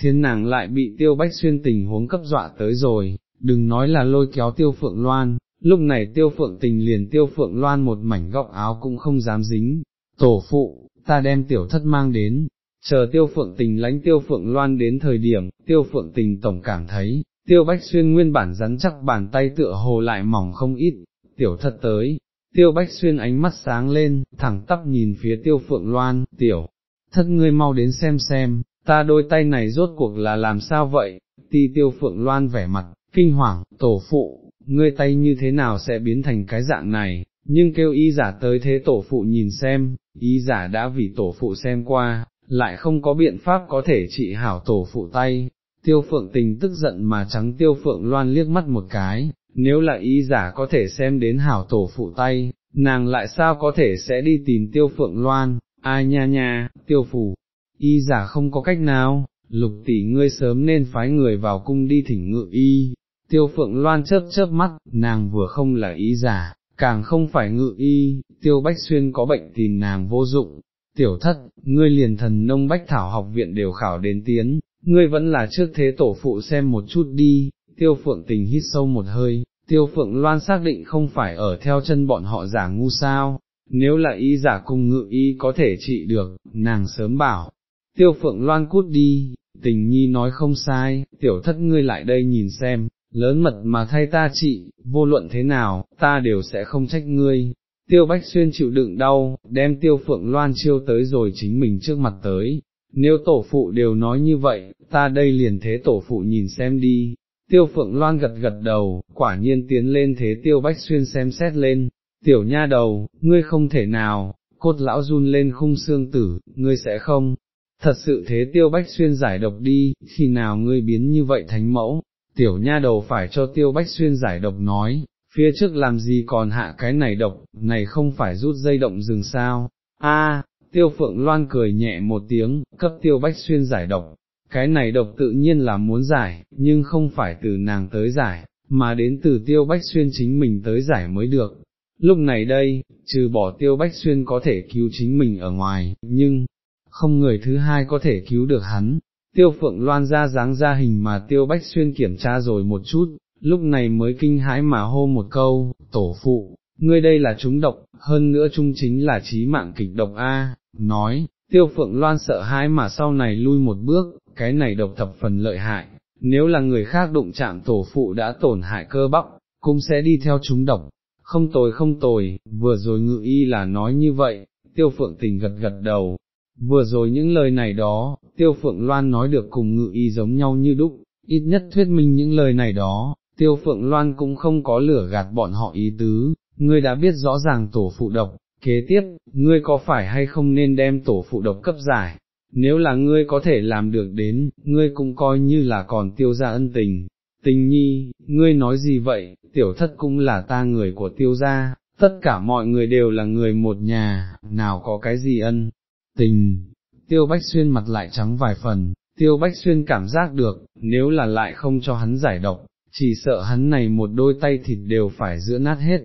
thiên nàng lại bị tiêu bách xuyên tình huống cấp dọa tới rồi, đừng nói là lôi kéo tiêu phượng loan, lúc này tiêu phượng tình liền tiêu phượng loan một mảnh góc áo cũng không dám dính, tổ phụ, ta đem tiểu thất mang đến, chờ tiêu phượng tình lánh tiêu phượng loan đến thời điểm, tiêu phượng tình tổng cảm thấy, tiêu bách xuyên nguyên bản rắn chắc bàn tay tựa hồ lại mỏng không ít, tiểu thất tới, tiêu bách xuyên ánh mắt sáng lên, thẳng tắp nhìn phía tiêu phượng loan, tiểu, thất ngươi mau đến xem xem, ta đôi tay này rốt cuộc là làm sao vậy, ti tiêu phượng loan vẻ mặt, kinh hoàng, tổ phụ, ngươi tay như thế nào sẽ biến thành cái dạng này, nhưng kêu y giả tới thế tổ phụ nhìn xem, y giả đã vì tổ phụ xem qua, lại không có biện pháp có thể trị hảo tổ phụ tay, tiêu phượng tình tức giận mà trắng tiêu phượng loan liếc mắt một cái, nếu là y giả có thể xem đến hảo tổ phụ tay, nàng lại sao có thể sẽ đi tìm tiêu phượng loan, ai nha nha, tiêu phủ, y giả không có cách nào, lục tỷ ngươi sớm nên phái người vào cung đi thỉnh ngự y, tiêu phượng loan chớp chớp mắt, nàng vừa không là y giả, càng không phải ngự y, tiêu bách xuyên có bệnh tìm nàng vô dụng, tiểu thất, ngươi liền thần nông bách thảo học viện đều khảo đến tiến, ngươi vẫn là trước thế tổ phụ xem một chút đi, tiêu phượng tình hít sâu một hơi, tiêu phượng loan xác định không phải ở theo chân bọn họ giả ngu sao, nếu là y giả cùng ngự y có thể trị được, nàng sớm bảo, tiêu phượng loan cút đi, tình nhi nói không sai, tiểu thất ngươi lại đây nhìn xem, lớn mật mà thay ta trị, vô luận thế nào, ta đều sẽ không trách ngươi. Tiêu Bách Xuyên chịu đựng đau, đem tiêu phượng loan chiêu tới rồi chính mình trước mặt tới, nếu tổ phụ đều nói như vậy, ta đây liền thế tổ phụ nhìn xem đi. Tiêu phượng loan gật gật đầu, quả nhiên tiến lên thế tiêu bách xuyên xem xét lên, tiểu nha đầu, ngươi không thể nào, cốt lão run lên khung xương tử, ngươi sẽ không, thật sự thế tiêu bách xuyên giải độc đi, khi nào ngươi biến như vậy thánh mẫu, tiểu nha đầu phải cho tiêu bách xuyên giải độc nói, phía trước làm gì còn hạ cái này độc, này không phải rút dây động rừng sao, a tiêu phượng loan cười nhẹ một tiếng, cấp tiêu bách xuyên giải độc, cái này độc tự nhiên là muốn giải, nhưng không phải từ nàng tới giải, mà đến từ tiêu bách xuyên chính mình tới giải mới được. Lúc này đây, trừ bỏ tiêu bách xuyên có thể cứu chính mình ở ngoài, nhưng, không người thứ hai có thể cứu được hắn. Tiêu phượng loan ra dáng ra hình mà tiêu bách xuyên kiểm tra rồi một chút, lúc này mới kinh hãi mà hô một câu, tổ phụ, ngươi đây là trúng độc, hơn nữa trung chính là trí mạng kịch độc A, nói, tiêu phượng loan sợ hãi mà sau này lui một bước, cái này độc thập phần lợi hại, nếu là người khác đụng chạm tổ phụ đã tổn hại cơ bắp, cũng sẽ đi theo trúng độc, không tồi không tồi, vừa rồi ngự y là nói như vậy, tiêu phượng tình gật gật đầu, vừa rồi những lời này đó, tiêu phượng loan nói được cùng ngự y giống nhau như đúc, ít nhất thuyết minh những lời này đó, tiêu phượng loan cũng không có lửa gạt bọn họ ý tứ, ngươi đã biết rõ ràng tổ phụ độc, kế tiếp, ngươi có phải hay không nên đem tổ phụ độc cấp giải, nếu là ngươi có thể làm được đến, ngươi cũng coi như là còn tiêu gia ân tình. Tình nhi, ngươi nói gì vậy, tiểu thất cũng là ta người của tiêu gia, tất cả mọi người đều là người một nhà, nào có cái gì ân, tình, tiêu bách xuyên mặt lại trắng vài phần, tiêu bách xuyên cảm giác được, nếu là lại không cho hắn giải độc, chỉ sợ hắn này một đôi tay thịt đều phải giữa nát hết,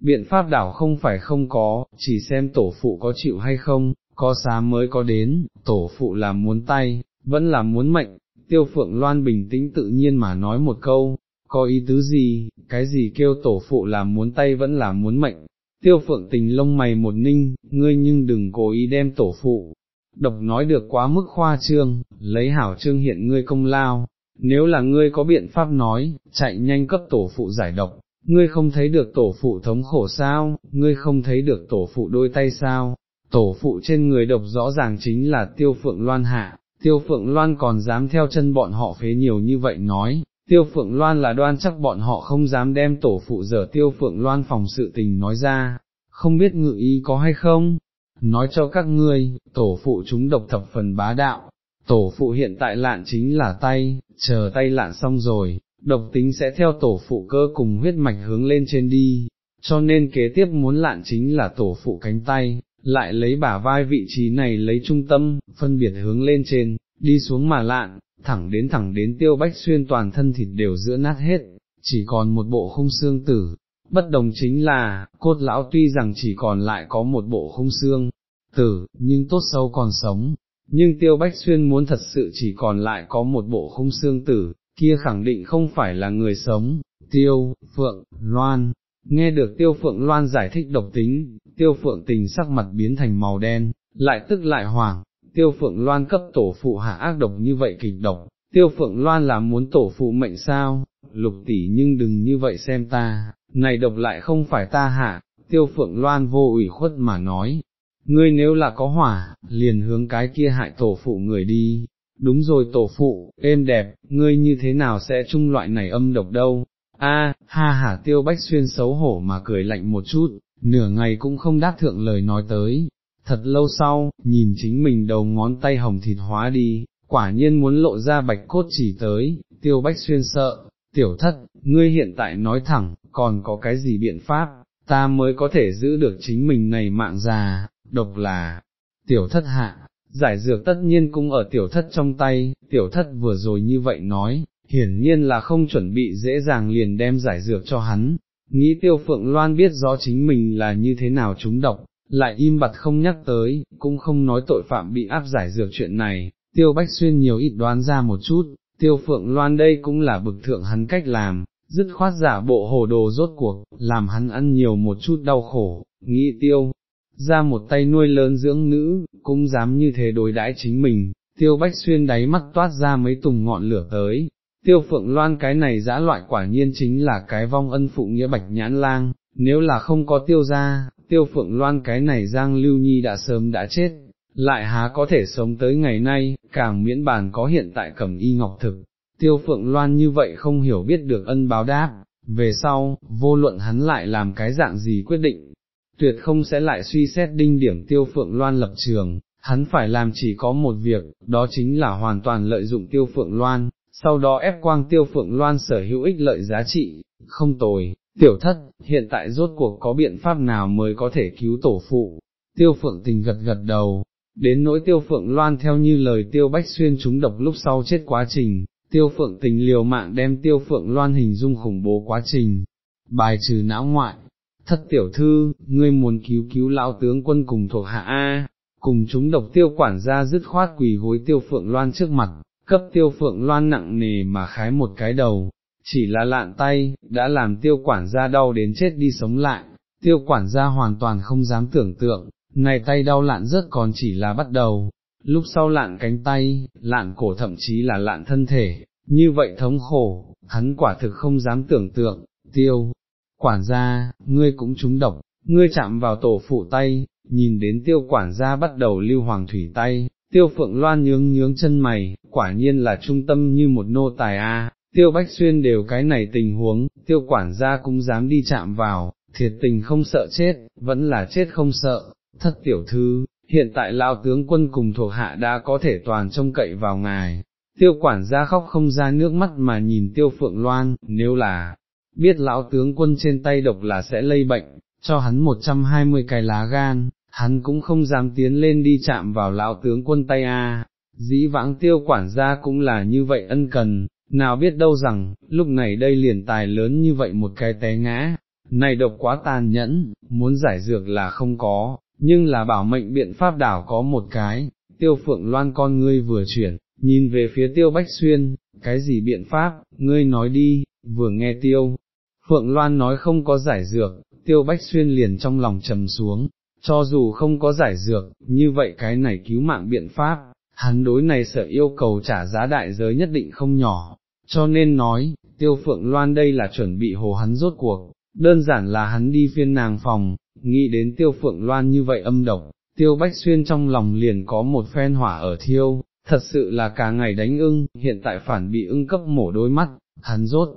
biện pháp đảo không phải không có, chỉ xem tổ phụ có chịu hay không, có xá mới có đến, tổ phụ là muốn tay, vẫn là muốn mệnh, tiêu phượng loan bình tĩnh tự nhiên mà nói một câu, có ý tứ gì, cái gì kêu tổ phụ là muốn tay vẫn là muốn mệnh, tiêu phượng tình lông mày một ninh, ngươi nhưng đừng cố ý đem tổ phụ, độc nói được quá mức khoa trương, lấy hảo trương hiện ngươi công lao, nếu là ngươi có biện pháp nói, chạy nhanh cấp tổ phụ giải độc, ngươi không thấy được tổ phụ thống khổ sao, ngươi không thấy được tổ phụ đôi tay sao, tổ phụ trên người độc rõ ràng chính là tiêu phượng loan hạ, tiêu phượng loan còn dám theo chân bọn họ phế nhiều như vậy nói, tiêu phượng loan là đoan chắc bọn họ không dám đem tổ phụ dở tiêu phượng loan phòng sự tình nói ra, không biết ngự ý có hay không, nói cho các ngươi, tổ phụ chúng độc thập phần bá đạo, tổ phụ hiện tại lạn chính là tay, chờ tay lạn xong rồi, độc tính sẽ theo tổ phụ cơ cùng huyết mạch hướng lên trên đi, cho nên kế tiếp muốn lạn chính là tổ phụ cánh tay, lại lấy bả vai vị trí này lấy trung tâm, phân biệt hướng lên trên, đi xuống mà lạn, thẳng đến thẳng đến tiêu bách xuyên toàn thân thịt đều giữa nát hết, chỉ còn một bộ khung xương tử. Bất đồng chính là, cốt lão tuy rằng chỉ còn lại có một bộ khung xương, tử, nhưng tốt sâu còn sống, nhưng Tiêu Bách Xuyên muốn thật sự chỉ còn lại có một bộ khung xương tử, kia khẳng định không phải là người sống, Tiêu, Phượng, Loan. Nghe được Tiêu Phượng Loan giải thích độc tính, Tiêu Phượng tình sắc mặt biến thành màu đen, lại tức lại hoảng, Tiêu Phượng Loan cấp tổ phụ hạ ác độc như vậy kịch độc, Tiêu Phượng Loan là muốn tổ phụ mệnh sao, lục tỷ nhưng đừng như vậy xem ta, này độc lại không phải ta hạ, Tiêu Phượng Loan vô ủy khuất mà nói, ngươi nếu là có hỏa, liền hướng cái kia hại tổ phụ người đi, đúng rồi tổ phụ, êm đẹp, ngươi như thế nào sẽ chung loại này âm độc đâu, a ha hả tiêu bách xuyên xấu hổ mà cười lạnh một chút, nửa ngày cũng không đáp thượng lời nói tới, thật lâu sau, nhìn chính mình đầu ngón tay hồng thịt hóa đi, quả nhiên muốn lộ ra bạch cốt chỉ tới, tiêu bách xuyên sợ, tiểu thất, ngươi hiện tại nói thẳng, còn có cái gì biện pháp, ta mới có thể giữ được chính mình này mạng già, độc là, tiểu thất hạ, giải dược tất nhiên cũng ở tiểu thất trong tay, tiểu thất vừa rồi như vậy nói, hiển nhiên là không chuẩn bị dễ dàng liền đem giải dược cho hắn, nghĩ tiêu phượng loan biết rõ chính mình là như thế nào chúng độc, lại im bặt không nhắc tới, cũng không nói tội phạm bị áp giải dược chuyện này, tiêu bách xuyên nhiều ít đoán ra một chút, tiêu phượng loan đây cũng là bực thượng hắn cách làm, dứt khoát giả bộ hồ đồ rốt cuộc, làm hắn ăn nhiều một chút đau khổ, nghĩ tiêu, ra một tay nuôi lớn dưỡng nữ, cũng dám như thế đối đãi chính mình, tiêu bách xuyên đáy mắt toát ra mấy tùng ngọn lửa tới. Tiêu phượng loan cái này dã loại quả nhiên chính là cái vong ân phụ nghĩa bạch nhãn lang, nếu là không có tiêu ra, tiêu phượng loan cái này giang lưu nhi đã sớm đã chết, lại há có thể sống tới ngày nay, càng miễn bàn có hiện tại cầm y ngọc thực, tiêu phượng loan như vậy không hiểu biết được ân báo đáp, về sau, vô luận hắn lại làm cái dạng gì quyết định, tuyệt không sẽ lại suy xét đinh điểm tiêu phượng loan lập trường, hắn phải làm chỉ có một việc, đó chính là hoàn toàn lợi dụng tiêu phượng loan, sau đó ép quang tiêu phượng loan sở hữu ích lợi giá trị, không tồi, tiểu thất, hiện tại rốt cuộc có biện pháp nào mới có thể cứu tổ phụ, tiêu phượng tình gật gật đầu, đến nỗi tiêu phượng loan theo như lời tiêu bách xuyên chúng độc lúc sau chết quá trình, tiêu phượng tình liều mạng đem tiêu phượng loan hình dung khủng bố quá trình, bài trừ não ngoại, thất tiểu thư, ngươi muốn cứu cứu lão tướng quân cùng thuộc hạ A, cùng chúng độc tiêu quản gia dứt khoát quỳ gối tiêu phượng loan trước mặt, cấp tiêu phượng loan nặng nề mà khái một cái đầu, chỉ là lạn tay, đã làm tiêu quản gia đau đến chết đi sống lại, tiêu quản gia hoàn toàn không dám tưởng tượng, này tay đau lạn rất còn chỉ là bắt đầu, lúc sau lạn cánh tay, lạn cổ thậm chí là lạn thân thể, như vậy thống khổ, hắn quả thực không dám tưởng tượng, tiêu, quản gia, ngươi cũng trúng độc, ngươi chạm vào tổ phụ tay, nhìn đến tiêu quản gia bắt đầu lưu hoàng thủy tay, tiêu phượng loan nhướng nhướng chân mày, quả nhiên là trung tâm như một nô tài a. Tiêu Bách Xuyên đều cái này tình huống, tiêu quản gia cũng dám đi chạm vào, thiệt tình không sợ chết, vẫn là chết không sợ, thất tiểu thư, hiện tại lao tướng quân cùng thuộc hạ đã có thể toàn trông cậy vào ngài. Tiêu quản gia khóc không ra nước mắt mà nhìn tiêu phượng loan, nếu là, biết lão tướng quân trên tay độc là sẽ lây bệnh, cho hắn 120 cái lá gan, hắn cũng không dám tiến lên đi chạm vào lão tướng quân tay a. Dĩ vãng tiêu quản gia cũng là như vậy ân cần, nào biết đâu rằng, lúc này đây liền tài lớn như vậy một cái té ngã, này độc quá tàn nhẫn, muốn giải dược là không có, nhưng là bảo mệnh biện pháp đảo có một cái, tiêu phượng loan con ngươi vừa chuyển, nhìn về phía tiêu bách xuyên, cái gì biện pháp, ngươi nói đi, vừa nghe tiêu, Phượng Loan nói không có giải dược, tiêu bách xuyên liền trong lòng trầm xuống, cho dù không có giải dược, như vậy cái này cứu mạng biện pháp, hắn đối này sợ yêu cầu trả giá đại giới nhất định không nhỏ, cho nên nói, tiêu Phượng Loan đây là chuẩn bị hồ hắn rốt cuộc, đơn giản là hắn đi phiên nàng phòng, nghĩ đến tiêu Phượng Loan như vậy âm độc, tiêu bách xuyên trong lòng liền có một phen hỏa ở thiêu, thật sự là cả ngày đánh ưng, hiện tại phản bị ưng cấp mổ đôi mắt, hắn rốt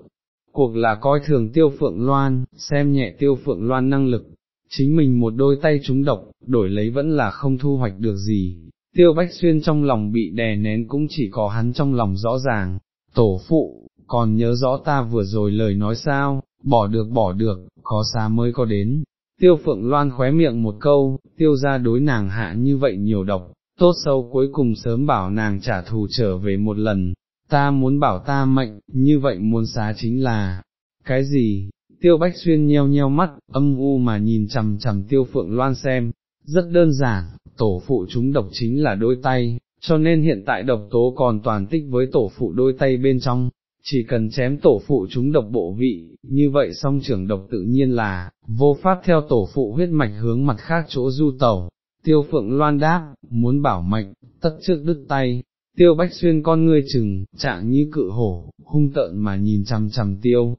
cuộc là coi thường tiêu phượng loan, xem nhẹ tiêu phượng loan năng lực, chính mình một đôi tay trúng độc, đổi lấy vẫn là không thu hoạch được gì. Tiêu Bách Xuyên trong lòng bị đè nén cũng chỉ có hắn trong lòng rõ ràng, tổ phụ, còn nhớ rõ ta vừa rồi lời nói sao, bỏ được bỏ được, có xa mới có đến. Tiêu Phượng Loan khóe miệng một câu, tiêu ra đối nàng hạ như vậy nhiều độc, tốt sâu cuối cùng sớm bảo nàng trả thù trở về một lần, ta muốn bảo ta mệnh, như vậy muốn xá chính là, cái gì, tiêu bách xuyên nheo nheo mắt, âm u mà nhìn chầm chầm tiêu phượng loan xem, rất đơn giản, tổ phụ chúng độc chính là đôi tay, cho nên hiện tại độc tố còn toàn tích với tổ phụ đôi tay bên trong, chỉ cần chém tổ phụ chúng độc bộ vị, như vậy song trưởng độc tự nhiên là, vô pháp theo tổ phụ huyết mạch hướng mặt khác chỗ du tẩu. Tiêu phượng loan đáp, muốn bảo mệnh, tất trước đứt tay, tiêu bách xuyên con ngươi chừng, trạng như cự hổ, hung tợn mà nhìn chằm chằm tiêu.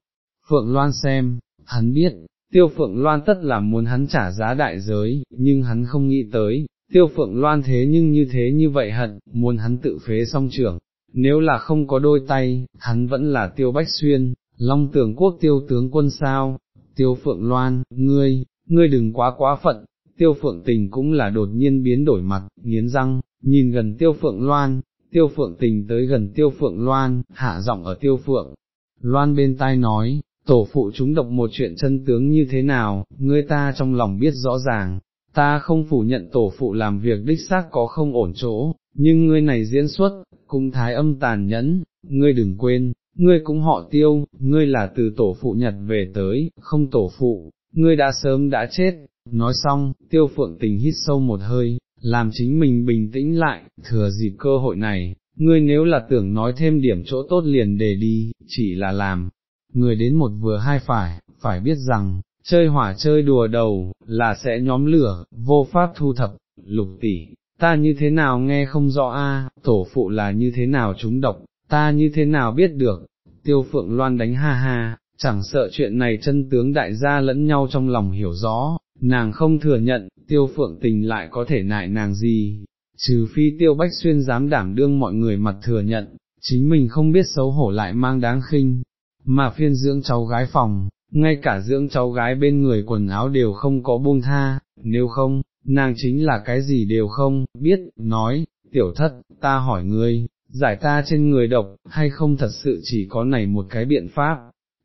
Phượng loan xem, hắn biết, tiêu phượng loan tất là muốn hắn trả giá đại giới, nhưng hắn không nghĩ tới, tiêu phượng loan thế nhưng như thế như vậy hận, muốn hắn tự phế song trưởng, nếu là không có đôi tay, hắn vẫn là tiêu bách xuyên, long tưởng quốc tiêu tướng quân sao, tiêu phượng loan, ngươi, ngươi đừng quá quá phận, tiêu phượng tình cũng là đột nhiên biến đổi mặt, nghiến răng, nhìn gần tiêu phượng loan, tiêu phượng tình tới gần tiêu phượng loan, hạ giọng ở tiêu phượng, loan bên tai nói, tổ phụ chúng độc một chuyện chân tướng như thế nào, ngươi ta trong lòng biết rõ ràng, ta không phủ nhận tổ phụ làm việc đích xác có không ổn chỗ, nhưng ngươi này diễn xuất, cung thái âm tàn nhẫn, ngươi đừng quên, ngươi cũng họ tiêu, ngươi là từ tổ phụ nhật về tới, không tổ phụ, ngươi đã sớm đã chết, nói xong, tiêu phượng tình hít sâu một hơi, làm chính mình bình tĩnh lại, thừa dịp cơ hội này, ngươi nếu là tưởng nói thêm điểm chỗ tốt liền để đi, chỉ là làm, người đến một vừa hai phải, phải biết rằng, chơi hỏa chơi đùa đầu, là sẽ nhóm lửa, vô pháp thu thập, lục tỷ, ta như thế nào nghe không rõ a, tổ phụ là như thế nào chúng độc, ta như thế nào biết được, tiêu phượng loan đánh ha ha, chẳng sợ chuyện này chân tướng đại gia lẫn nhau trong lòng hiểu rõ, nàng không thừa nhận, tiêu phượng tình lại có thể nại nàng gì, trừ phi tiêu bách xuyên dám đảm đương mọi người mặt thừa nhận, chính mình không biết xấu hổ lại mang đáng khinh, mà phiên dưỡng cháu gái phòng, ngay cả dưỡng cháu gái bên người quần áo đều không có buông tha, nếu không, nàng chính là cái gì đều không, biết, nói, tiểu thất, ta hỏi ngươi, giải ta trên người độc, hay không thật sự chỉ có này một cái biện pháp.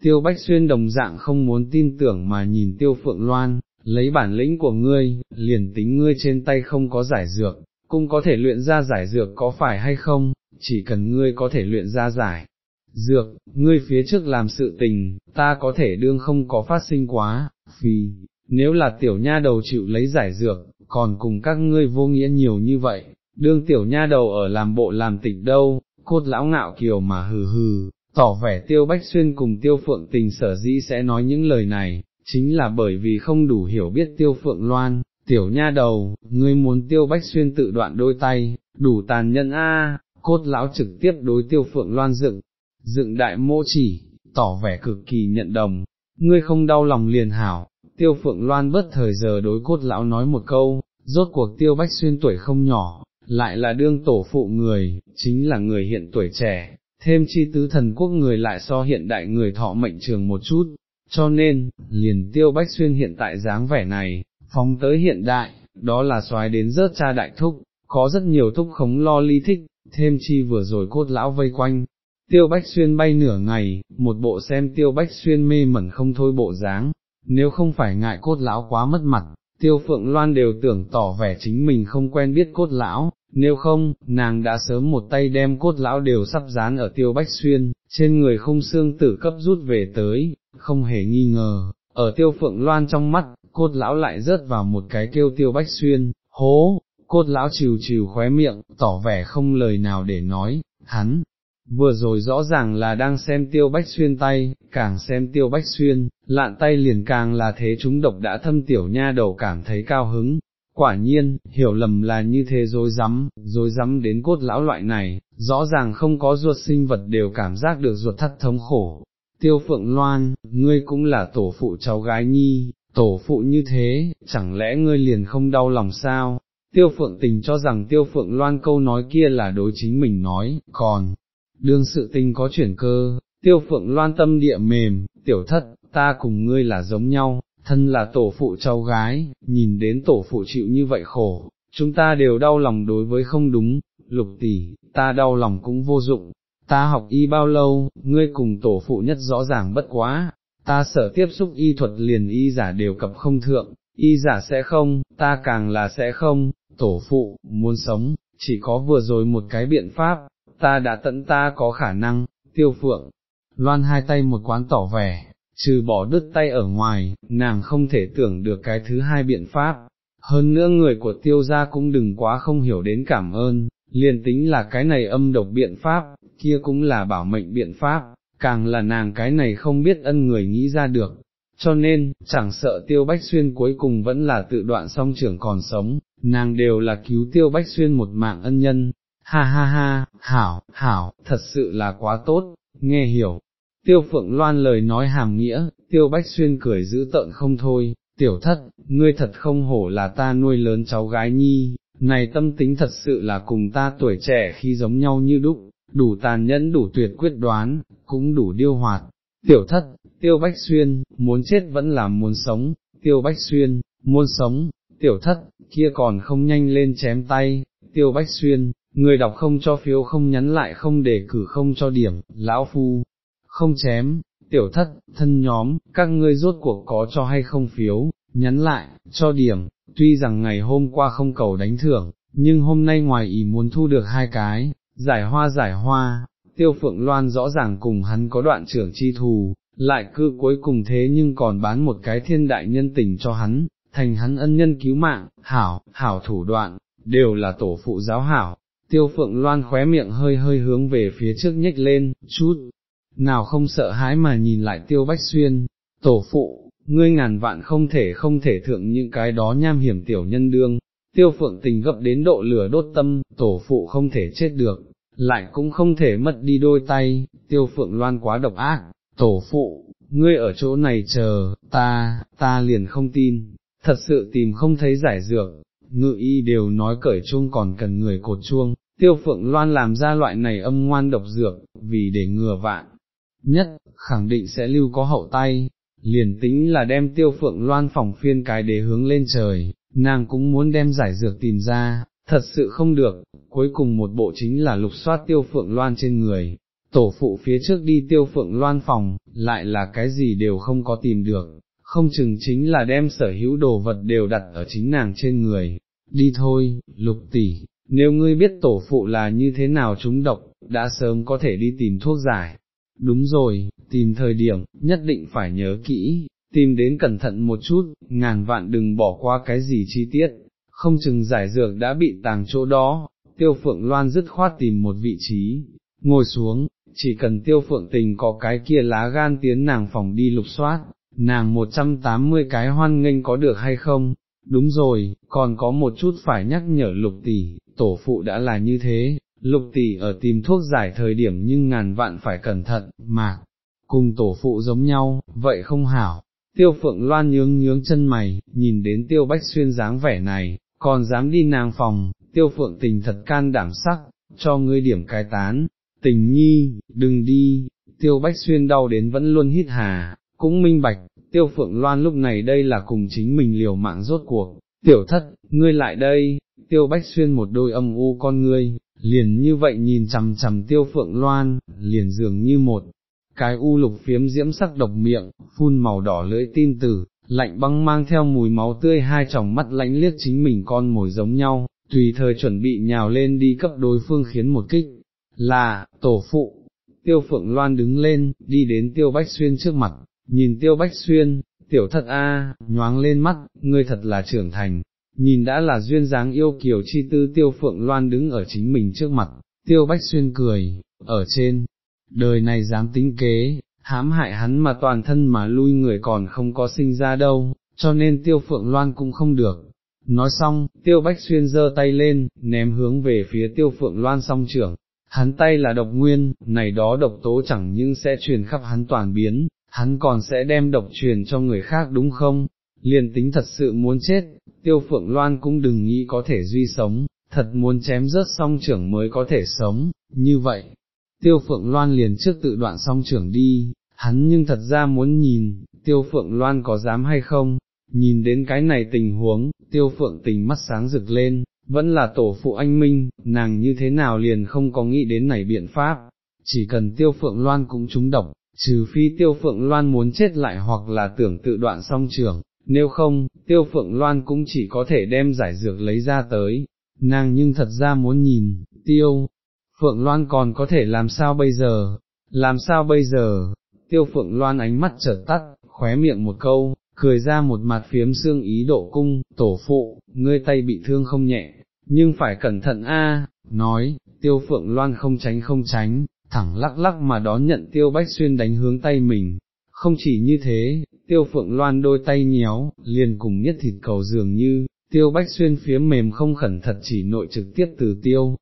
Tiêu Bách Xuyên đồng dạng không muốn tin tưởng mà nhìn Tiêu Phượng Loan, lấy bản lĩnh của ngươi, liền tính ngươi trên tay không có giải dược, cũng có thể luyện ra giải dược có phải hay không, chỉ cần ngươi có thể luyện ra giải. Dược, ngươi phía trước làm sự tình, ta có thể đương không có phát sinh quá, vì, nếu là tiểu nha đầu chịu lấy giải dược, còn cùng các ngươi vô nghĩa nhiều như vậy, đương tiểu nha đầu ở làm bộ làm tịch đâu, cốt lão ngạo kiều mà hừ hừ, tỏ vẻ tiêu bách xuyên cùng tiêu phượng tình sở dĩ sẽ nói những lời này, chính là bởi vì không đủ hiểu biết tiêu phượng loan, tiểu nha đầu, ngươi muốn tiêu bách xuyên tự đoạn đôi tay, đủ tàn nhẫn a. cốt lão trực tiếp đối tiêu phượng loan dựng, dựng đại mô chỉ, tỏ vẻ cực kỳ nhận đồng, ngươi không đau lòng liền hảo, tiêu phượng loan bất thời giờ đối cốt lão nói một câu, rốt cuộc tiêu bách xuyên tuổi không nhỏ, lại là đương tổ phụ người, chính là người hiện tuổi trẻ, thêm chi tứ thần quốc người lại so hiện đại người thọ mệnh trường một chút, cho nên, liền tiêu bách xuyên hiện tại dáng vẻ này, phóng tới hiện đại, đó là xoái đến rớt cha đại thúc, có rất nhiều thúc khống lo ly thích, thêm chi vừa rồi cốt lão vây quanh. Tiêu Bách Xuyên bay nửa ngày, một bộ xem Tiêu Bách Xuyên mê mẩn không thôi bộ dáng, nếu không phải ngại cốt lão quá mất mặt, Tiêu Phượng Loan đều tưởng tỏ vẻ chính mình không quen biết cốt lão, nếu không, nàng đã sớm một tay đem cốt lão đều sắp dán ở Tiêu Bách Xuyên, trên người không xương tử cấp rút về tới, không hề nghi ngờ, ở Tiêu Phượng Loan trong mắt, cốt lão lại rớt vào một cái kêu Tiêu Bách Xuyên, hố, cốt lão chiều chiều khóe miệng, tỏ vẻ không lời nào để nói, hắn, vừa rồi rõ ràng là đang xem tiêu bách xuyên tay, càng xem tiêu bách xuyên, lạn tay liền càng là thế chúng độc đã thâm tiểu nha đầu cảm thấy cao hứng. Quả nhiên, hiểu lầm là như thế dối rắm dối rắm đến cốt lão loại này, rõ ràng không có ruột sinh vật đều cảm giác được ruột thắt thống khổ. Tiêu Phượng Loan, ngươi cũng là tổ phụ cháu gái nhi, tổ phụ như thế, chẳng lẽ ngươi liền không đau lòng sao? Tiêu Phượng Tình cho rằng Tiêu Phượng Loan câu nói kia là đối chính mình nói, còn, đương sự tình có chuyển cơ, tiêu phượng loan tâm địa mềm, tiểu thất, ta cùng ngươi là giống nhau, thân là tổ phụ cháu gái, nhìn đến tổ phụ chịu như vậy khổ, chúng ta đều đau lòng đối với không đúng, lục tỷ, ta đau lòng cũng vô dụng, ta học y bao lâu, ngươi cùng tổ phụ nhất rõ ràng bất quá, ta sở tiếp xúc y thuật liền y giả đều cập không thượng, y giả sẽ không, ta càng là sẽ không, tổ phụ, muốn sống, chỉ có vừa rồi một cái biện pháp, ta đã tận ta có khả năng, tiêu phượng, loan hai tay một quán tỏ vẻ, trừ bỏ đứt tay ở ngoài, nàng không thể tưởng được cái thứ hai biện pháp, hơn nữa người của tiêu gia cũng đừng quá không hiểu đến cảm ơn, liền tính là cái này âm độc biện pháp, kia cũng là bảo mệnh biện pháp, càng là nàng cái này không biết ân người nghĩ ra được. Cho nên, chẳng sợ tiêu bách xuyên cuối cùng vẫn là tự đoạn song trưởng còn sống, nàng đều là cứu tiêu bách xuyên một mạng ân nhân, ha ha ha, hảo, hảo, thật sự là quá tốt, nghe hiểu. Tiêu phượng loan lời nói hàm nghĩa, tiêu bách xuyên cười giữ tợn không thôi, tiểu thất, ngươi thật không hổ là ta nuôi lớn cháu gái nhi, này tâm tính thật sự là cùng ta tuổi trẻ khi giống nhau như đúc, đủ tàn nhẫn đủ tuyệt quyết đoán, cũng đủ điêu hoạt. Tiểu thất, tiêu bách xuyên, muốn chết vẫn là muốn sống, tiêu bách xuyên, muốn sống, tiểu thất, kia còn không nhanh lên chém tay, tiêu bách xuyên, người đọc không cho phiếu không nhắn lại không để cử không cho điểm, lão phu, không chém, tiểu thất, thân nhóm, các ngươi rốt cuộc có cho hay không phiếu, nhắn lại, cho điểm, tuy rằng ngày hôm qua không cầu đánh thưởng, nhưng hôm nay ngoài ý muốn thu được hai cái, giải hoa giải hoa, tiêu phượng loan rõ ràng cùng hắn có đoạn trưởng chi thù, lại cư cuối cùng thế nhưng còn bán một cái thiên đại nhân tình cho hắn, thành hắn ân nhân cứu mạng, hảo, hảo thủ đoạn, đều là tổ phụ giáo hảo. Tiêu phượng loan khóe miệng hơi hơi hướng về phía trước nhếch lên, chút, nào không sợ hãi mà nhìn lại tiêu bách xuyên, tổ phụ, ngươi ngàn vạn không thể không thể thượng những cái đó nham hiểm tiểu nhân đương, tiêu phượng tình gấp đến độ lửa đốt tâm, tổ phụ không thể chết được, lại cũng không thể mất đi đôi tay, tiêu phượng loan quá độc ác, tổ phụ, ngươi ở chỗ này chờ, ta, ta liền không tin, thật sự tìm không thấy giải dược, ngự y đều nói cởi chuông còn cần người cột chuông, tiêu phượng loan làm ra loại này âm ngoan độc dược, vì để ngừa vạn, nhất, khẳng định sẽ lưu có hậu tay, liền tính là đem tiêu phượng loan phòng phiên cái để hướng lên trời, nàng cũng muốn đem giải dược tìm ra, thật sự không được, cuối cùng một bộ chính là lục soát tiêu phượng loan trên người, tổ phụ phía trước đi tiêu phượng loan phòng, lại là cái gì đều không có tìm được, không chừng chính là đem sở hữu đồ vật đều đặt ở chính nàng trên người, đi thôi, lục tỷ, nếu ngươi biết tổ phụ là như thế nào chúng độc, đã sớm có thể đi tìm thuốc giải. Đúng rồi, tìm thời điểm, nhất định phải nhớ kỹ, tìm đến cẩn thận một chút, ngàn vạn đừng bỏ qua cái gì chi tiết, không chừng giải dược đã bị tàng chỗ đó, tiêu phượng loan dứt khoát tìm một vị trí, ngồi xuống, chỉ cần tiêu phượng tình có cái kia lá gan tiến nàng phòng đi lục soát, nàng 180 cái hoan nghênh có được hay không, đúng rồi, còn có một chút phải nhắc nhở lục tỷ, tổ phụ đã là như thế, lục tỷ ở tìm thuốc giải thời điểm nhưng ngàn vạn phải cẩn thận, mà cùng tổ phụ giống nhau, vậy không hảo. Tiêu phượng loan nhướng nhướng chân mày, nhìn đến tiêu bách xuyên dáng vẻ này, còn dám đi nàng phòng, tiêu phượng tình thật can đảm sắc, cho ngươi điểm cai tán, tình nhi, đừng đi, tiêu bách xuyên đau đến vẫn luôn hít hà, cũng minh bạch, tiêu phượng loan lúc này đây là cùng chính mình liều mạng rốt cuộc, tiểu thất, ngươi lại đây, tiêu bách xuyên một đôi âm u con ngươi, liền như vậy nhìn chằm chằm tiêu phượng loan, liền dường như một cái u lục phiếm diễm sắc độc miệng, phun màu đỏ lưỡi tin tử, lạnh băng mang theo mùi máu tươi hai tròng mắt lãnh liếc chính mình con mồi giống nhau, tùy thời chuẩn bị nhào lên đi cấp đối phương khiến một kích, là, tổ phụ, tiêu phượng loan đứng lên, đi đến tiêu bách xuyên trước mặt, nhìn tiêu bách xuyên, tiểu thật a, nhoáng lên mắt, ngươi thật là trưởng thành, nhìn đã là duyên dáng yêu kiều chi tư tiêu phượng loan đứng ở chính mình trước mặt, tiêu bách xuyên cười, ở trên, đời này dám tính kế, hãm hại hắn mà toàn thân mà lui người còn không có sinh ra đâu, cho nên tiêu phượng loan cũng không được. Nói xong, tiêu bách xuyên giơ tay lên, ném hướng về phía tiêu phượng loan song trưởng, hắn tay là độc nguyên, này đó độc tố chẳng nhưng sẽ truyền khắp hắn toàn biến, hắn còn sẽ đem độc truyền cho người khác đúng không? Liền tính thật sự muốn chết, tiêu phượng loan cũng đừng nghĩ có thể duy sống, thật muốn chém rớt song trưởng mới có thể sống, như vậy. Tiêu phượng loan liền trước tự đoạn song trưởng đi, hắn nhưng thật ra muốn nhìn, tiêu phượng loan có dám hay không, nhìn đến cái này tình huống, tiêu phượng tình mắt sáng rực lên, vẫn là tổ phụ anh Minh, nàng như thế nào liền không có nghĩ đến này biện pháp, chỉ cần tiêu phượng loan cũng trúng độc, trừ phi tiêu phượng loan muốn chết lại hoặc là tưởng tự đoạn song trường, nếu không, tiêu phượng loan cũng chỉ có thể đem giải dược lấy ra tới, nàng nhưng thật ra muốn nhìn, tiêu, phượng loan còn có thể làm sao bây giờ, làm sao bây giờ, tiêu phượng loan ánh mắt trở tắt, khóe miệng một câu, cười ra một mặt phiếm xương ý độ cung, tổ phụ, ngươi tay bị thương không nhẹ, nhưng phải cẩn thận a. nói, tiêu phượng loan không tránh không tránh, thẳng lắc lắc mà đón nhận tiêu bách xuyên đánh hướng tay mình. Không chỉ như thế, tiêu phượng loan đôi tay nhéo, liền cùng nhất thịt cầu dường như, tiêu bách xuyên phía mềm không khẩn thật chỉ nội trực tiếp từ tiêu.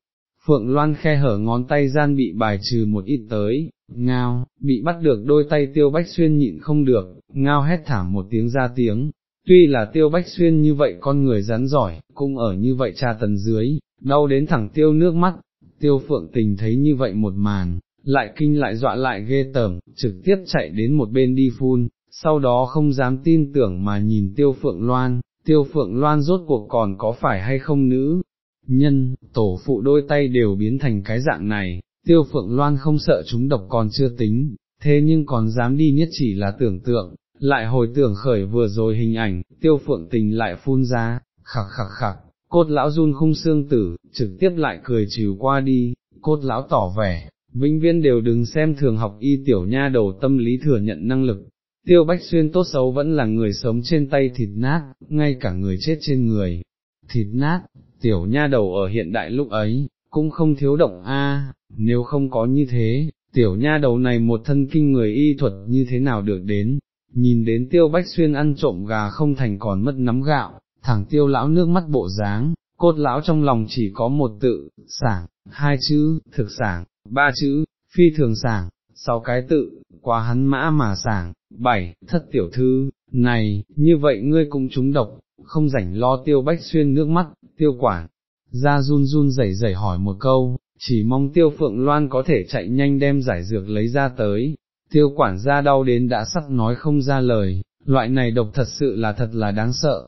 Phượng Loan khe hở ngón tay gian bị bài trừ một ít tới, ngao, bị bắt được đôi tay tiêu bách xuyên nhịn không được, ngao hét thảm một tiếng ra tiếng, tuy là tiêu bách xuyên như vậy con người rắn giỏi, cũng ở như vậy tra tần dưới, đau đến thẳng tiêu nước mắt, tiêu phượng tình thấy như vậy một màn, lại kinh lại dọa lại ghê tởm, trực tiếp chạy đến một bên đi phun, sau đó không dám tin tưởng mà nhìn tiêu phượng loan, tiêu phượng loan rốt cuộc còn có phải hay không nữ, nhân, tổ phụ đôi tay đều biến thành cái dạng này, tiêu phượng loan không sợ chúng độc còn chưa tính, thế nhưng còn dám đi nhất chỉ là tưởng tượng, lại hồi tưởng khởi vừa rồi hình ảnh, tiêu phượng tình lại phun ra, khặc khặc khặc, cốt lão run khung xương tử, trực tiếp lại cười chiều qua đi, cốt lão tỏ vẻ, vĩnh viên đều đừng xem thường học y tiểu nha đầu tâm lý thừa nhận năng lực. Tiêu Bách Xuyên tốt xấu vẫn là người sống trên tay thịt nát, ngay cả người chết trên người, thịt nát, tiểu nha đầu ở hiện đại lúc ấy, cũng không thiếu động a. nếu không có như thế, tiểu nha đầu này một thân kinh người y thuật như thế nào được đến, nhìn đến tiêu bách xuyên ăn trộm gà không thành còn mất nắm gạo, thẳng tiêu lão nước mắt bộ dáng, cốt lão trong lòng chỉ có một tự, sảng, hai chữ, thực sảng, ba chữ, phi thường sảng, sáu cái tự, quá hắn mã mà sảng, bảy, thất tiểu thư, này, như vậy ngươi cũng trúng độc, không rảnh lo tiêu bách xuyên nước mắt, tiêu quản, ra run run rẩy rẩy hỏi một câu, chỉ mong tiêu phượng loan có thể chạy nhanh đem giải dược lấy ra tới, tiêu quản gia đau đến đã sắp nói không ra lời, loại này độc thật sự là thật là đáng sợ,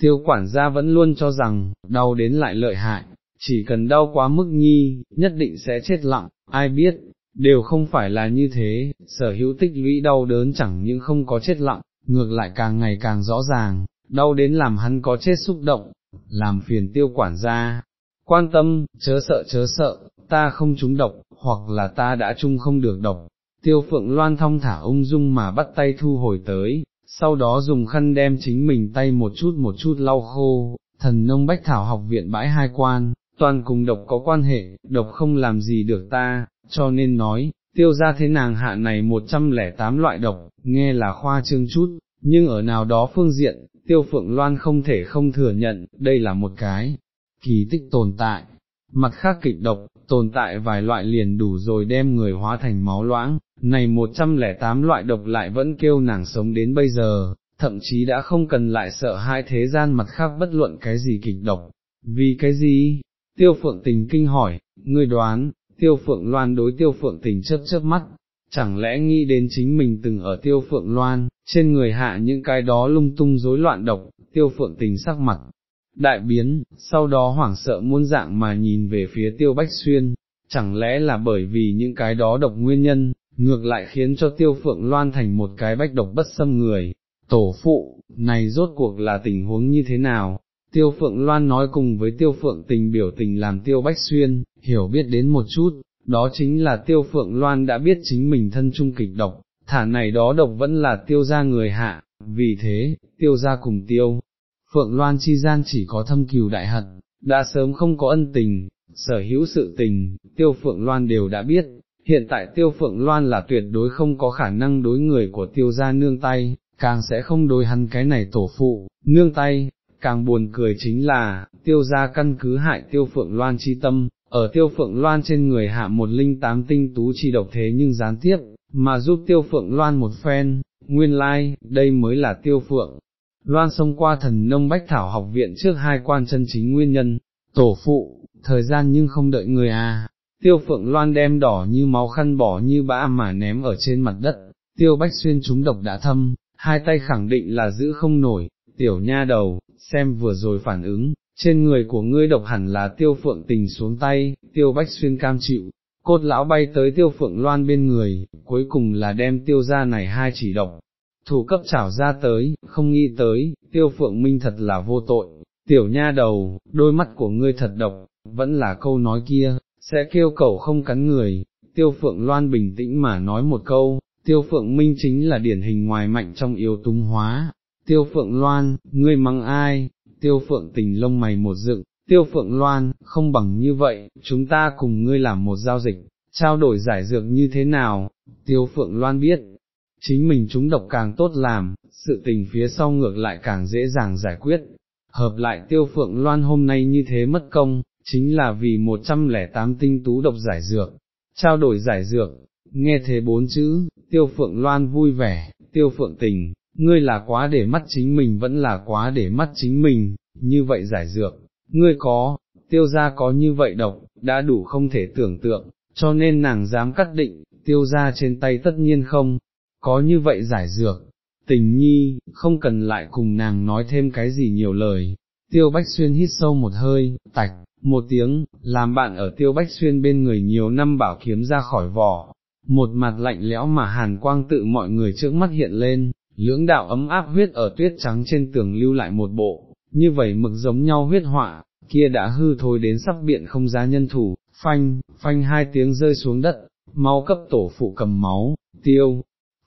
tiêu quản gia vẫn luôn cho rằng, đau đến lại lợi hại, chỉ cần đau quá mức nhi, nhất định sẽ chết lặng, ai biết, đều không phải là như thế, sở hữu tích lũy đau đớn chẳng những không có chết lặng, ngược lại càng ngày càng rõ ràng, đau đến làm hắn có chết xúc động, làm phiền tiêu quản gia. Quan tâm, chớ sợ chớ sợ, ta không trúng độc, hoặc là ta đã chung không được độc. Tiêu phượng loan thong thả ung dung mà bắt tay thu hồi tới, sau đó dùng khăn đem chính mình tay một chút một chút lau khô, thần nông bách thảo học viện bãi hai quan, toàn cùng độc có quan hệ, độc không làm gì được ta, cho nên nói, tiêu ra thế nàng hạ này 108 loại độc, nghe là khoa trương chút, nhưng ở nào đó phương diện, tiêu phượng loan không thể không thừa nhận, đây là một cái kỳ tích tồn tại. Mặt khác kịch độc, tồn tại vài loại liền đủ rồi đem người hóa thành máu loãng, này 108 loại độc lại vẫn kêu nàng sống đến bây giờ, thậm chí đã không cần lại sợ hai thế gian mặt khác bất luận cái gì kịch độc. Vì cái gì? Tiêu phượng tình kinh hỏi, ngươi đoán, tiêu phượng loan đối tiêu phượng tình chớp chớp mắt, chẳng lẽ nghĩ đến chính mình từng ở tiêu phượng loan, trên người hạ những cái đó lung tung rối loạn độc, tiêu phượng tình sắc mặt, đại biến, sau đó hoảng sợ muôn dạng mà nhìn về phía tiêu bách xuyên, chẳng lẽ là bởi vì những cái đó độc nguyên nhân, ngược lại khiến cho tiêu phượng loan thành một cái bách độc bất xâm người, tổ phụ, này rốt cuộc là tình huống như thế nào? Tiêu Phượng Loan nói cùng với Tiêu Phượng tình biểu tình làm Tiêu Bách Xuyên, hiểu biết đến một chút, đó chính là Tiêu Phượng Loan đã biết chính mình thân trung kịch độc, thả này đó độc vẫn là tiêu gia người hạ, vì thế, tiêu gia cùng tiêu, Phượng Loan chi gian chỉ có thâm cừu đại hận, đã sớm không có ân tình, sở hữu sự tình, tiêu Phượng Loan đều đã biết, hiện tại tiêu Phượng Loan là tuyệt đối không có khả năng đối người của tiêu gia nương tay, càng sẽ không đối hắn cái này tổ phụ, nương tay, càng buồn cười chính là, tiêu gia căn cứ hại tiêu Phượng Loan chi tâm, ở tiêu Phượng Loan trên người hạ một linh tám tinh tú chi độc thế nhưng gián tiếp, mà giúp tiêu phượng loan một phen, nguyên lai, like, đây mới là tiêu phượng. Loan xông qua thần nông bách thảo học viện trước hai quan chân chính nguyên nhân, tổ phụ, thời gian nhưng không đợi người à, tiêu phượng loan đem đỏ như máu khăn bỏ như bã mà ném ở trên mặt đất, tiêu bách xuyên chúng độc đã thâm, hai tay khẳng định là giữ không nổi, tiểu nha đầu, xem vừa rồi phản ứng, trên người của ngươi độc hẳn là tiêu phượng tình xuống tay, tiêu bách xuyên cam chịu, cốt lão bay tới tiêu phượng loan bên người, cuối cùng là đem tiêu ra này hai chỉ độc, thủ cấp chảo ra tới, không nghĩ tới, tiêu phượng minh thật là vô tội, tiểu nha đầu, đôi mắt của ngươi thật độc, vẫn là câu nói kia, sẽ kêu cầu không cắn người, tiêu phượng loan bình tĩnh mà nói một câu, tiêu phượng minh chính là điển hình ngoài mạnh trong yếu túng hóa, tiêu phượng loan, ngươi mắng ai, tiêu phượng tình lông mày một dựng, tiêu phượng loan, không bằng như vậy, chúng ta cùng ngươi làm một giao dịch, trao đổi giải dược như thế nào, tiêu phượng loan biết, chính mình chúng độc càng tốt làm, sự tình phía sau ngược lại càng dễ dàng giải quyết, hợp lại tiêu phượng loan hôm nay như thế mất công, chính là vì 108 tinh tú độc giải dược, trao đổi giải dược, nghe thế bốn chữ, tiêu phượng loan vui vẻ, tiêu phượng tình, ngươi là quá để mắt chính mình vẫn là quá để mắt chính mình, như vậy giải dược, ngươi có, tiêu gia có như vậy độc, đã đủ không thể tưởng tượng, cho nên nàng dám cắt định, tiêu gia trên tay tất nhiên không, có như vậy giải dược, tình nhi, không cần lại cùng nàng nói thêm cái gì nhiều lời, tiêu bách xuyên hít sâu một hơi, tạch, một tiếng, làm bạn ở tiêu bách xuyên bên người nhiều năm bảo kiếm ra khỏi vỏ, một mặt lạnh lẽo mà hàn quang tự mọi người trước mắt hiện lên, lưỡng đạo ấm áp huyết ở tuyết trắng trên tường lưu lại một bộ, như vậy mực giống nhau huyết họa, kia đã hư thôi đến sắp biện không giá nhân thủ, phanh, phanh hai tiếng rơi xuống đất, mau cấp tổ phụ cầm máu, tiêu.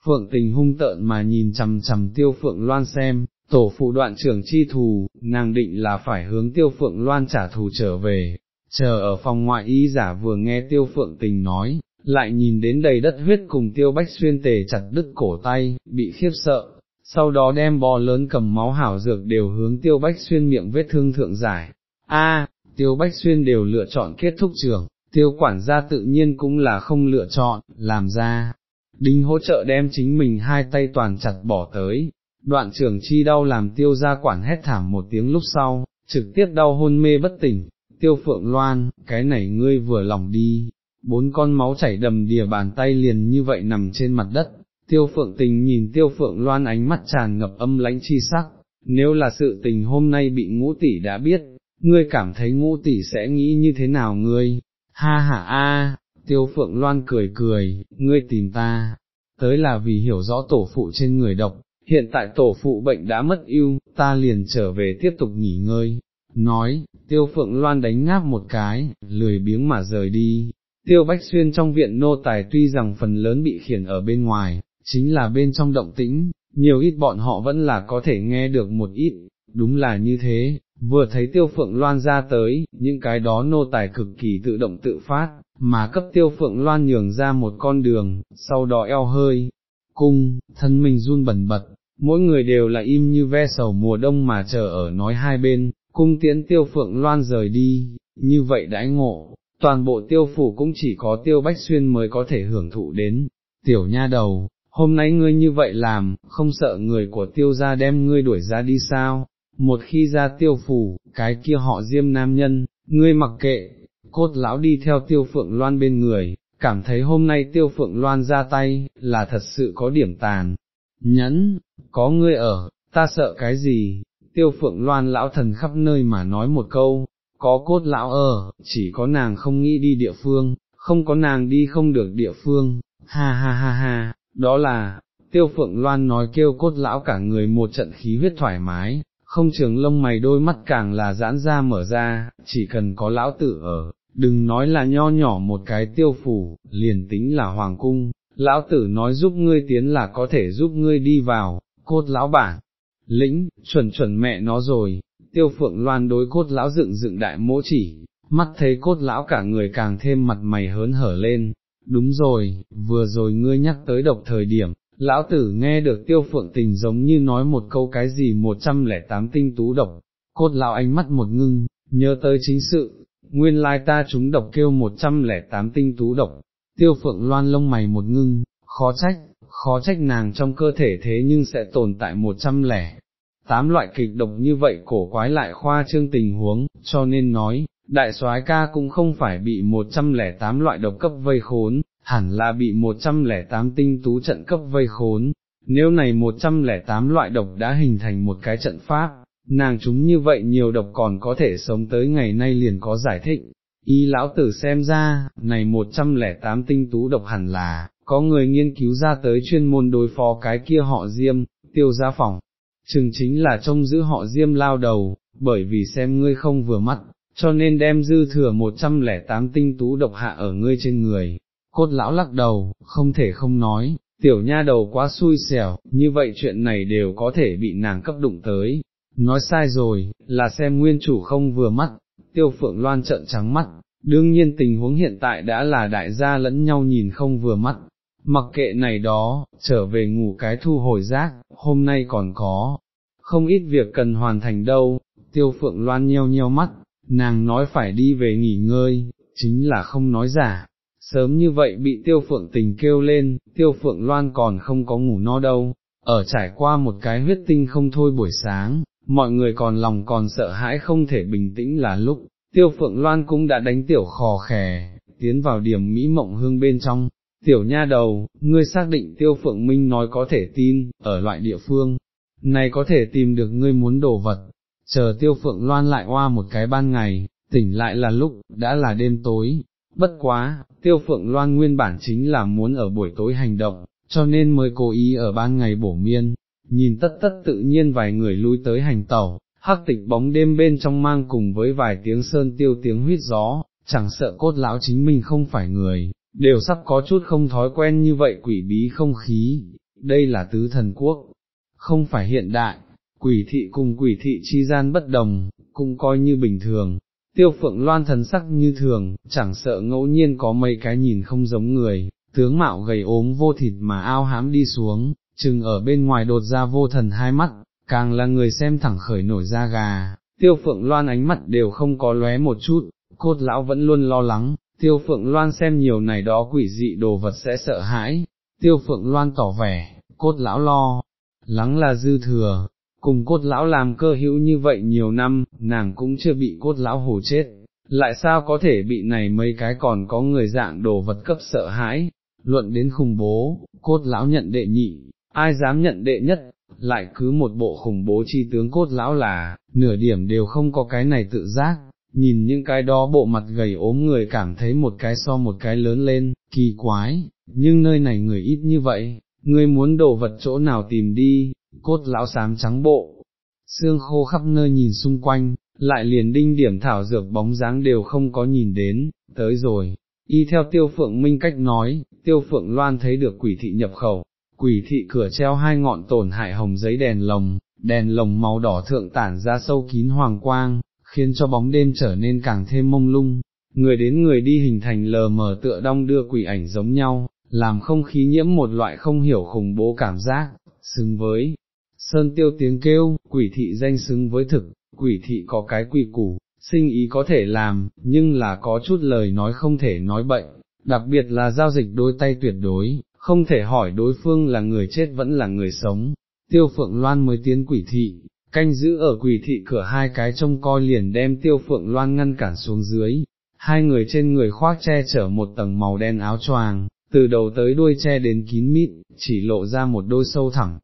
Phượng tình hung tợn mà nhìn chằm chằm tiêu phượng loan xem, tổ phụ đoạn trưởng chi thù, nàng định là phải hướng tiêu phượng loan trả thù trở về, chờ ở phòng ngoại y giả vừa nghe tiêu phượng tình nói, lại nhìn đến đầy đất huyết cùng tiêu bách xuyên tề chặt đứt cổ tay, bị khiếp sợ, sau đó đem bò lớn cầm máu hảo dược đều hướng tiêu bách xuyên miệng vết thương thượng giải. A, tiêu bách xuyên đều lựa chọn kết thúc trường, tiêu quản gia tự nhiên cũng là không lựa chọn, làm ra. Đinh hỗ trợ đem chính mình hai tay toàn chặt bỏ tới, đoạn trưởng chi đau làm tiêu gia quản hét thảm một tiếng lúc sau, trực tiếp đau hôn mê bất tỉnh, tiêu phượng loan, cái này ngươi vừa lòng đi, bốn con máu chảy đầm đìa bàn tay liền như vậy nằm trên mặt đất, tiêu phượng tình nhìn tiêu phượng loan ánh mắt tràn ngập âm lãnh chi sắc, nếu là sự tình hôm nay bị ngũ tỷ đã biết, ngươi cảm thấy ngũ tỷ sẽ nghĩ như thế nào ngươi, ha ha a, tiêu phượng loan cười cười, ngươi tìm ta, tới là vì hiểu rõ tổ phụ trên người độc, hiện tại tổ phụ bệnh đã mất ưu, ta liền trở về tiếp tục nghỉ ngơi. Nói, tiêu phượng loan đánh ngáp một cái, lười biếng mà rời đi, tiêu bách xuyên trong viện nô tài tuy rằng phần lớn bị khiển ở bên ngoài, chính là bên trong động tĩnh, nhiều ít bọn họ vẫn là có thể nghe được một ít, đúng là như thế, vừa thấy tiêu phượng loan ra tới, những cái đó nô tài cực kỳ tự động tự phát, mà cấp tiêu phượng loan nhường ra một con đường, sau đó eo hơi, cung, thân mình run bẩn bật, mỗi người đều là im như ve sầu mùa đông mà chờ ở nói hai bên, cung tiễn tiêu phượng loan rời đi, như vậy đãi ngộ, toàn bộ tiêu phủ cũng chỉ có tiêu bách xuyên mới có thể hưởng thụ đến, tiểu nha đầu, hôm nay ngươi như vậy làm, không sợ người của tiêu gia đem ngươi đuổi ra đi sao, một khi ra tiêu phủ, cái kia họ diêm nam nhân, ngươi mặc kệ, cốt lão đi theo tiêu phượng loan bên người, cảm thấy hôm nay tiêu phượng loan ra tay, là thật sự có điểm tàn, nhẫn, có ngươi ở, ta sợ cái gì, tiêu phượng loan lão thần khắp nơi mà nói một câu, có cốt lão ở, chỉ có nàng không nghĩ đi địa phương, không có nàng đi không được địa phương, ha ha ha ha, đó là, tiêu phượng loan nói kêu cốt lão cả người một trận khí huyết thoải mái, không trường lông mày đôi mắt càng là giãn ra mở ra, chỉ cần có lão tử ở, đừng nói là nho nhỏ một cái tiêu phủ, liền tính là hoàng cung, lão tử nói giúp ngươi tiến là có thể giúp ngươi đi vào, cốt lão bản, lĩnh, chuẩn chuẩn mẹ nó rồi, tiêu phượng loan đối cốt lão dựng dựng đại mỗ chỉ, mắt thấy cốt lão cả người càng thêm mặt mày hớn hở lên, đúng rồi, vừa rồi ngươi nhắc tới độc thời điểm, lão tử nghe được tiêu phượng tình giống như nói một câu cái gì 108 tinh tú độc, cốt lão ánh mắt một ngưng, nhớ tới chính sự, nguyên lai ta chúng độc kêu 108 tinh tú độc, tiêu phượng loan lông mày một ngưng, khó trách, khó trách nàng trong cơ thể thế nhưng sẽ tồn tại 108 loại kịch độc như vậy cổ quái lại khoa trương tình huống, cho nên nói, đại soái ca cũng không phải bị 108 loại độc cấp vây khốn, hẳn là bị 108 tinh tú trận cấp vây khốn, nếu này 108 loại độc đã hình thành một cái trận pháp, nàng chúng như vậy nhiều độc còn có thể sống tới ngày nay liền có giải thích. Y lão tử xem ra, này 108 tinh tú độc hẳn là, có người nghiên cứu ra tới chuyên môn đối phó cái kia họ diêm, tiêu gia phòng, chừng chính là trông giữ họ diêm lao đầu, bởi vì xem ngươi không vừa mắt, cho nên đem dư thừa 108 tinh tú độc hạ ở ngươi trên người. Cốt lão lắc đầu, không thể không nói, tiểu nha đầu quá xui xẻo, như vậy chuyện này đều có thể bị nàng cấp đụng tới. Nói sai rồi, là xem nguyên chủ không vừa mắt, tiêu phượng loan trợn trắng mắt, đương nhiên tình huống hiện tại đã là đại gia lẫn nhau nhìn không vừa mắt, mặc kệ này đó, trở về ngủ cái thu hồi rác, hôm nay còn có, không ít việc cần hoàn thành đâu, tiêu phượng loan nheo nheo mắt, nàng nói phải đi về nghỉ ngơi, chính là không nói giả. Sớm như vậy bị tiêu phượng tình kêu lên, tiêu phượng loan còn không có ngủ no đâu, ở trải qua một cái huyết tinh không thôi buổi sáng, mọi người còn lòng còn sợ hãi không thể bình tĩnh là lúc, tiêu phượng loan cũng đã đánh tiểu khò khè, tiến vào điểm mỹ mộng hương bên trong, tiểu nha đầu, ngươi xác định tiêu phượng minh nói có thể tin, ở loại địa phương, này có thể tìm được ngươi muốn đồ vật, chờ tiêu phượng loan lại qua một cái ban ngày, tỉnh lại là lúc, đã là đêm tối, bất quá, tiêu phượng loan nguyên bản chính là muốn ở buổi tối hành động, cho nên mới cố ý ở ban ngày bổ miên, nhìn tất tất tự nhiên vài người lui tới hành tẩu, hắc tịch bóng đêm bên trong mang cùng với vài tiếng sơn tiêu tiếng huyết gió, chẳng sợ cốt lão chính mình không phải người, đều sắp có chút không thói quen như vậy quỷ bí không khí, đây là tứ thần quốc, không phải hiện đại, quỷ thị cùng quỷ thị chi gian bất đồng, cũng coi như bình thường. Tiêu phượng loan thần sắc như thường, chẳng sợ ngẫu nhiên có mấy cái nhìn không giống người, tướng mạo gầy ốm vô thịt mà ao hám đi xuống, chừng ở bên ngoài đột ra vô thần hai mắt, càng là người xem thẳng khởi nổi da gà, tiêu phượng loan ánh mắt đều không có lóe một chút, cốt lão vẫn luôn lo lắng, tiêu phượng loan xem nhiều này đó quỷ dị đồ vật sẽ sợ hãi, tiêu phượng loan tỏ vẻ, cốt lão lo, lắng là dư thừa, cùng cốt lão làm cơ hữu như vậy nhiều năm, nàng cũng chưa bị cốt lão hổ chết, lại sao có thể bị này mấy cái còn có người dạng đồ vật cấp sợ hãi, luận đến khủng bố, cốt lão nhận đệ nhị, ai dám nhận đệ nhất, lại cứ một bộ khủng bố chi tướng cốt lão là, nửa điểm đều không có cái này tự giác, nhìn những cái đó bộ mặt gầy ốm người cảm thấy một cái so một cái lớn lên, kỳ quái, nhưng nơi này người ít như vậy, người muốn đồ vật chỗ nào tìm đi, cốt lão xám trắng bộ, xương khô khắp nơi nhìn xung quanh, lại liền đinh điểm thảo dược bóng dáng đều không có nhìn đến, tới rồi. Y theo tiêu phượng minh cách nói, tiêu phượng loan thấy được quỷ thị nhập khẩu, quỷ thị cửa treo hai ngọn tổn hại hồng giấy đèn lồng, đèn lồng màu đỏ thượng tản ra sâu kín hoàng quang, khiến cho bóng đêm trở nên càng thêm mông lung, người đến người đi hình thành lờ mờ tựa đong đưa quỷ ảnh giống nhau, làm không khí nhiễm một loại không hiểu khủng bố cảm giác, xứng với. Sơn tiêu tiếng kêu, quỷ thị danh xứng với thực, quỷ thị có cái quỷ củ, sinh ý có thể làm, nhưng là có chút lời nói không thể nói bệnh, đặc biệt là giao dịch đôi tay tuyệt đối, không thể hỏi đối phương là người chết vẫn là người sống. Tiêu Phượng Loan mới tiến quỷ thị, canh giữ ở quỷ thị cửa hai cái trông coi liền đem Tiêu Phượng Loan ngăn cản xuống dưới, hai người trên người khoác che chở một tầng màu đen áo choàng, từ đầu tới đuôi che đến kín mít, chỉ lộ ra một đôi sâu thẳng,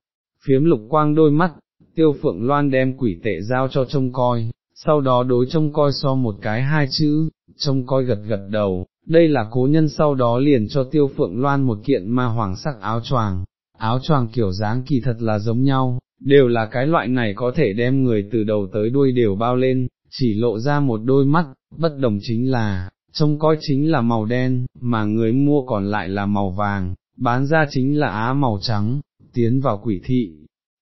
phiếm lục quang đôi mắt, Tiêu Phượng Loan đem quỷ tệ giao cho trông coi, sau đó đối trông coi so một cái hai chữ, trông coi gật gật đầu, đây là cố nhân sau đó liền cho tiêu phượng loan một kiện ma hoàng sắc áo choàng, áo choàng kiểu dáng kỳ thật là giống nhau, đều là cái loại này có thể đem người từ đầu tới đuôi đều bao lên, chỉ lộ ra một đôi mắt, bất đồng chính là, trông coi chính là màu đen, mà người mua còn lại là màu vàng, bán ra chính là á màu trắng, tiến vào quỷ thị.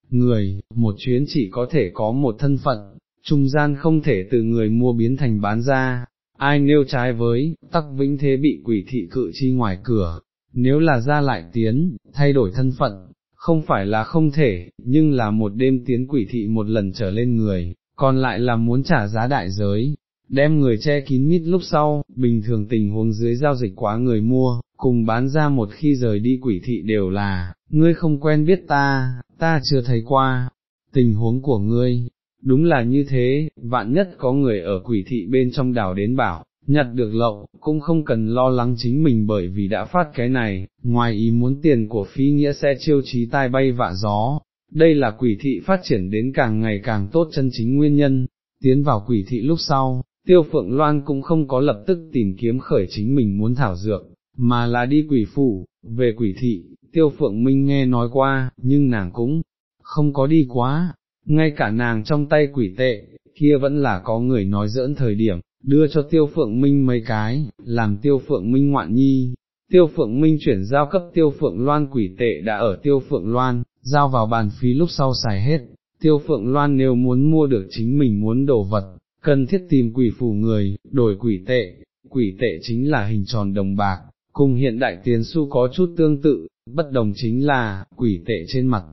Người, một chuyến chỉ có thể có một thân phận, trung gian không thể từ người mua biến thành bán ra, ai nêu trái với, tắc vĩnh thế bị quỷ thị cự chi ngoài cửa, nếu là ra lại tiến, thay đổi thân phận, không phải là không thể, nhưng là một đêm tiến quỷ thị một lần trở lên người, còn lại là muốn trả giá đại giới, đem người che kín mít lúc sau, bình thường tình huống dưới giao dịch quá người mua, cùng bán ra một khi rời đi quỷ thị đều là, ngươi không quen biết ta, ta chưa thấy qua, tình huống của ngươi, đúng là như thế, vạn nhất có người ở quỷ thị bên trong đảo đến bảo, nhặt được lậu, cũng không cần lo lắng chính mình bởi vì đã phát cái này, ngoài ý muốn tiền của phi nghĩa sẽ chiêu trí tai bay vạ gió, đây là quỷ thị phát triển đến càng ngày càng tốt chân chính nguyên nhân, tiến vào quỷ thị lúc sau, tiêu phượng loan cũng không có lập tức tìm kiếm khởi chính mình muốn thảo dược, mà là đi quỷ phủ, về quỷ thị, tiêu phượng minh nghe nói qua, nhưng nàng cũng không có đi quá, ngay cả nàng trong tay quỷ tệ, kia vẫn là có người nói dỡn thời điểm, đưa cho tiêu phượng minh mấy cái, làm tiêu phượng minh ngoạn nhi. Tiêu phượng minh chuyển giao cấp tiêu phượng loan quỷ tệ đã ở tiêu phượng loan, giao vào bàn phí lúc sau xài hết, tiêu phượng loan nếu muốn mua được chính mình muốn đồ vật, cần thiết tìm quỷ phù người, đổi quỷ tệ, quỷ tệ chính là hình tròn đồng bạc, cùng hiện đại tiền xu có chút tương tự, bất đồng chính là, quỷ tệ trên mặt.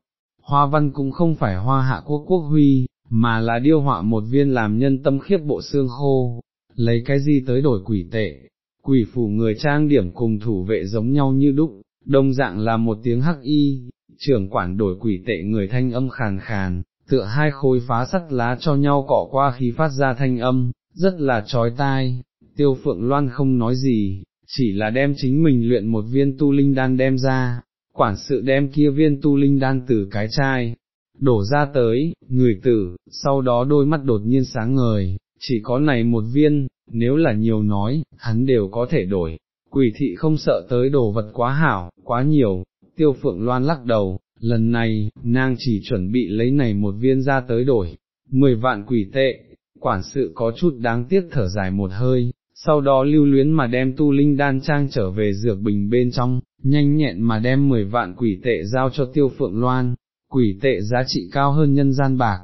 Hoa văn cũng không phải hoa hạ quốc quốc huy, mà là điêu họa một viên làm nhân tâm khiếp bộ xương khô, lấy cái gì tới đổi quỷ tệ, quỷ phủ người trang điểm cùng thủ vệ giống nhau như đúc, đồng dạng là một tiếng hắc y, trưởng quản đổi quỷ tệ người thanh âm khàn khàn, tựa hai khối phá sắt lá cho nhau cọ qua khi phát ra thanh âm, rất là trói tai, tiêu phượng loan không nói gì, chỉ là đem chính mình luyện một viên tu linh đan đem ra, quản sự đem kia viên tu linh đan từ cái chai, đổ ra tới, người tử, sau đó đôi mắt đột nhiên sáng ngời, chỉ có này một viên, nếu là nhiều nói, hắn đều có thể đổi, quỷ thị không sợ tới đồ vật quá hảo, quá nhiều, tiêu phượng loan lắc đầu, lần này, nàng chỉ chuẩn bị lấy này một viên ra tới đổi, 10 vạn quỷ tệ, quản sự có chút đáng tiếc thở dài một hơi, sau đó lưu luyến mà đem tu linh đan trang trở về dược bình bên trong, nhanh nhẹn mà đem 10 vạn quỷ tệ giao cho tiêu phượng loan, quỷ tệ giá trị cao hơn nhân gian bạc,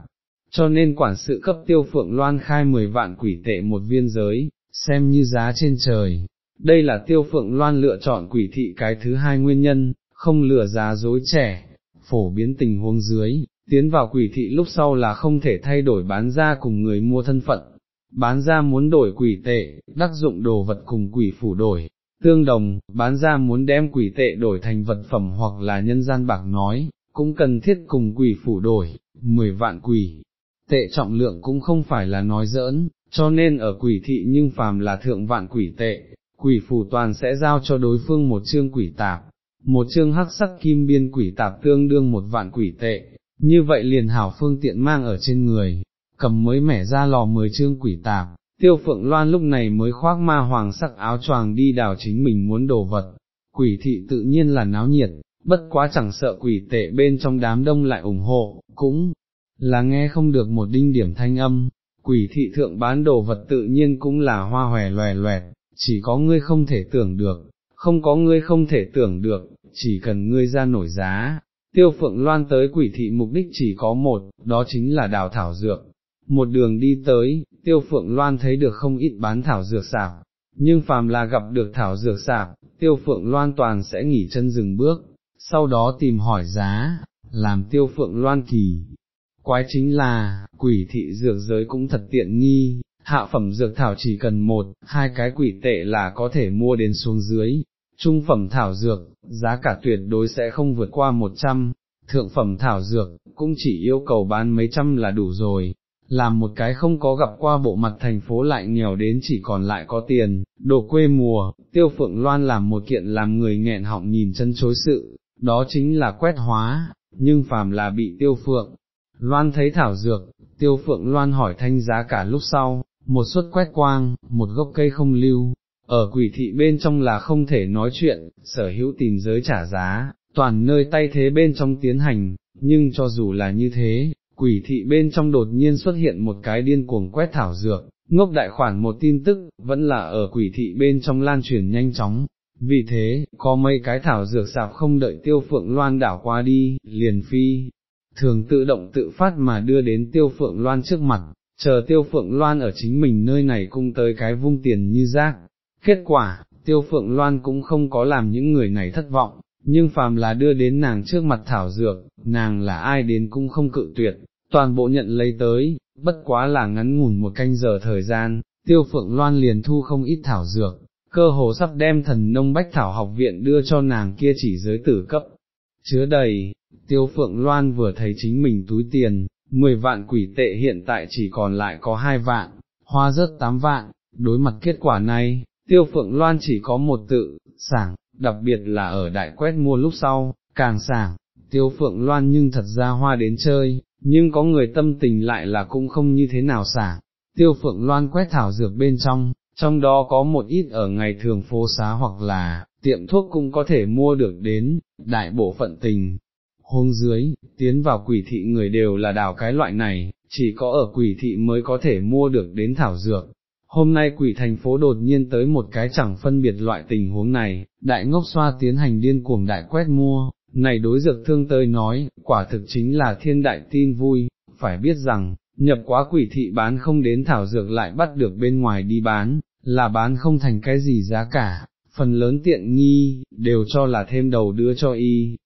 cho nên quản sự cấp tiêu phượng loan khai 10 vạn quỷ tệ một viên giới, xem như giá trên trời. Đây là tiêu phượng loan lựa chọn quỷ thị cái thứ hai nguyên nhân, không lừa giá dối trẻ, phổ biến tình huống dưới, tiến vào quỷ thị lúc sau là không thể thay đổi bán ra cùng người mua thân phận, bán ra muốn đổi quỷ tệ, đắc dụng đồ vật cùng quỷ phủ đổi, tương đồng, bán ra muốn đem quỷ tệ đổi thành vật phẩm hoặc là nhân gian bạc nói, cũng cần thiết cùng quỷ phủ đổi, 10 vạn quỷ. Tệ trọng lượng cũng không phải là nói giỡn, cho nên ở quỷ thị nhưng phàm là thượng vạn quỷ tệ, quỷ phủ toàn sẽ giao cho đối phương một chương quỷ tạp, một chương hắc sắc kim biên quỷ tạp tương đương một vạn quỷ tệ, như vậy liền hảo phương tiện mang ở trên người, cầm mới mẻ ra lò mười chương quỷ tạp, tiêu phượng loan lúc này mới khoác ma hoàng sắc áo choàng đi đào chính mình muốn đồ vật, quỷ thị tự nhiên là náo nhiệt, bất quá chẳng sợ quỷ tệ bên trong đám đông lại ủng hộ, cũng là nghe không được một đinh điểm thanh âm, quỷ thị thượng bán đồ vật tự nhiên cũng là hoa hòe loè loẹt, chỉ có ngươi không thể tưởng được, không có ngươi không thể tưởng được, chỉ cần ngươi ra nổi giá. Tiêu phượng loan tới quỷ thị mục đích chỉ có một, đó chính là đào thảo dược. Một đường đi tới, tiêu phượng loan thấy được không ít bán thảo dược sạp, nhưng phàm là gặp được thảo dược sạp, tiêu phượng loan toàn sẽ nghỉ chân dừng bước, sau đó tìm hỏi giá, làm tiêu phượng loan kỳ. Quái chính là, quỷ thị dược giới cũng thật tiện nghi, hạ phẩm dược thảo chỉ cần một, hai cái quỷ tệ là có thể mua đến xuống dưới, trung phẩm thảo dược, giá cả tuyệt đối sẽ không vượt qua một trăm, thượng phẩm thảo dược, cũng chỉ yêu cầu bán mấy trăm là đủ rồi, làm một cái không có gặp qua bộ mặt thành phố lại nghèo đến chỉ còn lại có tiền, đồ quê mùa, tiêu phượng loan làm một kiện làm người nghẹn họng nhìn chân chối sự, đó chính là quét hóa, nhưng phàm là bị tiêu phượng. Loan thấy thảo dược, tiêu phượng loan hỏi thanh giá cả lúc sau, một suất quét quang, một gốc cây không lưu, ở quỷ thị bên trong là không thể nói chuyện, sở hữu tìm giới trả giá, toàn nơi tay thế bên trong tiến hành, nhưng cho dù là như thế, quỷ thị bên trong đột nhiên xuất hiện một cái điên cuồng quét thảo dược, ngốc đại khoản một tin tức, vẫn là ở quỷ thị bên trong lan truyền nhanh chóng. Vì thế, có mấy cái thảo dược sạp không đợi tiêu phượng loan đảo qua đi, liền phi, thường tự động tự phát mà đưa đến tiêu phượng loan trước mặt, chờ tiêu phượng loan ở chính mình nơi này cung tới cái vung tiền như rác. Kết quả, tiêu phượng loan cũng không có làm những người này thất vọng, nhưng phàm là đưa đến nàng trước mặt thảo dược, nàng là ai đến cũng không cự tuyệt, toàn bộ nhận lấy tới, bất quá là ngắn ngủn một canh giờ thời gian, tiêu phượng loan liền thu không ít thảo dược, cơ hồ sắp đem thần nông bách thảo học viện đưa cho nàng kia chỉ giới tử cấp. Chứa đầy, tiêu phượng loan vừa thấy chính mình túi tiền, 10 vạn quỷ tệ hiện tại chỉ còn lại có 2 vạn, hoa rớt 8 vạn, đối mặt kết quả này, tiêu phượng loan chỉ có một tự, sảng, đặc biệt là ở đại quét mua lúc sau, càng sảng, tiêu phượng loan nhưng thật ra hoa đến chơi, nhưng có người tâm tình lại là cũng không như thế nào xả. tiêu phượng loan quét thảo dược bên trong, trong đó có một ít ở ngày thường phố xá hoặc là, tiệm thuốc cũng có thể mua được đến, đại bộ phận tình. Hôm dưới, tiến vào quỷ thị người đều là đào cái loại này, chỉ có ở quỷ thị mới có thể mua được đến thảo dược, hôm nay quỷ thành phố đột nhiên tới một cái chẳng phân biệt loại tình huống này, đại ngốc xoa tiến hành điên cuồng đại quét mua, này đối dược thương tơi nói, quả thực chính là thiên đại tin vui, phải biết rằng, nhập quá quỷ thị bán không đến thảo dược lại bắt được bên ngoài đi bán, là bán không thành cái gì giá cả, phần lớn tiện nghi, đều cho là thêm đầu đưa cho y.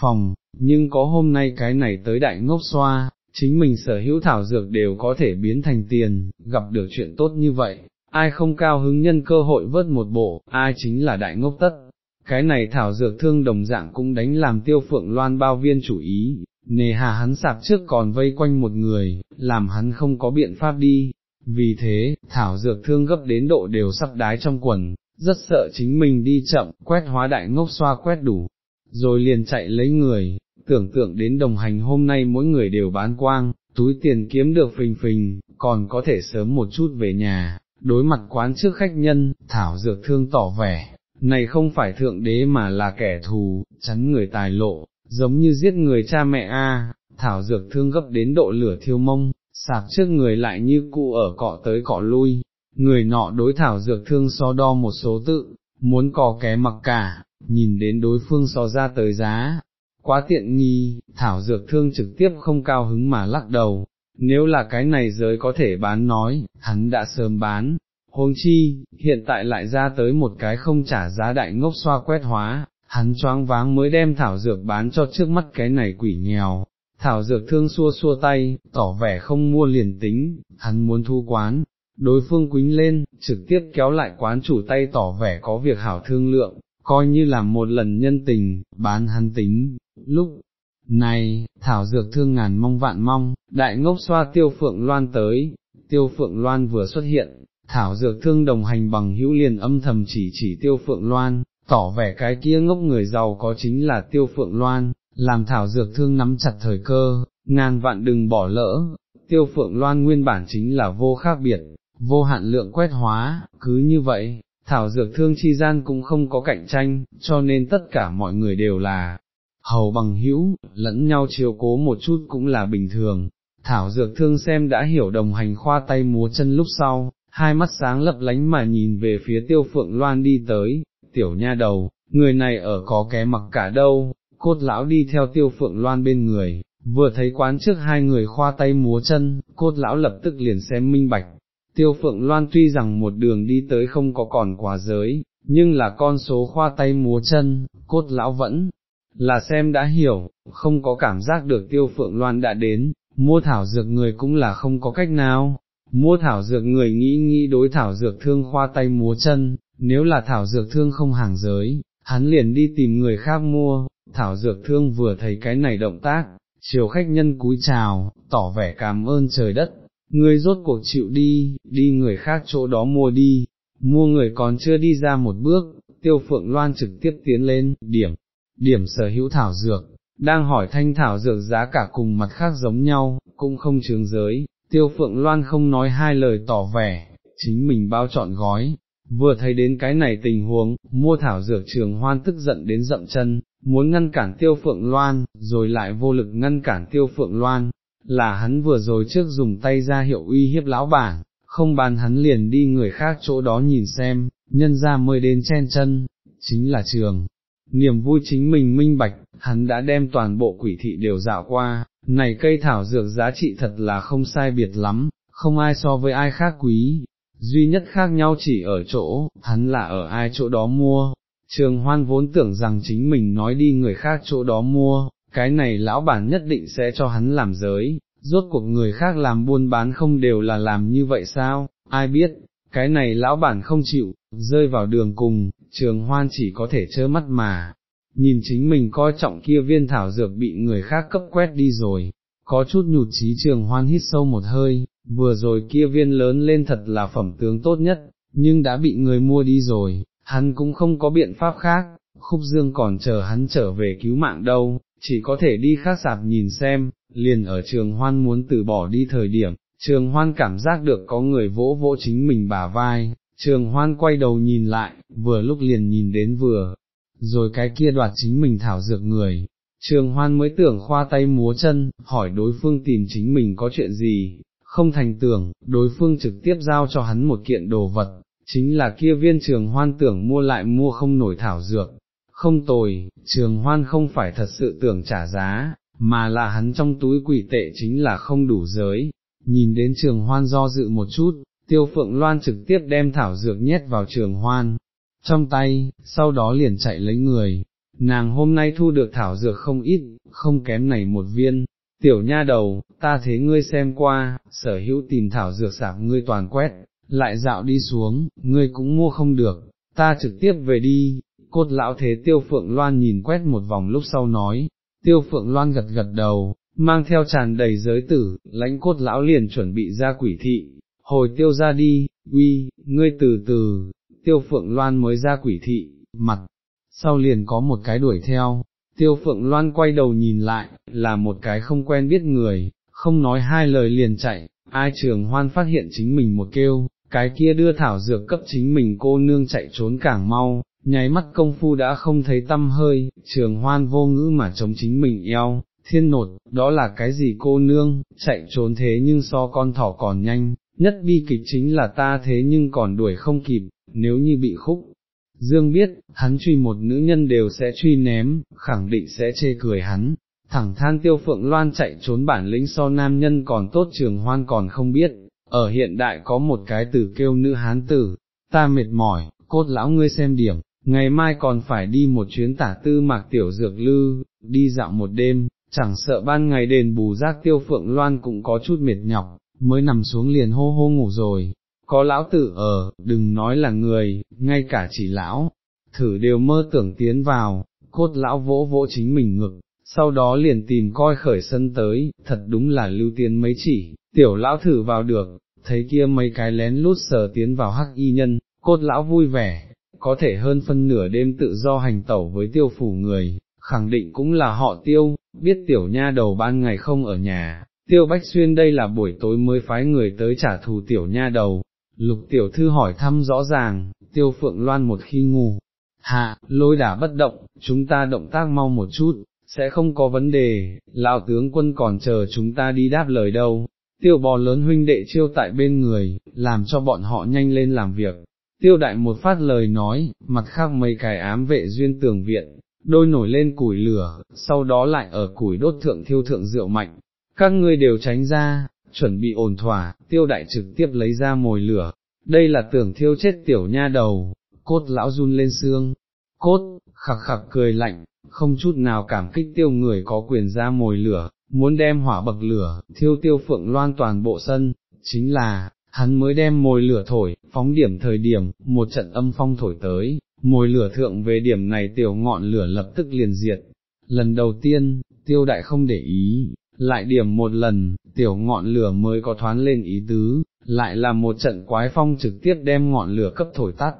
Phòng, nhưng có hôm nay cái này tới đại ngốc xoa, chính mình sở hữu thảo dược đều có thể biến thành tiền, gặp được chuyện tốt như vậy, ai không cao hứng nhân cơ hội vớt một bộ, ai chính là đại ngốc tất. Cái này thảo dược thương đồng dạng cũng đánh làm tiêu phượng loan bao viên chủ ý, nề hà hắn sạp trước còn vây quanh một người, làm hắn không có biện pháp đi, vì thế, thảo dược thương gấp đến độ đều sắp đái trong quần, rất sợ chính mình đi chậm, quét hóa đại ngốc xoa quét đủ, rồi liền chạy lấy người, tưởng tượng đến đồng hành hôm nay mỗi người đều bán quang, túi tiền kiếm được phình phình, còn có thể sớm một chút về nhà, đối mặt quán trước khách nhân, thảo dược thương tỏ vẻ, này không phải thượng đế mà là kẻ thù, chắn người tài lộ, giống như giết người cha mẹ a. thảo dược thương gấp đến độ lửa thiêu mông, sạc trước người lại như cụ ở cọ tới cọ lui, người nọ đối thảo dược thương so đo một số tự, muốn cò ké mặc cả, nhìn đến đối phương so ra tới giá, quá tiện nghi, thảo dược thương trực tiếp không cao hứng mà lắc đầu, nếu là cái này giới có thể bán nói, hắn đã sớm bán, huống chi, hiện tại lại ra tới một cái không trả giá đại ngốc xoa quét hóa, hắn choáng váng mới đem thảo dược bán cho trước mắt cái này quỷ nghèo. Thảo dược thương xua xua tay, tỏ vẻ không mua liền tính, hắn muốn thu quán, đối phương quính lên, trực tiếp kéo lại quán chủ tay tỏ vẻ có việc hảo thương lượng, coi như là một lần nhân tình, bán hắn tính, lúc này, thảo dược thương ngàn mong vạn mong, đại ngốc xoa tiêu phượng loan tới, tiêu phượng loan vừa xuất hiện, thảo dược thương đồng hành bằng hữu liền âm thầm chỉ chỉ tiêu phượng loan, tỏ vẻ cái kia ngốc người giàu có chính là tiêu phượng loan, làm thảo dược thương nắm chặt thời cơ, ngàn vạn đừng bỏ lỡ, tiêu phượng loan nguyên bản chính là vô khác biệt, vô hạn lượng quét hóa, cứ như vậy, thảo dược thương chi gian cũng không có cạnh tranh, cho nên tất cả mọi người đều là hầu bằng hữu, lẫn nhau chiều cố một chút cũng là bình thường. Thảo dược thương xem đã hiểu đồng hành khoa tay múa chân lúc sau, hai mắt sáng lấp lánh mà nhìn về phía tiêu phượng loan đi tới, tiểu nha đầu, người này ở có ké mặc cả đâu, cốt lão đi theo tiêu phượng loan bên người, vừa thấy quán trước hai người khoa tay múa chân, cốt lão lập tức liền xem minh bạch. Tiêu phượng loan tuy rằng một đường đi tới không có còn quả giới, nhưng là con số khoa tay múa chân, cốt lão vẫn là xem đã hiểu, không có cảm giác được tiêu phượng loan đã đến, mua thảo dược người cũng là không có cách nào, mua thảo dược người nghĩ nghĩ đối thảo dược thương khoa tay múa chân, nếu là thảo dược thương không hàng giới, hắn liền đi tìm người khác mua, thảo dược thương vừa thấy cái này động tác, chiều khách nhân cúi chào, tỏ vẻ cảm ơn trời đất, người rốt cuộc chịu đi, đi người khác chỗ đó mua đi, mua người còn chưa đi ra một bước, tiêu phượng loan trực tiếp tiến lên, điểm, điểm sở hữu thảo dược, đang hỏi thanh thảo dược giá cả cùng mặt khác giống nhau, cũng không trường giới, tiêu phượng loan không nói hai lời tỏ vẻ, chính mình bao chọn gói, vừa thấy đến cái này tình huống, mua thảo dược trường hoan tức giận đến dậm chân, muốn ngăn cản tiêu phượng loan, rồi lại vô lực ngăn cản tiêu phượng loan, là hắn vừa rồi trước dùng tay ra hiệu uy hiếp lão bản, không bàn hắn liền đi người khác chỗ đó nhìn xem, nhân ra mới đến chen chân, chính là trường. Niềm vui chính mình minh bạch, hắn đã đem toàn bộ quỷ thị đều dạo qua, này cây thảo dược giá trị thật là không sai biệt lắm, không ai so với ai khác quý, duy nhất khác nhau chỉ ở chỗ, hắn là ở ai chỗ đó mua, trường hoan vốn tưởng rằng chính mình nói đi người khác chỗ đó mua, cái này lão bản nhất định sẽ cho hắn làm giới, rốt cuộc người khác làm buôn bán không đều là làm như vậy sao, ai biết, cái này lão bản không chịu, rơi vào đường cùng, trường hoan chỉ có thể trơ mắt mà, nhìn chính mình coi trọng kia viên thảo dược bị người khác cấp quét đi rồi, có chút nhụt chí trường hoan hít sâu một hơi, vừa rồi kia viên lớn lên thật là phẩm tướng tốt nhất, nhưng đã bị người mua đi rồi, hắn cũng không có biện pháp khác, khúc dương còn chờ hắn trở về cứu mạng đâu, chỉ có thể đi khác sạp nhìn xem, liền ở trường hoan muốn từ bỏ đi thời điểm, trường hoan cảm giác được có người vỗ vỗ chính mình bả vai, trường hoan quay đầu nhìn lại, vừa lúc liền nhìn đến vừa, rồi cái kia đoạt chính mình thảo dược người. Trường hoan mới tưởng khoa tay múa chân, hỏi đối phương tìm chính mình có chuyện gì, không thành tưởng, đối phương trực tiếp giao cho hắn một kiện đồ vật, chính là kia viên trường hoan tưởng mua lại mua không nổi thảo dược, không tồi, trường hoan không phải thật sự tưởng trả giá, mà là hắn trong túi quỷ tệ chính là không đủ giới, nhìn đến trường hoan do dự một chút, tiêu phượng loan trực tiếp đem thảo dược nhét vào trường hoan, trong tay, sau đó liền chạy lấy người, nàng hôm nay thu được thảo dược không ít, không kém này một viên, tiểu nha đầu, ta thế ngươi xem qua, sở hữu tìm thảo dược sạc ngươi toàn quét, lại dạo đi xuống, ngươi cũng mua không được, ta trực tiếp về đi, cốt lão thế tiêu phượng loan nhìn quét một vòng lúc sau nói, tiêu phượng loan gật gật đầu, mang theo tràn đầy giới tử, lãnh cốt lão liền chuẩn bị ra quỷ thị, hồi tiêu ra đi, uy, ngươi từ từ, tiêu phượng loan mới ra quỷ thị, mặt, sau liền có một cái đuổi theo, tiêu phượng loan quay đầu nhìn lại, là một cái không quen biết người, không nói hai lời liền chạy, ai trường hoan phát hiện chính mình một kêu, cái kia đưa thảo dược cấp chính mình cô nương chạy trốn càng mau, nháy mắt công phu đã không thấy tâm hơi, trường hoan vô ngữ mà chống chính mình eo, thiên nột, đó là cái gì cô nương, chạy trốn thế nhưng so con thỏ còn nhanh, nhất bi kịch chính là ta thế nhưng còn đuổi không kịp, nếu như bị khúc. Dương biết, hắn truy một nữ nhân đều sẽ truy ném, khẳng định sẽ chê cười hắn, thẳng than tiêu phượng loan chạy trốn bản lĩnh so nam nhân còn tốt trường hoan còn không biết, ở hiện đại có một cái từ kêu nữ hán tử, ta mệt mỏi, cốt lão ngươi xem điểm, ngày mai còn phải đi một chuyến tả tư mạc tiểu dược lư, đi dạo một đêm, chẳng sợ ban ngày đền bù giác tiêu phượng loan cũng có chút mệt nhọc, mới nằm xuống liền hô hô ngủ rồi, có lão tử ở, đừng nói là người, ngay cả chỉ lão, thử đều mơ tưởng tiến vào, cốt lão vỗ vỗ chính mình ngực, sau đó liền tìm coi khởi sân tới, thật đúng là lưu tiến mấy chỉ, tiểu lão thử vào được, thấy kia mấy cái lén lút sờ tiến vào hắc y nhân, cốt lão vui vẻ, có thể hơn phân nửa đêm tự do hành tẩu với tiêu phủ người, khẳng định cũng là họ tiêu, biết tiểu nha đầu ban ngày không ở nhà, tiêu bách xuyên đây là buổi tối mới phái người tới trả thù tiểu nha đầu, lục tiểu thư hỏi thăm rõ ràng, tiêu phượng loan một khi ngủ, hạ, lôi đả bất động, chúng ta động tác mau một chút, sẽ không có vấn đề, lão tướng quân còn chờ chúng ta đi đáp lời đâu. Tiêu bò lớn huynh đệ chiêu tại bên người, làm cho bọn họ nhanh lên làm việc. Tiêu đại một phát lời nói, mặt khác mấy cái ám vệ duyên tường viện, đôi nổi lên củi lửa, sau đó lại ở củi đốt thượng thiêu thượng rượu mạnh. Các ngươi đều tránh ra, chuẩn bị ổn thỏa, tiêu đại trực tiếp lấy ra mồi lửa, đây là tưởng thiêu chết tiểu nha đầu, cốt lão run lên xương, cốt, khặc khặc cười lạnh, không chút nào cảm kích tiêu người có quyền ra mồi lửa, muốn đem hỏa bậc lửa, thiêu tiêu phượng loan toàn bộ sân, chính là, hắn mới đem mồi lửa thổi, phóng điểm thời điểm, một trận âm phong thổi tới, mồi lửa thượng về điểm này tiểu ngọn lửa lập tức liền diệt. Lần đầu tiên, tiêu đại không để ý, lại điểm một lần, tiểu ngọn lửa mới có thoáng lên ý tứ, lại là một trận quái phong trực tiếp đem ngọn lửa cấp thổi tắt,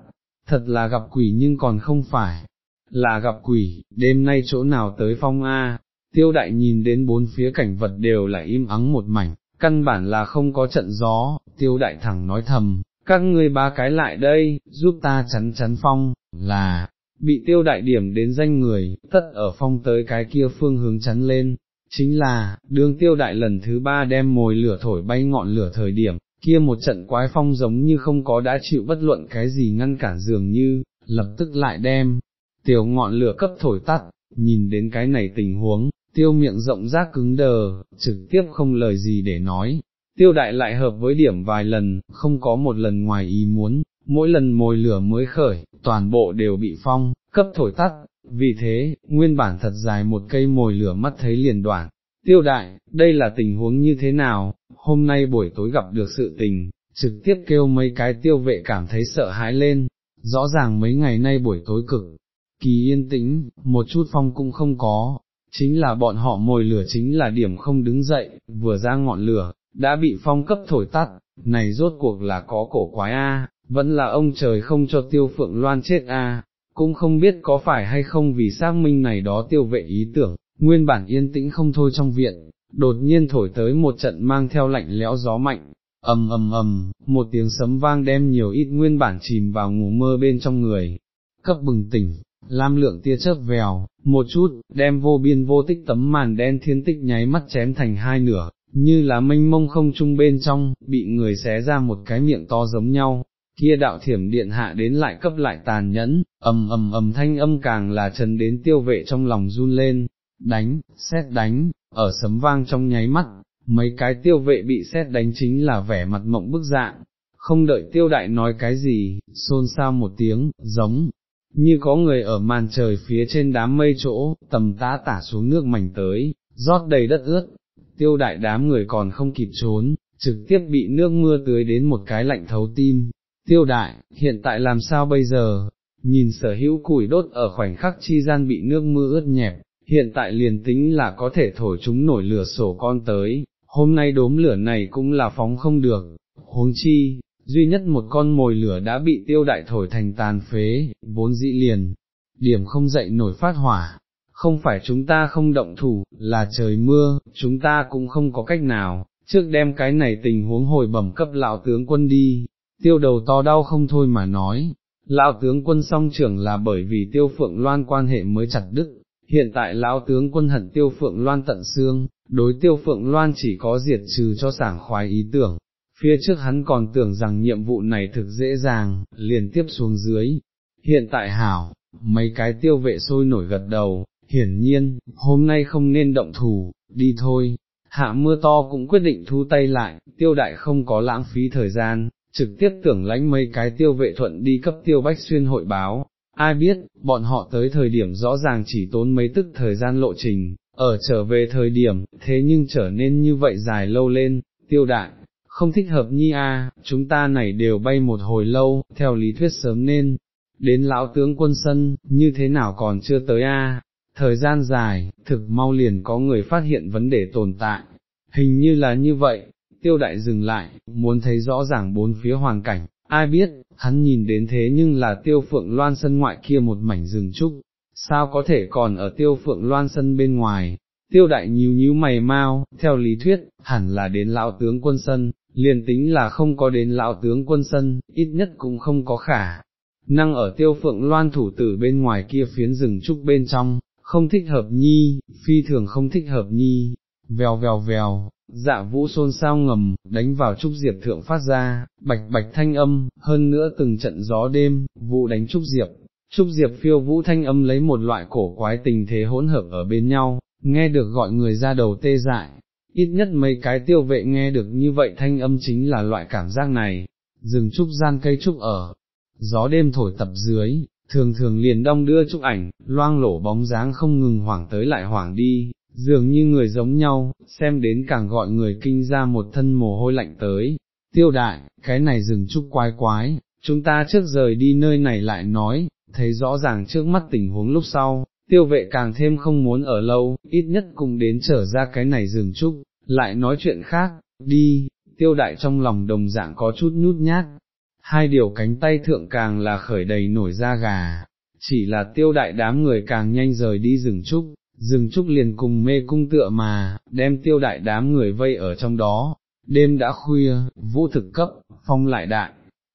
thật là gặp quỷ nhưng còn không phải, là gặp quỷ, đêm nay chỗ nào tới phong A, tiêu đại nhìn đến bốn phía cảnh vật đều là im ắng một mảnh, căn bản là không có trận gió, tiêu đại thẳng nói thầm, các ngươi ba cái lại đây, giúp ta chắn chắn phong, là, bị tiêu đại điểm đến danh người, tất ở phong tới cái kia phương hướng chắn lên, chính là, đương tiêu đại lần thứ ba đem mồi lửa thổi bay ngọn lửa thời điểm, kia một trận quái phong giống như không có đã chịu bất luận cái gì ngăn cản dường như, lập tức lại đem, tiểu ngọn lửa cấp thổi tắt, nhìn đến cái này tình huống, tiêu miệng rộng rác cứng đờ, trực tiếp không lời gì để nói, tiêu đại lại hợp với điểm vài lần, không có một lần ngoài ý muốn, mỗi lần mồi lửa mới khởi, toàn bộ đều bị phong, cấp thổi tắt, vì thế, nguyên bản thật dài một cây mồi lửa mắt thấy liền đoạn. Tiêu đại, đây là tình huống như thế nào, hôm nay buổi tối gặp được sự tình, trực tiếp kêu mấy cái tiêu vệ cảm thấy sợ hãi lên, rõ ràng mấy ngày nay buổi tối cực, kỳ yên tĩnh, một chút phong cũng không có, chính là bọn họ mồi lửa chính là điểm không đứng dậy, vừa ra ngọn lửa, đã bị phong cấp thổi tắt, này rốt cuộc là có cổ quái a, vẫn là ông trời không cho tiêu phượng loan chết a, cũng không biết có phải hay không vì xác minh này đó tiêu vệ ý tưởng, nguyên bản yên tĩnh không thôi trong viện, đột nhiên thổi tới một trận mang theo lạnh lẽo gió mạnh, ầm ầm ầm, một tiếng sấm vang đem nhiều ít nguyên bản chìm vào ngủ mơ bên trong người, cấp bừng tỉnh, lam lượng tia chớp vèo, một chút, đem vô biên vô tích tấm màn đen thiên tích nháy mắt chém thành hai nửa, như là mênh mông không trung bên trong, bị người xé ra một cái miệng to giống nhau, kia đạo thiểm điện hạ đến lại cấp lại tàn nhẫn, ầm ầm ầm thanh âm càng là trần đến tiêu vệ trong lòng run lên, đánh, xét đánh, ở sấm vang trong nháy mắt, mấy cái tiêu vệ bị xét đánh chính là vẻ mặt mộng bức dạng, không đợi tiêu đại nói cái gì, xôn xao một tiếng, giống, như có người ở màn trời phía trên đám mây chỗ, tầm tá tả xuống nước mảnh tới, rót đầy đất ướt, tiêu đại đám người còn không kịp trốn, trực tiếp bị nước mưa tưới đến một cái lạnh thấu tim. Tiêu đại, hiện tại làm sao bây giờ? Nhìn sở hữu củi đốt ở khoảnh khắc chi gian bị nước mưa ướt nhẹp, hiện tại liền tính là có thể thổi chúng nổi lửa sổ con tới, hôm nay đốm lửa này cũng là phóng không được, huống chi, duy nhất một con mồi lửa đã bị tiêu đại thổi thành tàn phế, vốn dĩ liền, điểm không dậy nổi phát hỏa, không phải chúng ta không động thủ, là trời mưa, chúng ta cũng không có cách nào, trước đem cái này tình huống hồi bẩm cấp lão tướng quân đi, tiêu đầu to đau không thôi mà nói, lão tướng quân song trưởng là bởi vì tiêu phượng loan quan hệ mới chặt đứt, hiện tại lão tướng quân hận tiêu phượng loan tận xương, đối tiêu phượng loan chỉ có diệt trừ cho sảng khoái ý tưởng, phía trước hắn còn tưởng rằng nhiệm vụ này thực dễ dàng, liền tiếp xuống dưới, hiện tại hảo, mấy cái tiêu vệ sôi nổi gật đầu, hiển nhiên, hôm nay không nên động thủ, đi thôi, hạ mưa to cũng quyết định thu tay lại, tiêu đại không có lãng phí thời gian, trực tiếp tưởng lãnh mấy cái tiêu vệ thuận đi cấp tiêu bách xuyên hội báo, ai biết, bọn họ tới thời điểm rõ ràng chỉ tốn mấy tức thời gian lộ trình, ở trở về thời điểm, thế nhưng trở nên như vậy dài lâu lên, tiêu đại, không thích hợp nhi a, chúng ta này đều bay một hồi lâu, theo lý thuyết sớm nên, đến lão tướng quân sân, như thế nào còn chưa tới a? Thời gian dài, thực mau liền có người phát hiện vấn đề tồn tại, hình như là như vậy, tiêu đại dừng lại, muốn thấy rõ ràng bốn phía hoàn cảnh, ai biết, hắn nhìn đến thế nhưng là tiêu phượng loan sân ngoại kia một mảnh rừng trúc, sao có thể còn ở tiêu phượng loan sân bên ngoài, tiêu đại nhíu nhíu mày mau, theo lý thuyết, hẳn là đến lão tướng quân sân, liền tính là không có đến lão tướng quân sân, ít nhất cũng không có khả. Năng ở tiêu phượng loan thủ tử bên ngoài kia phiến rừng trúc bên trong, không thích hợp nhi, phi thường không thích hợp nhi, vèo vèo vèo, dạ vũ xôn sao ngầm, đánh vào trúc diệp thượng phát ra, bạch bạch thanh âm, hơn nữa từng trận gió đêm, vụ đánh trúc diệp, trúc diệp phiêu vũ thanh âm lấy một loại cổ quái tình thế hỗn hợp ở bên nhau, nghe được gọi người ra đầu tê dại, ít nhất mấy cái tiêu vệ nghe được như vậy thanh âm chính là loại cảm giác này, rừng trúc gian cây trúc ở, gió đêm thổi tập dưới, thường thường liền đông đưa trúc ảnh, loang lổ bóng dáng không ngừng hoảng tới lại hoảng đi, dường như người giống nhau, xem đến càng gọi người kinh ra một thân mồ hôi lạnh tới, tiêu đại, cái này rừng trúc quái quái, chúng ta trước rời đi nơi này lại nói, thấy rõ ràng trước mắt tình huống lúc sau, tiêu vệ càng thêm không muốn ở lâu, ít nhất cũng đến trở ra cái này rừng trúc, lại nói chuyện khác, đi, tiêu đại trong lòng đồng dạng có chút nhút nhát, hai điều cánh tay thượng càng là khởi đầy nổi da gà, chỉ là tiêu đại đám người càng nhanh rời đi rừng trúc, rừng trúc liền cùng mê cung tựa mà, đem tiêu đại đám người vây ở trong đó, đêm đã khuya, vũ thực cấp, phong lại đại,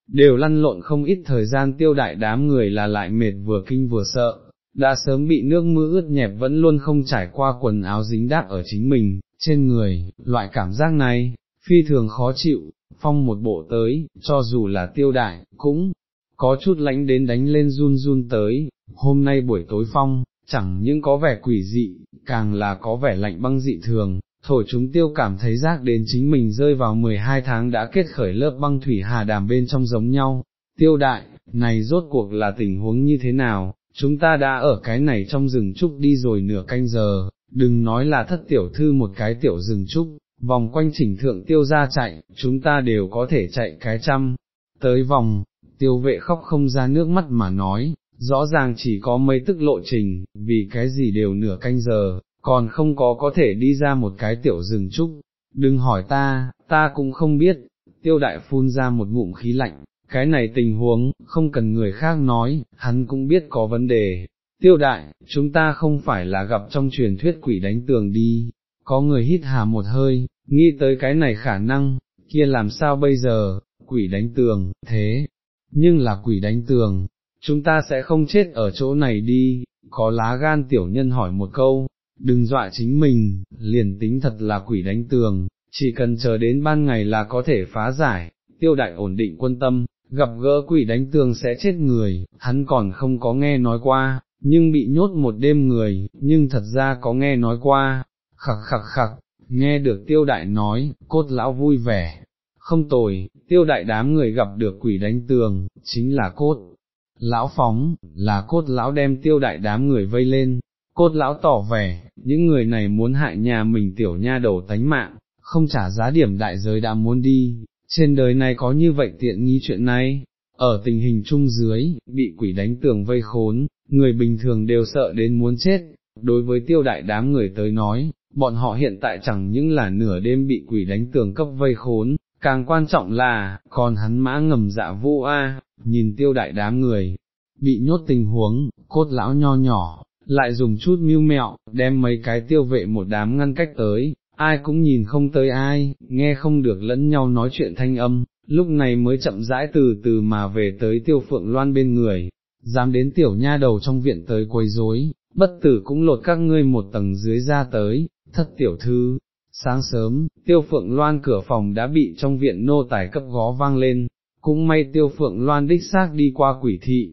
đều lăn lộn không ít thời gian tiêu đại đám người là lại mệt vừa kinh vừa sợ, đã sớm bị nước mưa ướt nhẹp vẫn luôn không trải qua quần áo dính đáp ở chính mình, trên người, loại cảm giác này, phi thường khó chịu, phong một bộ tới, cho dù là tiêu đại, cũng có chút lãnh đến đánh lên run run tới, hôm nay buổi tối phong, chẳng những có vẻ quỷ dị, càng là có vẻ lạnh băng dị thường, thổi chúng tiêu cảm thấy giác đến chính mình rơi vào 12 tháng đã kết khởi lớp băng thủy hà đàm bên trong giống nhau, tiêu đại, này rốt cuộc là tình huống như thế nào, chúng ta đã ở cái này trong rừng trúc đi rồi nửa canh giờ, đừng nói là thất tiểu thư một cái tiểu rừng trúc, vòng quanh chỉnh thượng tiêu ra chạy, chúng ta đều có thể chạy cái trăm, tới vòng, tiêu vệ khóc không ra nước mắt mà nói, rõ ràng chỉ có mấy tức lộ trình, vì cái gì đều nửa canh giờ, còn không có có thể đi ra một cái tiểu rừng trúc, đừng hỏi ta, ta cũng không biết, tiêu đại phun ra một ngụm khí lạnh, cái này tình huống, không cần người khác nói, hắn cũng biết có vấn đề. Tiêu đại, chúng ta không phải là gặp trong truyền thuyết quỷ đánh tường đi, có người hít hà một hơi, nghĩ tới cái này khả năng, kia làm sao bây giờ, quỷ đánh tường, thế, nhưng là quỷ đánh tường, chúng ta sẽ không chết ở chỗ này đi, có lá gan tiểu nhân hỏi một câu, đừng dọa chính mình, liền tính thật là quỷ đánh tường, chỉ cần chờ đến ban ngày là có thể phá giải, tiêu đại ổn định quân tâm, gặp gỡ quỷ đánh tường sẽ chết người, hắn còn không có nghe nói qua, nhưng bị nhốt một đêm người, nhưng thật ra có nghe nói qua, khặc khặc khặc, nghe được tiêu đại nói, cốt lão vui vẻ, không tồi, tiêu đại đám người gặp được quỷ đánh tường, chính là cốt. Lão phóng, là cốt lão đem tiêu đại đám người vây lên, cốt lão tỏ vẻ, những người này muốn hại nhà mình tiểu nha đầu tánh mạng, không trả giá điểm đại giới đã muốn đi, trên đời này có như vậy tiện nghi chuyện này, ở tình hình chung dưới, bị quỷ đánh tường vây khốn, người bình thường đều sợ đến muốn chết, đối với tiêu đại đám người tới nói, bọn họ hiện tại chẳng những là nửa đêm bị quỷ đánh tường cấp vây khốn, càng quan trọng là, còn hắn mã ngầm dạ vô a, nhìn tiêu đại đám người, bị nhốt tình huống, cốt lão nho nhỏ, lại dùng chút mưu mẹo, đem mấy cái tiêu vệ một đám ngăn cách tới, ai cũng nhìn không tới ai, nghe không được lẫn nhau nói chuyện thanh âm, lúc này mới chậm rãi từ từ mà về tới tiêu phượng loan bên người, dám đến tiểu nha đầu trong viện tới quấy rối, bất tử cũng lột các ngươi một tầng dưới ra tới, thất tiểu thư. Sáng sớm, tiêu phượng loan cửa phòng đã bị trong viện nô tài cấp gó vang lên, cũng may tiêu phượng loan đích xác đi qua quỷ thị,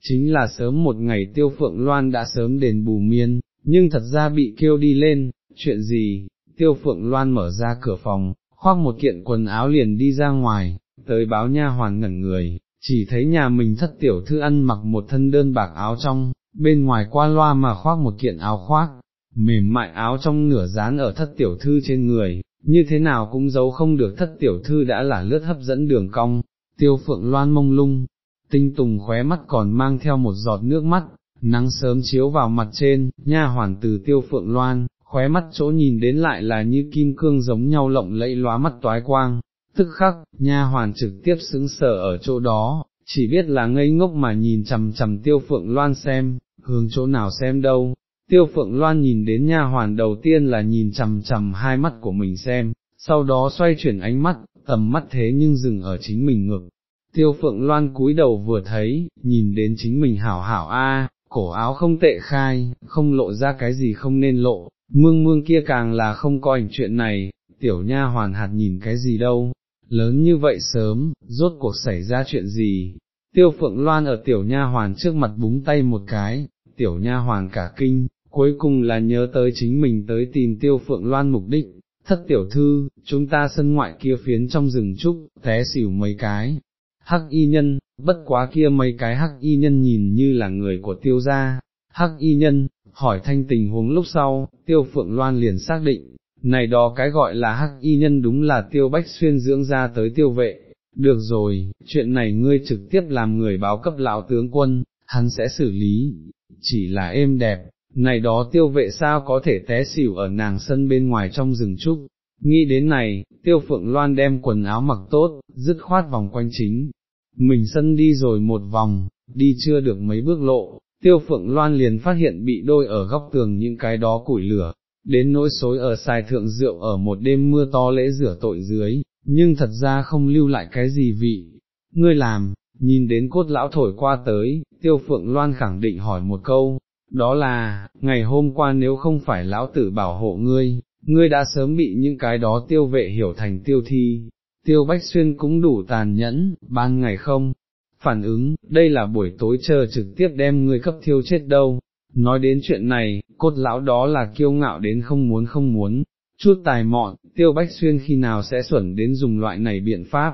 chính là sớm một ngày tiêu phượng loan đã sớm đền bù miên, nhưng thật ra bị kêu đi lên, chuyện gì, tiêu phượng loan mở ra cửa phòng, khoác một kiện quần áo liền đi ra ngoài, tới báo nha hoàn ngẩn người, chỉ thấy nhà mình thất tiểu thư ăn mặc một thân đơn bạc áo trong, bên ngoài qua loa mà khoác một kiện áo khoác, mềm mại áo trong nửa dán ở thất tiểu thư trên người, như thế nào cũng giấu không được thất tiểu thư đã là lướt hấp dẫn đường cong, tiêu phượng loan mông lung, tinh tùng khóe mắt còn mang theo một giọt nước mắt, nắng sớm chiếu vào mặt trên, nha hoàn từ tiêu phượng loan, khóe mắt chỗ nhìn đến lại là như kim cương giống nhau lộng lẫy lóa mắt toái quang, tức khắc, nha hoàn trực tiếp xứng sở ở chỗ đó, chỉ biết là ngây ngốc mà nhìn chầm chầm tiêu phượng loan xem, hướng chỗ nào xem đâu. Tiêu Phượng Loan nhìn đến nha hoàn đầu tiên là nhìn chằm chằm hai mắt của mình xem, sau đó xoay chuyển ánh mắt, tầm mắt thế nhưng dừng ở chính mình ngực. Tiêu Phượng Loan cúi đầu vừa thấy, nhìn đến chính mình hảo hảo a, cổ áo không tệ khai, không lộ ra cái gì không nên lộ, mương mương kia càng là không có ảnh chuyện này, tiểu nha hoàn hạt nhìn cái gì đâu, lớn như vậy sớm, rốt cuộc xảy ra chuyện gì, tiêu phượng loan ở tiểu nha hoàn trước mặt búng tay một cái, tiểu nha hoàn cả kinh, cuối cùng là nhớ tới chính mình tới tìm tiêu phượng loan mục đích, thất tiểu thư, chúng ta sân ngoại kia phiến trong rừng trúc, té xỉu mấy cái, hắc y nhân, bất quá kia mấy cái hắc y nhân nhìn như là người của tiêu gia, hắc y nhân, hỏi thanh tình huống lúc sau, tiêu phượng loan liền xác định, này đó cái gọi là hắc y nhân đúng là tiêu bách xuyên dưỡng ra tới tiêu vệ, được rồi, chuyện này ngươi trực tiếp làm người báo cấp lão tướng quân, hắn sẽ xử lý, chỉ là êm đẹp, này đó tiêu vệ sao có thể té xỉu ở nàng sân bên ngoài trong rừng trúc. Nghĩ đến này, tiêu phượng loan đem quần áo mặc tốt, dứt khoát vòng quanh chính. Mình sân đi rồi một vòng, đi chưa được mấy bước lộ, tiêu phượng loan liền phát hiện bị đôi ở góc tường những cái đó củi lửa, đến nỗi xối ở xài thượng rượu ở một đêm mưa to lễ rửa tội dưới, nhưng thật ra không lưu lại cái gì vị. Ngươi làm, nhìn đến cốt lão thổi qua tới, tiêu phượng loan khẳng định hỏi một câu, đó là, ngày hôm qua nếu không phải lão tử bảo hộ ngươi, ngươi đã sớm bị những cái đó tiêu vệ hiểu thành tiêu thi, tiêu bách xuyên cũng đủ tàn nhẫn, ban ngày không, phản ứng, đây là buổi tối chờ trực tiếp đem ngươi cấp thiêu chết đâu. Nói đến chuyện này, cốt lão đó là kiêu ngạo đến không muốn không muốn, chút tài mọn, tiêu bách xuyên khi nào sẽ xuẩn đến dùng loại này biện pháp.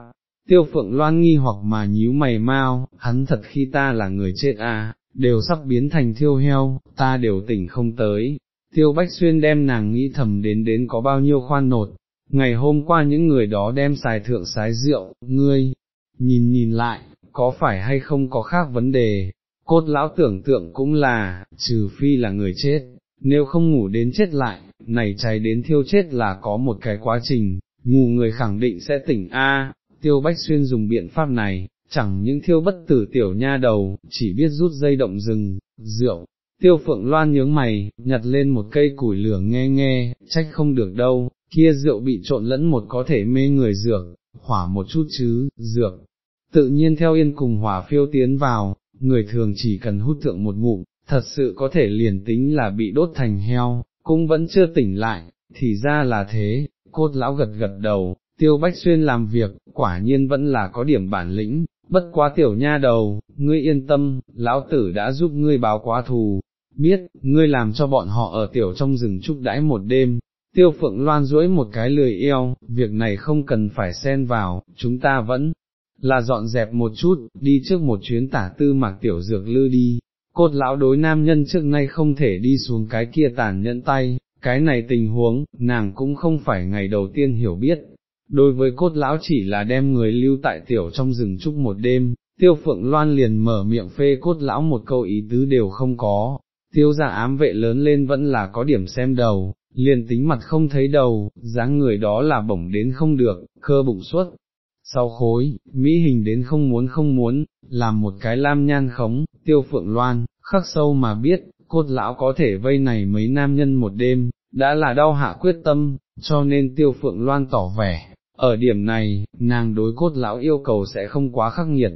Tiêu phượng loan nghi hoặc mà nhíu mày mau, hắn thật khi ta là người chết à, đều sắp biến thành thiêu heo, ta đều tỉnh không tới. Tiêu Bách Xuyên đem nàng nghĩ thầm đến đến có bao nhiêu khoan nột, ngày hôm qua những người đó đem xài thượng sái rượu, ngươi, nhìn nhìn lại, có phải hay không có khác vấn đề, cốt lão tưởng tượng cũng là, trừ phi là người chết, nếu không ngủ đến chết lại, này cháy đến thiêu chết là có một cái quá trình, ngủ người khẳng định sẽ tỉnh A, tiêu bách xuyên dùng biện pháp này, chẳng những thiêu bất tử tiểu nha đầu, chỉ biết rút dây động rừng, rượu. Tiêu phượng loan nhướng mày, nhặt lên một cây củi lửa nghe nghe, trách không được đâu, kia rượu bị trộn lẫn một có thể mê người dược, hỏa một chút chứ, dược, tự nhiên theo yên cùng hỏa phiêu tiến vào, người thường chỉ cần hút thượng một ngụm, thật sự có thể liền tính là bị đốt thành heo, cũng vẫn chưa tỉnh lại, thì ra là thế, cốt lão gật gật đầu, tiêu bách xuyên làm việc, quả nhiên vẫn là có điểm bản lĩnh, bất quá tiểu nha đầu, ngươi yên tâm, lão tử đã giúp ngươi báo quá thù, biết, ngươi làm cho bọn họ ở tiểu trong rừng trúc đãi một đêm, tiêu phượng loan duỗi một cái lười eo, việc này không cần phải xen vào, chúng ta vẫn là dọn dẹp một chút, đi trước một chuyến tả tư mạc tiểu dược lư đi, cốt lão đối nam nhân trước nay không thể đi xuống cái kia tàn nhẫn tay, cái này tình huống, nàng cũng không phải ngày đầu tiên hiểu biết. Đối với cốt lão chỉ là đem người lưu tại tiểu trong rừng trúc một đêm, tiêu phượng loan liền mở miệng phê cốt lão một câu ý tứ đều không có, tiêu gia ám vệ lớn lên vẫn là có điểm xem đầu, liền tính mặt không thấy đầu, dáng người đó là bổng đến không được, cơ bụng suốt. Sau khối, mỹ hình đến không muốn không muốn, làm một cái lam nhan khống, tiêu phượng loan, khắc sâu mà biết, cốt lão có thể vây này mấy nam nhân một đêm, đã là đau hạ quyết tâm, cho nên tiêu phượng loan tỏ vẻ, ở điểm này, nàng đối cốt lão yêu cầu sẽ không quá khắc nghiệt,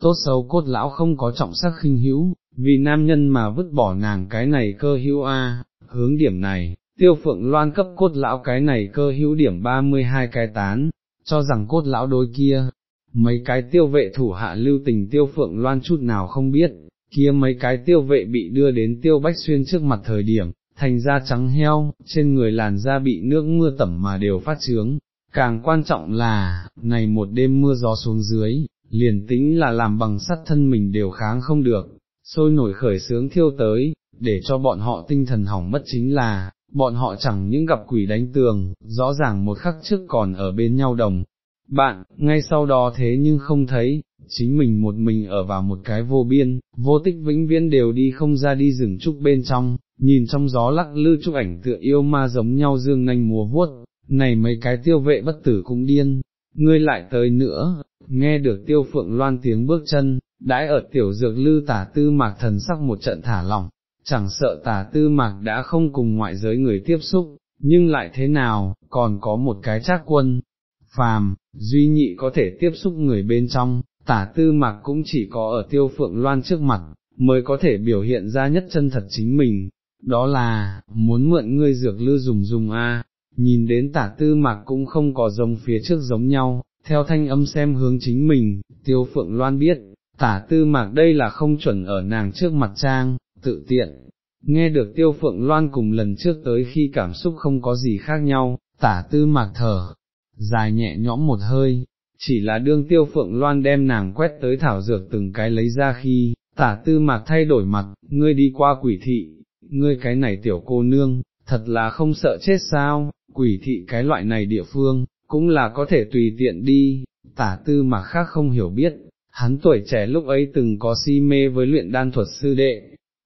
tốt xấu cốt lão không có trọng sắc khinh hữu, vì nam nhân mà vứt bỏ nàng cái này cơ hữu a, hướng điểm này, tiêu phượng loan cấp cốt lão cái này cơ hữu điểm 32 cái tán, cho rằng cốt lão đối kia, mấy cái tiêu vệ thủ hạ lưu tình tiêu phượng loan chút nào không biết, kia mấy cái tiêu vệ bị đưa đến tiêu bách xuyên trước mặt thời điểm, thành da trắng heo, trên người làn da bị nước mưa tẩm mà đều phát trướng, càng quan trọng là, này một đêm mưa gió xuống dưới, liền tính là làm bằng sắt thân mình đều kháng không được, sôi nổi khởi sướng thiêu tới, để cho bọn họ tinh thần hỏng mất chính là, bọn họ chẳng những gặp quỷ đánh tường, rõ ràng một khắc trước còn ở bên nhau đồng. Bạn, ngay sau đó thế nhưng không thấy, chính mình một mình ở vào một cái vô biên, vô tích vĩnh viễn đều đi không ra đi rừng trúc bên trong, nhìn trong gió lắc lư trúc ảnh tựa yêu ma giống nhau dương nanh mùa vuốt, này mấy cái tiêu vệ bất tử cũng điên, ngươi lại tới nữa, nghe được tiêu phượng loan tiếng bước chân, đãi ở tiểu dược lư tả tư mạc thần sắc một trận thả lỏng, chẳng sợ tả tư mạc đã không cùng ngoại giới người tiếp xúc, nhưng lại thế nào, còn có một cái trác quân, phàm, duy nhị có thể tiếp xúc người bên trong, tả tư mạc cũng chỉ có ở tiêu phượng loan trước mặt, mới có thể biểu hiện ra nhất chân thật chính mình, đó là, muốn mượn ngươi dược lư dùng dùng a nhìn đến tả tư mạc cũng không có giống phía trước giống nhau, theo thanh âm xem hướng chính mình, tiêu phượng loan biết, tả tư mạc đây là không chuẩn ở nàng trước mặt trang, tự tiện. Nghe được tiêu phượng loan cùng lần trước tới khi cảm xúc không có gì khác nhau, tả tư mạc thở, dài nhẹ nhõm một hơi, chỉ là đương tiêu phượng loan đem nàng quét tới thảo dược từng cái lấy ra khi, tả tư mạc thay đổi mặt, ngươi đi qua quỷ thị, ngươi cái này tiểu cô nương, thật là không sợ chết sao, quỷ thị cái loại này địa phương, cũng là có thể tùy tiện đi, tả tư mà khác không hiểu biết, hắn tuổi trẻ lúc ấy từng có si mê với luyện đan thuật sư đệ,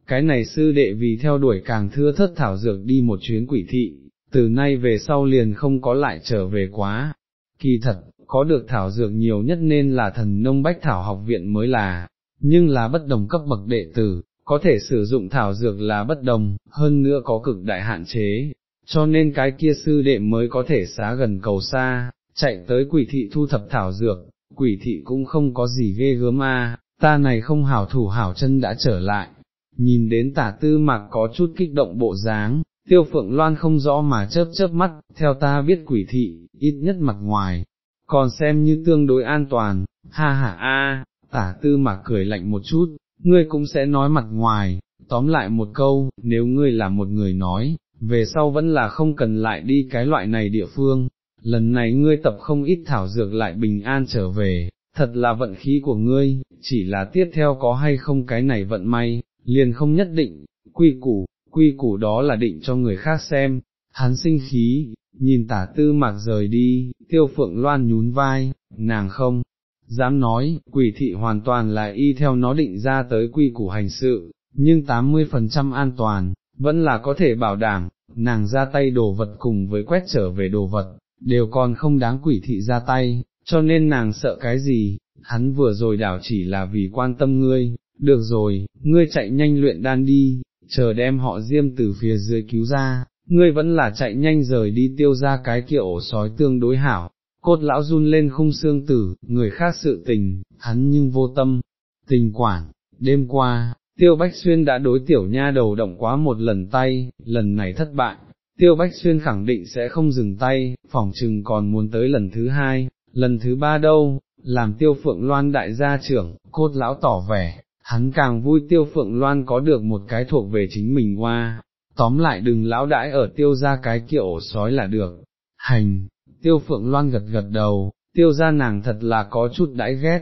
cái này sư đệ vì theo đuổi càng thưa thất thảo dược đi một chuyến quỷ thị, từ nay về sau liền không có lại trở về quá, kỳ thật, có được thảo dược nhiều nhất nên là thần nông bách thảo học viện mới là, nhưng là bất đồng cấp bậc đệ tử, có thể sử dụng thảo dược là bất đồng, hơn nữa có cực đại hạn chế, cho nên cái kia sư đệ mới có thể xá gần cầu xa, chạy tới quỷ thị thu thập thảo dược, quỷ thị cũng không có gì ghê gớm a, ta này không hảo thủ hảo chân đã trở lại, nhìn đến tả tư mặc có chút kích động bộ dáng, tiêu phượng loan không rõ mà chớp chớp mắt, theo ta biết quỷ thị, ít nhất mặt ngoài, còn xem như tương đối an toàn, ha ha a, tả tư mặc cười lạnh một chút, ngươi cũng sẽ nói mặt ngoài, tóm lại một câu, nếu ngươi là một người nói, về sau vẫn là không cần lại đi cái loại này địa phương, lần này ngươi tập không ít thảo dược lại bình an trở về, thật là vận khí của ngươi, chỉ là tiếp theo có hay không cái này vận may, liền không nhất định, quy củ, quy củ đó là định cho người khác xem, hắn sinh khí, nhìn tả tư mạc rời đi, tiêu phượng loan nhún vai, nàng không, dám nói, quỷ thị hoàn toàn là y theo nó định ra tới quy củ hành sự, nhưng 80% an toàn, vẫn là có thể bảo đảm, nàng ra tay đồ vật cùng với quét trở về đồ vật, đều còn không đáng quỷ thị ra tay, cho nên nàng sợ cái gì, hắn vừa rồi đảo chỉ là vì quan tâm ngươi, được rồi, ngươi chạy nhanh luyện đan đi, chờ đem họ diêm từ phía dưới cứu ra, ngươi vẫn là chạy nhanh rời đi tiêu ra cái kia ổ sói tương đối hảo, cốt lão run lên khung xương tử, người khác sự tình, hắn nhưng vô tâm, tình quản, đêm qua, tiêu bách xuyên đã đối tiểu nha đầu động quá một lần tay, lần này thất bại, tiêu bách xuyên khẳng định sẽ không dừng tay, phỏng chừng còn muốn tới lần thứ hai, lần thứ ba đâu, làm tiêu phượng loan đại gia trưởng, cốt lão tỏ vẻ, hắn càng vui tiêu phượng loan có được một cái thuộc về chính mình qua, tóm lại đừng lão đãi ở tiêu ra cái kiểu ổ sói là được, hành, tiêu phượng loan gật gật đầu, tiêu ra nàng thật là có chút đãi ghét,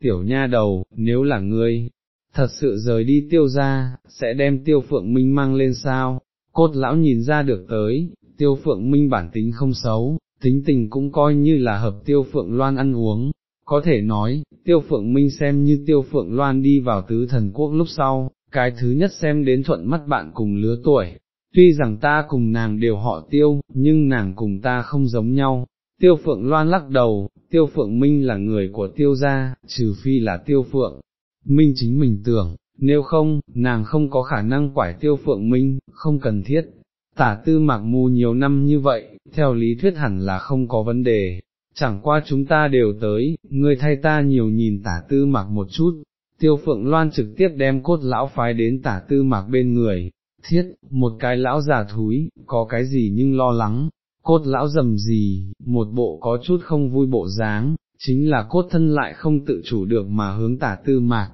tiểu nha đầu, nếu là ngươi, thật sự rời đi tiêu ra, sẽ đem tiêu phượng minh mang lên sao, cốt lão nhìn ra được tới, tiêu phượng minh bản tính không xấu, tính tình cũng coi như là hợp tiêu phượng loan ăn uống, có thể nói, tiêu phượng minh xem như tiêu phượng loan đi vào tứ thần quốc lúc sau, cái thứ nhất xem đến thuận mắt bạn cùng lứa tuổi, tuy rằng ta cùng nàng đều họ tiêu, nhưng nàng cùng ta không giống nhau. Tiêu phượng loan lắc đầu, tiêu phượng minh là người của tiêu gia, trừ phi là tiêu phượng, minh chính mình tưởng, nếu không, nàng không có khả năng quải tiêu phượng minh, không cần thiết. Tả tư mạc mù nhiều năm như vậy, theo lý thuyết hẳn là không có vấn đề, chẳng qua chúng ta đều tới, ngươi thay ta nhiều nhìn tả tư mạc một chút, tiêu phượng loan trực tiếp đem cốt lão phái đến tả tư mạc bên người, thiết, một cái lão già thúi, có cái gì nhưng lo lắng, cốt lão dầm gì, một bộ có chút không vui bộ dáng, chính là cốt thân lại không tự chủ được mà hướng tả tư mạc.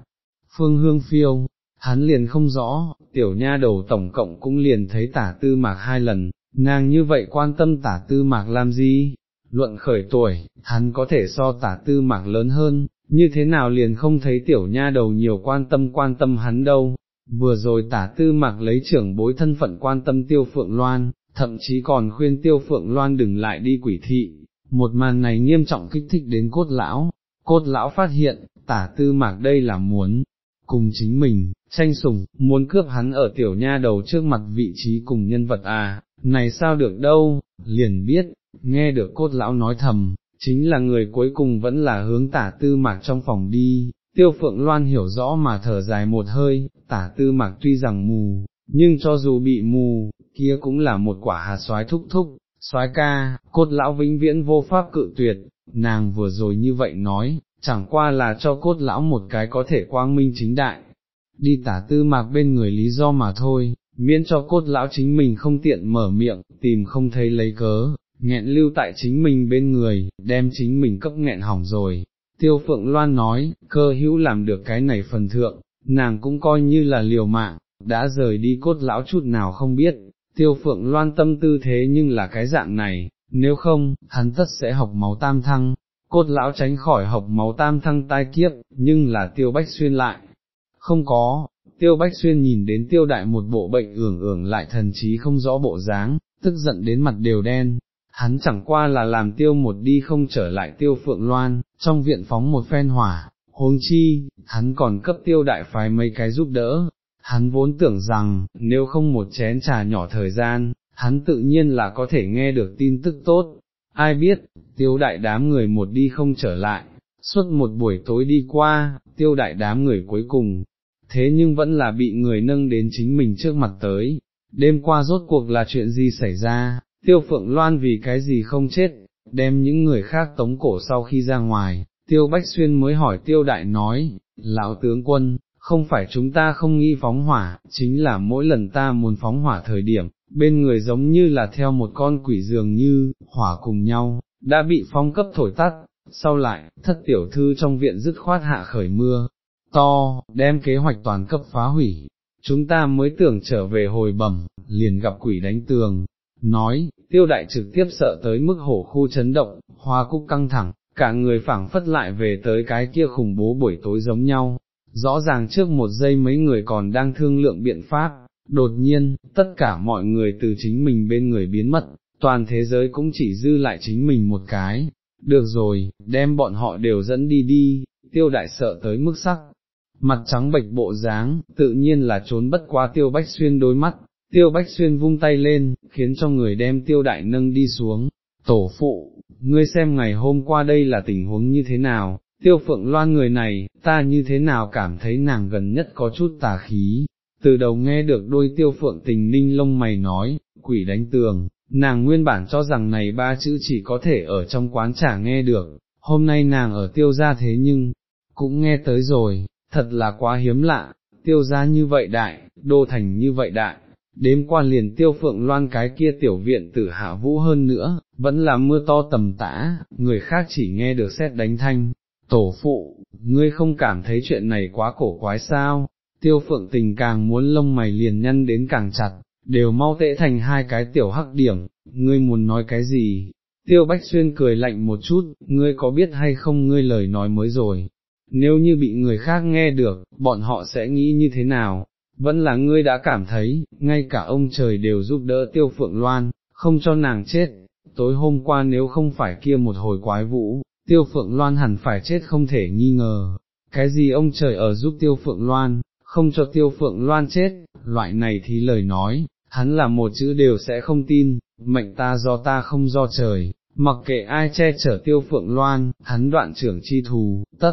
Phương hương phiêu, hắn liền không rõ, tiểu nha đầu tổng cộng cũng liền thấy tả tư mạc hai lần, nàng như vậy quan tâm tả tư mạc làm gì, luận khởi tuổi, hắn có thể so tả tư mạc lớn hơn, như thế nào liền không thấy tiểu nha đầu nhiều quan tâm quan tâm hắn đâu, vừa rồi tả tư mạc lấy trưởng bối thân phận quan tâm tiêu phượng loan, thậm chí còn khuyên tiêu phượng loan đừng lại đi quỷ thị, một màn này nghiêm trọng kích thích đến cốt lão, cốt lão phát hiện, tả tư mạc đây là muốn, cùng chính mình, tranh sủng, muốn cướp hắn ở tiểu nha đầu trước mặt vị trí cùng nhân vật à, này sao được đâu, liền biết, nghe được cốt lão nói thầm, chính là người cuối cùng vẫn là hướng tả tư mạc trong phòng đi, tiêu phượng loan hiểu rõ mà thở dài một hơi, tả tư mạc tuy rằng mù, nhưng cho dù bị mù, kia cũng là một quả hạt xoái thúc thúc, xoái ca, cốt lão vĩnh viễn vô pháp cự tuyệt, nàng vừa rồi như vậy nói, chẳng qua là cho cốt lão một cái có thể quang minh chính đại, đi tả tư mạc bên người lý do mà thôi, miễn cho cốt lão chính mình không tiện mở miệng, tìm không thấy lấy cớ, nghẹn lưu tại chính mình bên người, đem chính mình cấp nghẹn hỏng rồi. Tiêu Phượng Loan nói, cơ hữu làm được cái này phần thượng, nàng cũng coi như là liều mạng, đã rời đi cốt lão chút nào không biết, tiêu Phượng Loan tâm tư thế nhưng là cái dạng này, nếu không, hắn tất sẽ học máu tam thăng, cốt lão tránh khỏi học máu tam thăng tai kiếp, nhưng là tiêu bách xuyên lại. Không có, tiêu bách xuyên nhìn đến tiêu đại một bộ bệnh ưởng ưởng lại thần trí không rõ bộ dáng, tức giận đến mặt đều đen, hắn chẳng qua là làm tiêu một đi không trở lại tiêu phượng loan, trong viện phóng một phen hỏa, huống chi, hắn còn cấp tiêu đại phái mấy cái giúp đỡ, hắn vốn tưởng rằng, nếu không một chén trà nhỏ thời gian, hắn tự nhiên là có thể nghe được tin tức tốt, ai biết, tiêu đại đám người một đi không trở lại, suốt một buổi tối đi qua, tiêu đại đám người cuối cùng, thế nhưng vẫn là bị người nâng đến chính mình trước mặt tới, đêm qua rốt cuộc là chuyện gì xảy ra, tiêu phượng loan vì cái gì không chết, đem những người khác tống cổ sau khi ra ngoài, tiêu bách xuyên mới hỏi tiêu đại nói, lão tướng quân, không phải chúng ta không nghi phóng hỏa, chính là mỗi lần ta muốn phóng hỏa thời điểm, bên người giống như là theo một con quỷ dường như, hỏa cùng nhau, đã bị phong cấp thổi tắt, sau lại, thất tiểu thư trong viện dứt khoát hạ khởi mưa, to, đem kế hoạch toàn cấp phá hủy, chúng ta mới tưởng trở về hồi bẩm, liền gặp quỷ đánh tường, nói, tiêu đại trực tiếp sợ tới mức hổ khu chấn động, hoa cúc căng thẳng, cả người phảng phất lại về tới cái kia khủng bố buổi tối giống nhau, rõ ràng trước một giây mấy người còn đang thương lượng biện pháp, đột nhiên, tất cả mọi người từ chính mình bên người biến mất, toàn thế giới cũng chỉ dư lại chính mình một cái, được rồi, đem bọn họ đều dẫn đi đi, tiêu đại sợ tới mức sắc. Mặt trắng bệch bộ dáng, tự nhiên là trốn bất quá tiêu bách xuyên đôi mắt, tiêu bách xuyên vung tay lên, khiến cho người đem tiêu đại nâng đi xuống, tổ phụ, ngươi xem ngày hôm qua đây là tình huống như thế nào, tiêu phượng loan người này, ta như thế nào cảm thấy nàng gần nhất có chút tà khí, từ đầu nghe được đôi tiêu phượng tình ninh lông mày nói, quỷ đánh tường, nàng nguyên bản cho rằng này ba chữ chỉ có thể ở trong quán trà nghe được, hôm nay nàng ở tiêu gia thế nhưng, cũng nghe tới rồi, thật là quá hiếm lạ, tiêu gia như vậy đại, đô thành như vậy đại, đếm qua liền tiêu phượng loan cái kia tiểu viện tử hạ vũ hơn nữa, vẫn là mưa to tầm tã, người khác chỉ nghe được xét đánh thanh, tổ phụ, ngươi không cảm thấy chuyện này quá cổ quái sao, tiêu phượng tình càng muốn lông mày liền nhăn đến càng chặt, đều mau tệ thành hai cái tiểu hắc điểm, ngươi muốn nói cái gì? Tiêu Bách Xuyên cười lạnh một chút, ngươi có biết hay không ngươi lời nói mới rồi, nếu như bị người khác nghe được, bọn họ sẽ nghĩ như thế nào? Vẫn là ngươi đã cảm thấy, ngay cả ông trời đều giúp đỡ Tiêu Phượng Loan, không cho nàng chết, tối hôm qua nếu không phải kia một hồi quái vũ, Tiêu Phượng Loan hẳn phải chết không thể nghi ngờ, cái gì ông trời ở giúp Tiêu Phượng Loan, không cho Tiêu Phượng Loan chết, loại này thì lời nói, hắn là một chữ đều sẽ không tin, mệnh ta do ta không do trời, mặc kệ ai che chở Tiêu Phượng Loan, hắn đoạn trưởng chi thù, tất,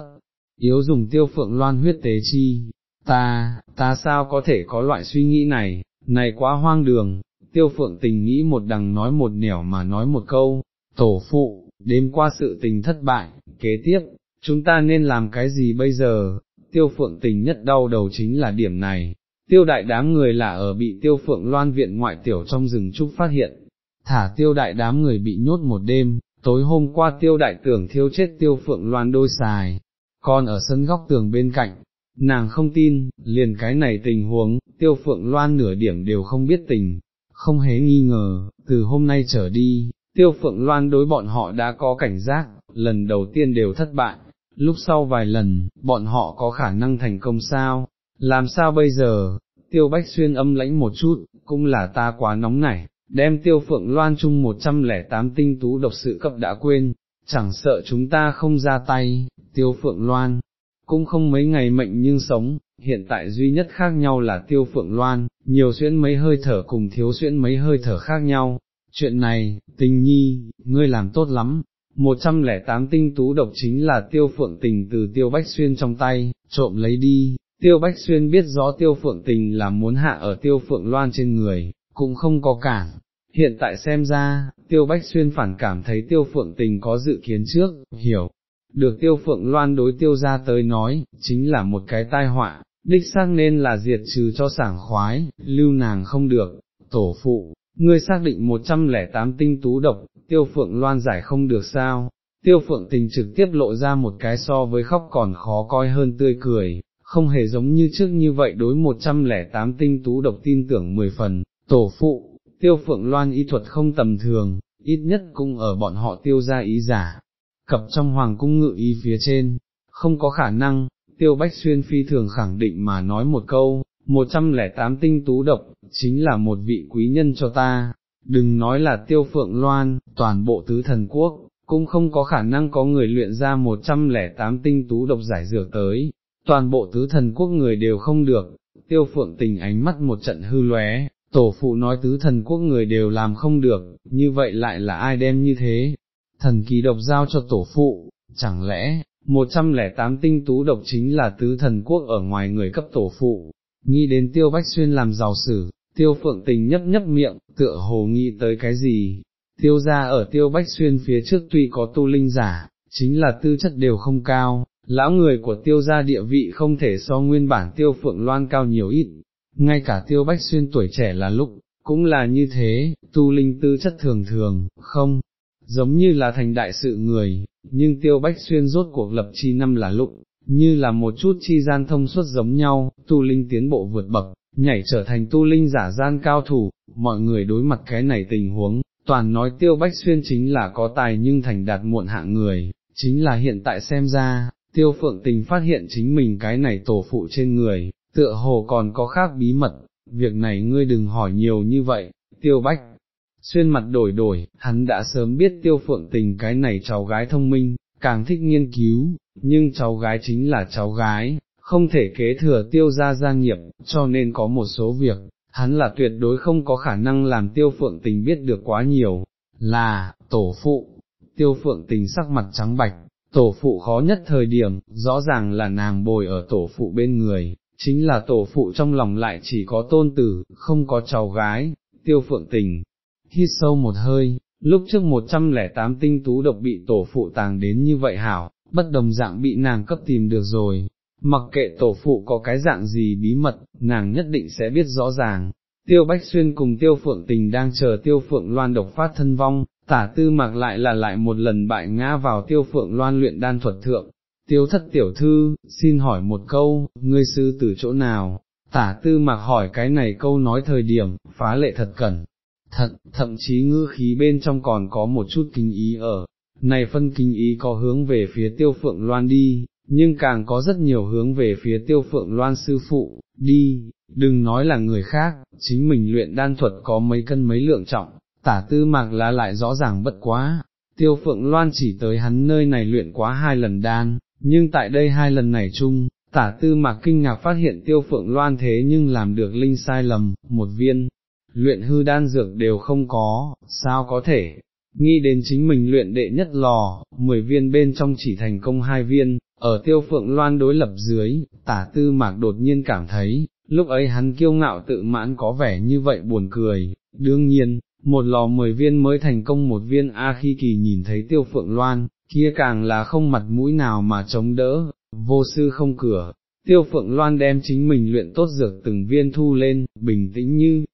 yếu dùng Tiêu Phượng Loan huyết tế chi, ta, ta sao có thể có loại suy nghĩ này, này quá hoang đường, Tiêu Phượng tình nghĩ một đằng nói một nẻo mà nói một câu, tổ phụ, đêm qua sự tình thất bại, kế tiếp, chúng ta nên làm cái gì bây giờ, tiêu phượng tình nhất đau đầu chính là điểm này, tiêu đại đám người là ở bị tiêu phượng loan viện ngoại tiểu trong rừng trúc phát hiện, thả tiêu đại đám người bị nhốt một đêm, tối hôm qua tiêu đại tưởng thiêu chết tiêu phượng loan đôi xài, còn ở sân góc tường bên cạnh, nàng không tin, liền cái này tình huống, tiêu phượng loan nửa điểm đều không biết tình, không hề nghi ngờ, từ hôm nay trở đi, tiêu phượng loan đối bọn họ đã có cảnh giác, lần đầu tiên đều thất bại, lúc sau vài lần, bọn họ có khả năng thành công sao, làm sao bây giờ, tiêu bách xuyên âm lãnh một chút, cũng là ta quá nóng nảy, đem tiêu phượng loan chung 108 tinh tú độc sự cấp đã quên, chẳng sợ chúng ta không ra tay, tiêu phượng loan, cũng không mấy ngày mệnh nhưng sống, hiện tại duy nhất khác nhau là tiêu phượng loan, nhiều xuyễn mấy hơi thở cùng thiếu xuyễn mấy hơi thở khác nhau, chuyện này, tình nhi, ngươi làm tốt lắm, 108 tinh tú độc chính là tiêu phượng tình từ tiêu bách xuyên trong tay, trộm lấy đi, tiêu bách xuyên biết rõ tiêu phượng tình là muốn hạ ở tiêu phượng loan trên người, cũng không có cản. Hiện tại xem ra, tiêu bách xuyên phản cảm thấy tiêu phượng tình có dự kiến trước, hiểu, được tiêu phượng loan đối tiêu ra tới nói, chính là một cái tai họa, đích xác nên là diệt trừ cho sảng khoái, lưu nàng không được, tổ phụ, ngươi xác định 108 tinh tú độc, tiêu phượng loan giải không được sao, tiêu phượng tình trực tiếp lộ ra một cái so với khóc còn khó coi hơn tươi cười, không hề giống như trước như vậy đối 108 tinh tú độc tin tưởng 10 phần, tổ phụ, tiêu phượng loan y thuật không tầm thường, ít nhất cũng ở bọn họ tiêu ra ý giả, cập trong hoàng cung ngự y phía trên, không có khả năng, tiêu bách xuyên phi thường khẳng định mà nói một câu, 108 tinh tú độc, chính là một vị quý nhân cho ta, đừng nói là tiêu phượng loan, toàn bộ tứ thần quốc, cũng không có khả năng có người luyện ra 108 tinh tú độc giải dược tới, toàn bộ tứ thần quốc người đều không được, tiêu phượng tình ánh mắt một trận hư lóe, tổ phụ nói tứ thần quốc người đều làm không được, như vậy lại là ai đem như thế, thần kỳ độc giao cho tổ phụ, chẳng lẽ, 108 tinh tú độc chính là tứ thần quốc ở ngoài người cấp tổ phụ, nghĩ đến tiêu bách xuyên làm giàu sử, tiêu phượng tình nhấp nhấp miệng, tựa hồ nghĩ tới cái gì, tiêu ra ở tiêu bách xuyên phía trước tuy có tu linh giả, chính là tư chất đều không cao, lão người của tiêu gia địa vị không thể so nguyên bản tiêu phượng loan cao nhiều ít, ngay cả tiêu bách xuyên tuổi trẻ là lúc, cũng là như thế, tu linh tư chất thường thường, không, giống như là thành đại sự người, nhưng tiêu bách xuyên rốt cuộc lập chi năm là lúc, như là một chút chi gian thông suốt giống nhau, tu linh tiến bộ vượt bậc, nhảy trở thành tu linh giả gian cao thủ, mọi người đối mặt cái này tình huống, toàn nói tiêu bách xuyên chính là có tài nhưng thành đạt muộn hạng người, chính là hiện tại xem ra, tiêu phượng tình phát hiện chính mình cái này tổ phụ trên người, tựa hồ còn có khác bí mật, việc này ngươi đừng hỏi nhiều như vậy, tiêu bách. Xuyên mặt đổi đổi, hắn đã sớm biết tiêu phượng tình cái này cháu gái thông minh, càng thích nghiên cứu, nhưng cháu gái chính là cháu gái, không thể kế thừa tiêu gia gia nghiệp, cho nên có một số việc, hắn là tuyệt đối không có khả năng làm tiêu phượng tình biết được quá nhiều, là, tổ phụ, tiêu phượng tình sắc mặt trắng bạch, tổ phụ khó nhất thời điểm, rõ ràng là nàng bồi ở tổ phụ bên người, chính là tổ phụ trong lòng lại chỉ có tôn tử, không có cháu gái, tiêu phượng tình, hít sâu một hơi, lúc trước 108 tinh tú độc bị tổ phụ tàng đến như vậy hảo, bất đồng dạng bị nàng cấp tìm được rồi, mặc kệ tổ phụ có cái dạng gì bí mật, nàng nhất định sẽ biết rõ ràng. Tiêu Bách Xuyên cùng Tiêu Phượng Tình đang chờ Tiêu Phượng Loan độc phát thân vong, tả tư mặc lại là lại một lần bại ngã vào Tiêu Phượng Loan luyện đan thuật thượng. Tiêu thất tiểu thư, xin hỏi một câu, ngươi sư từ chỗ nào, tả tư mặc hỏi cái này câu nói thời điểm, phá lệ thật cẩn, thận, thậm chí ngư khí bên trong còn có một chút kinh ý ở, này phân kinh ý có hướng về phía tiêu phượng loan đi, nhưng càng có rất nhiều hướng về phía tiêu phượng loan sư phụ, đi, đừng nói là người khác, chính mình luyện đan thuật có mấy cân mấy lượng trọng, tả tư mạc là lại rõ ràng bất quá, tiêu phượng loan chỉ tới hắn nơi này luyện quá hai lần đan, nhưng tại đây hai lần này chung, tả tư mạc kinh ngạc phát hiện tiêu phượng loan thế nhưng làm được linh sai lầm, một viên, luyện hư đan dược đều không có, sao có thể, nghĩ đến chính mình luyện đệ nhất lò, mười viên bên trong chỉ thành công hai viên, ở tiêu phượng loan đối lập dưới, tả tư mạc đột nhiên cảm thấy, lúc ấy hắn kiêu ngạo tự mãn có vẻ như vậy buồn cười, đương nhiên, một lò mười viên mới thành công một viên A khi kỳ nhìn thấy tiêu phượng loan, kia càng là không mặt mũi nào mà chống đỡ, vô sư không cửa, tiêu phượng loan đem chính mình luyện tốt dược từng viên thu lên, bình tĩnh như,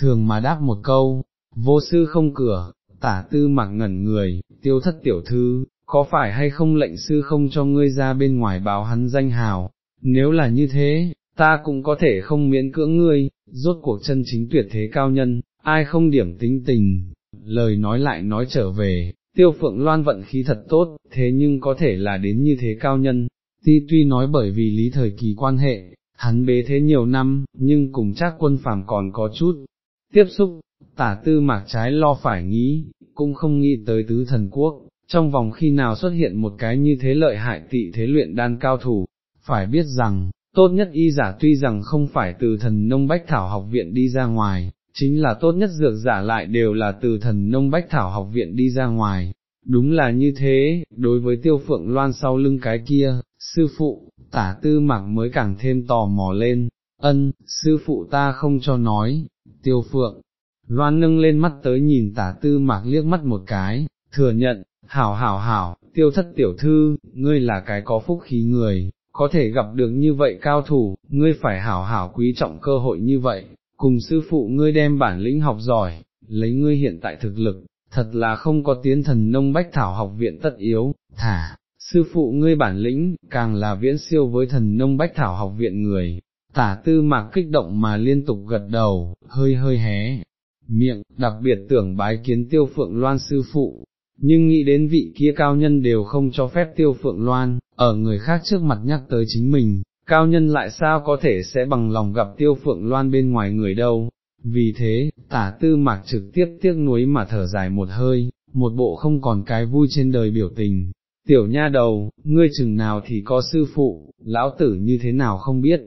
thường mà đáp một câu, vô sư không cửa, tả tư mặc ngẩn người, tiêu thất tiểu thư, có phải hay không lệnh sư không cho ngươi ra bên ngoài báo hắn danh hào, nếu là như thế, ta cũng có thể không miễn cưỡng ngươi, rốt cuộc chân chính tuyệt thế cao nhân, ai không điểm tính tình, lời nói lại nói trở về, tiêu phượng loan vận khí thật tốt, thế nhưng có thể là đến như thế cao nhân, ti tuy nói bởi vì lý thời kỳ quan hệ, hắn bế thế nhiều năm, nhưng cùng chắc quân phàm còn có chút, tiếp xúc, tả tư mạc trái lo phải nghĩ, cũng không nghĩ tới tứ thần quốc, trong vòng khi nào xuất hiện một cái như thế lợi hại tị thế luyện đan cao thủ, phải biết rằng, tốt nhất y giả tuy rằng không phải từ thần nông bách thảo học viện đi ra ngoài, chính là tốt nhất dược giả lại đều là từ thần nông bách thảo học viện đi ra ngoài. Đúng là như thế, đối với tiêu phượng loan sau lưng cái kia, sư phụ, tả tư mặc mới càng thêm tò mò lên, ân, sư phụ ta không cho nói, tiêu phượng, loan nâng lên mắt tới nhìn tả tư mặc liếc mắt một cái, thừa nhận, hảo hảo hảo, tiêu thất tiểu thư, ngươi là cái có phúc khí người, có thể gặp được như vậy cao thủ, ngươi phải hảo hảo quý trọng cơ hội như vậy, cùng sư phụ ngươi đem bản lĩnh học giỏi, lấy ngươi hiện tại thực lực, thật là không có tiến thần nông bách thảo học viện tất yếu, thả, sư phụ ngươi bản lĩnh, càng là viễn siêu với thần nông bách thảo học viện người, tả tư mạc kích động mà liên tục gật đầu, hơi hơi hé, miệng, đặc biệt tưởng bái kiến tiêu phượng loan sư phụ, nhưng nghĩ đến vị kia cao nhân đều không cho phép tiêu phượng loan, ở người khác trước mặt nhắc tới chính mình, cao nhân lại sao có thể sẽ bằng lòng gặp tiêu phượng loan bên ngoài người đâu, vì thế, tả tư mạc trực tiếp tiếc nuối mà thở dài một hơi, một bộ không còn cái vui trên đời biểu tình. Tiểu nha đầu, ngươi chừng nào thì có sư phụ, lão tử như thế nào không biết,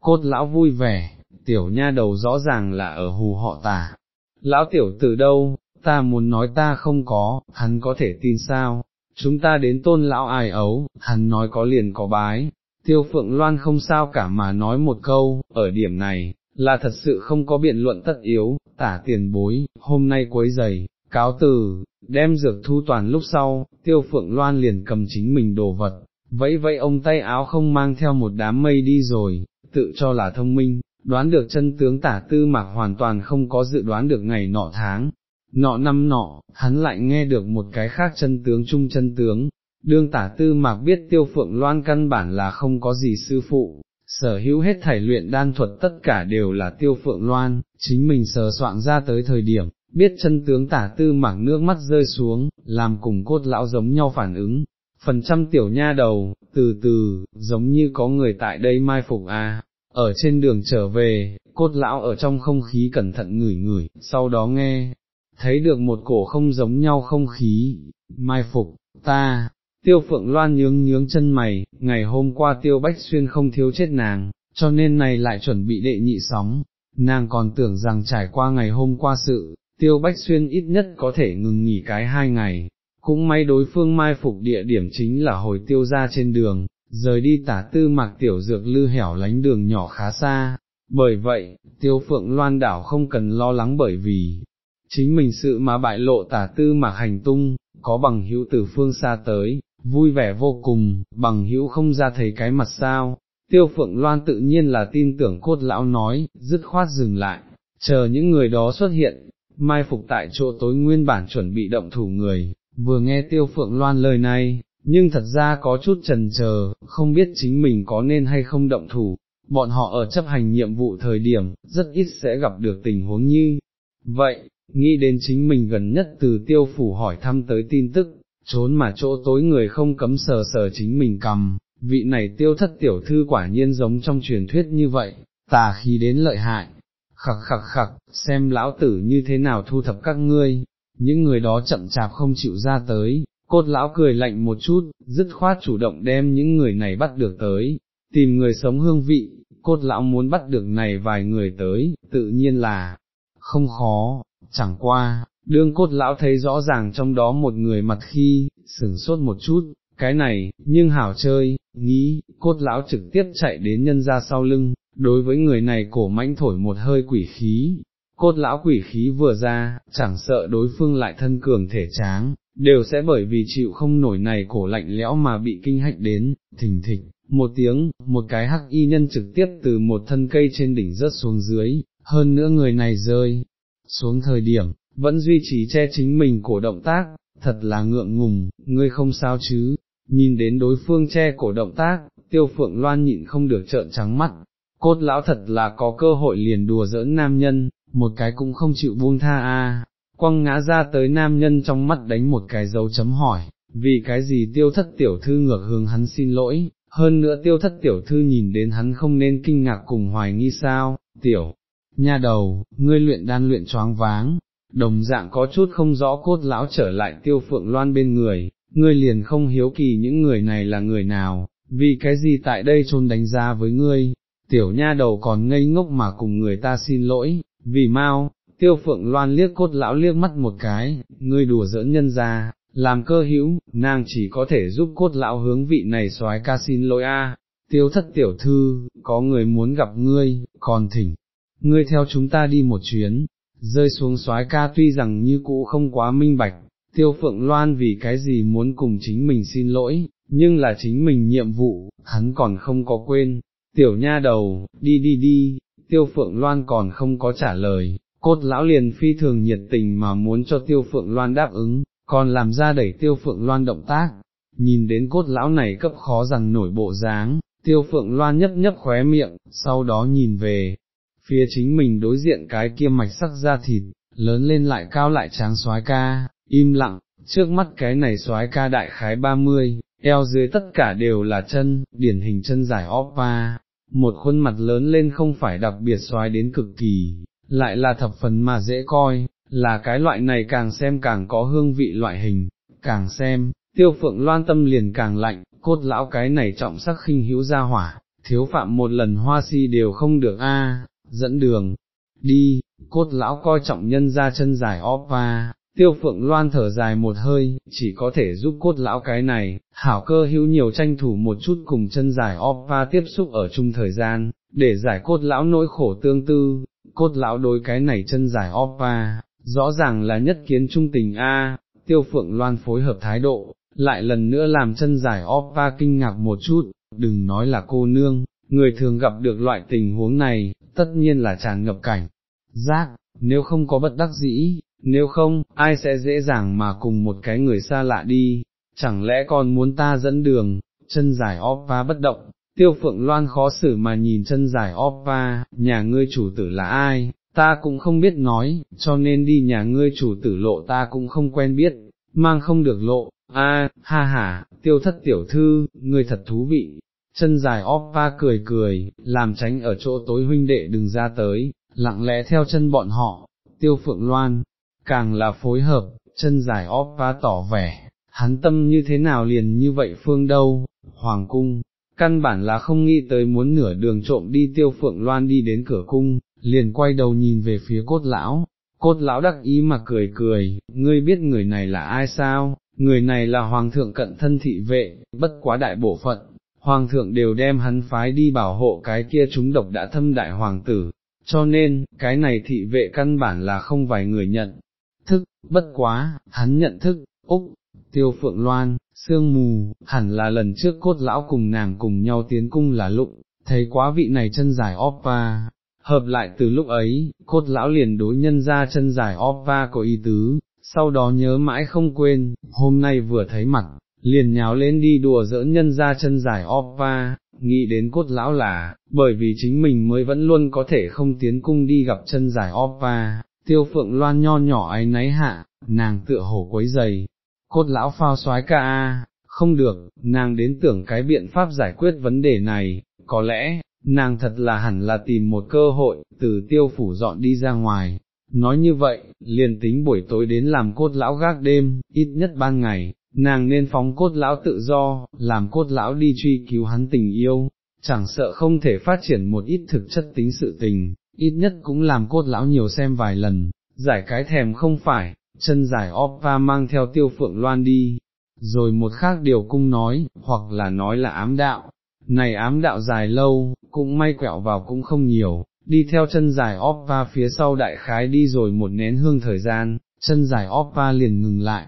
cốt lão vui vẻ, tiểu nha đầu rõ ràng là ở hù họ tả. Lão tiểu từ đâu, ta muốn nói ta không có, hắn có thể tin sao, chúng ta đến tôn lão ai ấu, hắn nói có liền có bái, tiêu phượng loan không sao cả mà nói một câu, ở điểm này, là thật sự không có biện luận tất yếu, tả tiền bối, hôm nay quấy giày, cáo từ, đem dược thu toàn lúc sau, tiêu phượng loan liền cầm chính mình đồ vật, vẫy vẫy ông tay áo không mang theo một đám mây đi rồi, tự cho là thông minh, đoán được chân tướng tả tư mạc hoàn toàn không có dự đoán được ngày nọ tháng, nọ năm nọ, hắn lại nghe được một cái khác chân tướng chung chân tướng, đương tả tư mạc biết tiêu phượng loan căn bản là không có gì sư phụ, sở hữu hết thảy luyện đan thuật tất cả đều là tiêu phượng loan, chính mình sờ soạn ra tới thời điểm, biết chân tướng tả tư mạc nước mắt rơi xuống, làm cùng cốt lão giống nhau phản ứng. Phần trăm tiểu nha đầu, từ từ, giống như có người tại đây mai phục à, ở trên đường trở về, cốt lão ở trong không khí cẩn thận ngửi ngửi, sau đó nghe, thấy được một cổ không giống nhau không khí, mai phục, ta, tiêu phượng loan nhướng nhướng chân mày, ngày hôm qua tiêu bách xuyên không thiếu chết nàng, cho nên này lại chuẩn bị đệ nhị sóng, nàng còn tưởng rằng trải qua ngày hôm qua sự, tiêu bách xuyên ít nhất có thể ngừng nghỉ cái hai ngày, cũng may đối phương mai phục địa điểm chính là hồi tiêu ra trên đường, rời đi tả tư mạc tiểu dược lư hẻo lánh đường nhỏ khá xa, bởi vậy, tiêu phượng loan đảo không cần lo lắng bởi vì, chính mình sự mà bại lộ tả tư mạc hành tung, có bằng hữu từ phương xa tới, vui vẻ vô cùng, bằng hữu không ra thấy cái mặt sao, tiêu phượng loan tự nhiên là tin tưởng cốt lão nói, dứt khoát dừng lại, chờ những người đó xuất hiện, mai phục tại chỗ tối nguyên bản chuẩn bị động thủ người, vừa nghe tiêu phượng loan lời này, nhưng thật ra có chút trần chờ, không biết chính mình có nên hay không động thủ, bọn họ ở chấp hành nhiệm vụ thời điểm, rất ít sẽ gặp được tình huống như vậy, nghĩ đến chính mình gần nhất từ tiêu phủ hỏi thăm tới tin tức, trốn mà chỗ tối người không cấm sờ sờ chính mình cầm, vị này tiêu thất tiểu thư quả nhiên giống trong truyền thuyết như vậy, tà khí đến lợi hại, khặc khặc khặc, xem lão tử như thế nào thu thập các ngươi, những người đó chậm chạp không chịu ra tới, cốt lão cười lạnh một chút, dứt khoát chủ động đem những người này bắt được tới, tìm người sống hương vị, cốt lão muốn bắt được này vài người tới, tự nhiên là không khó, chẳng qua, đương cốt lão thấy rõ ràng trong đó một người mặt khi, sửng sốt một chút, cái này, nhưng hảo chơi, nghĩ, cốt lão trực tiếp chạy đến nhân ra sau lưng, đối với người này cổ mãnh thổi một hơi quỷ khí, cốt lão quỷ khí vừa ra, chẳng sợ đối phương lại thân cường thể tráng, đều sẽ bởi vì chịu không nổi này cổ lạnh lẽo mà bị kinh hạch đến, thình thịch, một tiếng, một cái hắc y nhân trực tiếp từ một thân cây trên đỉnh rớt xuống dưới, hơn nữa người này rơi, xuống thời điểm, vẫn duy trì che chính mình cổ động tác, thật là ngượng ngùng, ngươi không sao chứ, nhìn đến đối phương che cổ động tác, tiêu phượng loan nhịn không được trợn trắng mắt, cốt lão thật là có cơ hội liền đùa giỡn nam nhân, một cái cũng không chịu buông tha a. quăng ngã ra tới nam nhân trong mắt đánh một cái dấu chấm hỏi, vì cái gì tiêu thất tiểu thư ngược hướng hắn xin lỗi, hơn nữa tiêu thất tiểu thư nhìn đến hắn không nên kinh ngạc cùng hoài nghi sao, tiểu, nha đầu, ngươi luyện đan luyện choáng váng, đồng dạng có chút không rõ cốt lão trở lại tiêu phượng loan bên người, ngươi liền không hiếu kỳ những người này là người nào, vì cái gì tại đây trôn đánh giá với ngươi, tiểu nha đầu còn ngây ngốc mà cùng người ta xin lỗi, vì mau, tiêu phượng loan liếc cốt lão liếc mắt một cái, ngươi đùa giỡn nhân ra, làm cơ hữu, nàng chỉ có thể giúp cốt lão hướng vị này soái ca xin lỗi a. tiêu thất tiểu thư, có người muốn gặp ngươi, còn thỉnh, ngươi theo chúng ta đi một chuyến, rơi xuống soái ca tuy rằng như cũ không quá minh bạch, tiêu phượng loan vì cái gì muốn cùng chính mình xin lỗi, nhưng là chính mình nhiệm vụ, hắn còn không có quên, tiểu nha đầu, đi đi đi, tiêu phượng loan còn không có trả lời, cốt lão liền phi thường nhiệt tình mà muốn cho tiêu phượng loan đáp ứng, còn làm ra đẩy tiêu phượng loan động tác, nhìn đến cốt lão này cấp khó rằng nổi bộ dáng, tiêu phượng loan nhấp nhấp khóe miệng, sau đó nhìn về, phía chính mình đối diện cái kia mạch sắc da thịt, lớn lên lại cao lại tráng soái ca, im lặng, trước mắt cái này soái ca đại khái 30, eo dưới tất cả đều là chân, điển hình chân dài oppa, một khuôn mặt lớn lên không phải đặc biệt soái đến cực kỳ, lại là thập phần mà dễ coi, là cái loại này càng xem càng có hương vị loại hình, càng xem, tiêu phượng loan tâm liền càng lạnh, cốt lão cái này trọng sắc khinh hữu ra hỏa, thiếu phạm một lần hoa si đều không được a dẫn đường, đi, cốt lão coi trọng nhân ra chân dài óp va, tiêu phượng loan thở dài một hơi, chỉ có thể giúp cốt lão cái này, hảo cơ hữu nhiều tranh thủ một chút cùng chân dài óp va tiếp xúc ở chung thời gian, để giải cốt lão nỗi khổ tương tư, cốt lão đối cái này chân dài óp va, rõ ràng là nhất kiến trung tình A, tiêu phượng loan phối hợp thái độ, lại lần nữa làm chân dài óp va kinh ngạc một chút, đừng nói là cô nương, người thường gặp được loại tình huống này, tất nhiên là tràn ngập cảnh, giác, nếu không có bất đắc dĩ, nếu không, ai sẽ dễ dàng mà cùng một cái người xa lạ đi, chẳng lẽ còn muốn ta dẫn đường, chân dài óp va bất động, tiêu phượng loan khó xử mà nhìn chân dài óp va, nhà ngươi chủ tử là ai, ta cũng không biết nói, cho nên đi nhà ngươi chủ tử lộ ta cũng không quen biết, mang không được lộ, a, ha ha, tiêu thất tiểu thư, ngươi thật thú vị, chân dài óp va cười cười, làm tránh ở chỗ tối huynh đệ đừng ra tới, lặng lẽ theo chân bọn họ, tiêu phượng loan, càng là phối hợp, chân dài óp va tỏ vẻ, hắn tâm như thế nào liền như vậy phương đâu, hoàng cung, căn bản là không nghĩ tới muốn nửa đường trộm đi tiêu phượng loan đi đến cửa cung, liền quay đầu nhìn về phía cốt lão, cốt lão đắc ý mà cười cười, ngươi biết người này là ai sao, người này là hoàng thượng cận thân thị vệ, bất quá đại bộ phận, hoàng thượng đều đem hắn phái đi bảo hộ cái kia chúng độc đã thâm đại hoàng tử, cho nên, cái này thị vệ căn bản là không vài người nhận thức, bất quá, hắn nhận thức, Úc, tiêu phượng loan, sương mù, hẳn là lần trước cốt lão cùng nàng cùng nhau tiến cung là lụng, thấy quá vị này chân dài oppa, hợp lại từ lúc ấy, cốt lão liền đối nhân ra chân dài oppa có ý tứ, sau đó nhớ mãi không quên, hôm nay vừa thấy mặt, liền nháo lên đi đùa giỡn nhân ra chân dài oppa, nghĩ đến cốt lão là, bởi vì chính mình mới vẫn luôn có thể không tiến cung đi gặp chân dài oppa, tiêu phượng loan nho nhỏ ấy náy hạ, nàng tựa hổ quấy giày, cốt lão phao soái ca a, không được, nàng đến tưởng cái biện pháp giải quyết vấn đề này, có lẽ, nàng thật là hẳn là tìm một cơ hội, từ tiêu phủ dọn đi ra ngoài. Nói như vậy, liền tính buổi tối đến làm cốt lão gác đêm, ít nhất ban ngày, nàng nên phóng cốt lão tự do, làm cốt lão đi truy cứu hắn tình yêu, chẳng sợ không thể phát triển một ít thực chất tính sự tình, ít nhất cũng làm cốt lão nhiều xem vài lần, giải cái thèm không phải, chân giải oppa mang theo tiêu phượng loan đi, rồi một khác điều cung nói, hoặc là nói là ám đạo, này ám đạo dài lâu, cũng may quẹo vào cũng không nhiều, đi theo chân dài oppa phía sau đại khái đi rồi một nén hương thời gian, chân dài oppa liền ngừng lại,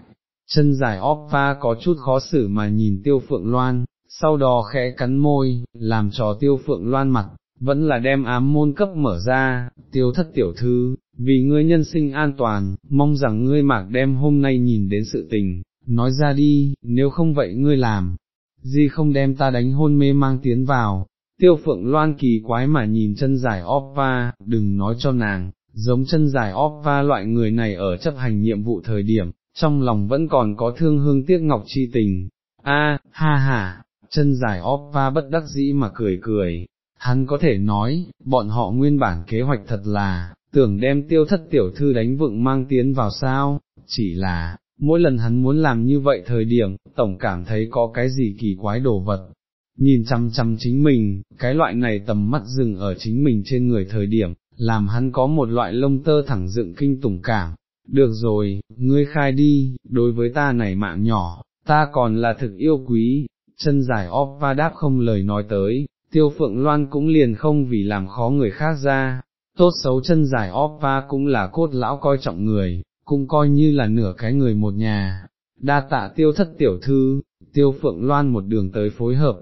chân dài oppa có chút khó xử mà nhìn tiêu phượng loan, sau đó khẽ cắn môi, làm trò tiêu phượng loan mặt, vẫn là đem ám môn cấp mở ra, tiêu thất tiểu thư, vì ngươi nhân sinh an toàn, mong rằng ngươi mạc đem hôm nay nhìn đến sự tình, nói ra đi, nếu không vậy ngươi làm, gì không đem ta đánh hôn mê mang tiến vào, tiêu phượng loan kỳ quái mà nhìn chân dài oppa, đừng nói cho nàng, giống chân dài oppa loại người này ở chấp hành nhiệm vụ thời điểm, trong lòng vẫn còn có thương hương tiếc ngọc chi tình, a ha ha, chân dài oppa bất đắc dĩ mà cười cười, hắn có thể nói, bọn họ nguyên bản kế hoạch thật là, tưởng đem tiêu thất tiểu thư đánh vựng mang tiến vào sao, chỉ là, mỗi lần hắn muốn làm như vậy thời điểm, tổng cảm thấy có cái gì kỳ quái đồ vật. Nhìn chăm chăm chính mình, cái loại này tầm mắt dừng ở chính mình trên người thời điểm, làm hắn có một loại lông tơ thẳng dựng kinh tủng cảm. Được rồi, ngươi khai đi, đối với ta này mạng nhỏ, ta còn là thực yêu quý, chân dài óp va đáp không lời nói tới, tiêu phượng loan cũng liền không vì làm khó người khác ra, tốt xấu chân dài óp va cũng là cốt lão coi trọng người, cũng coi như là nửa cái người một nhà, đa tạ tiêu thất tiểu thư, tiêu phượng loan một đường tới phối hợp,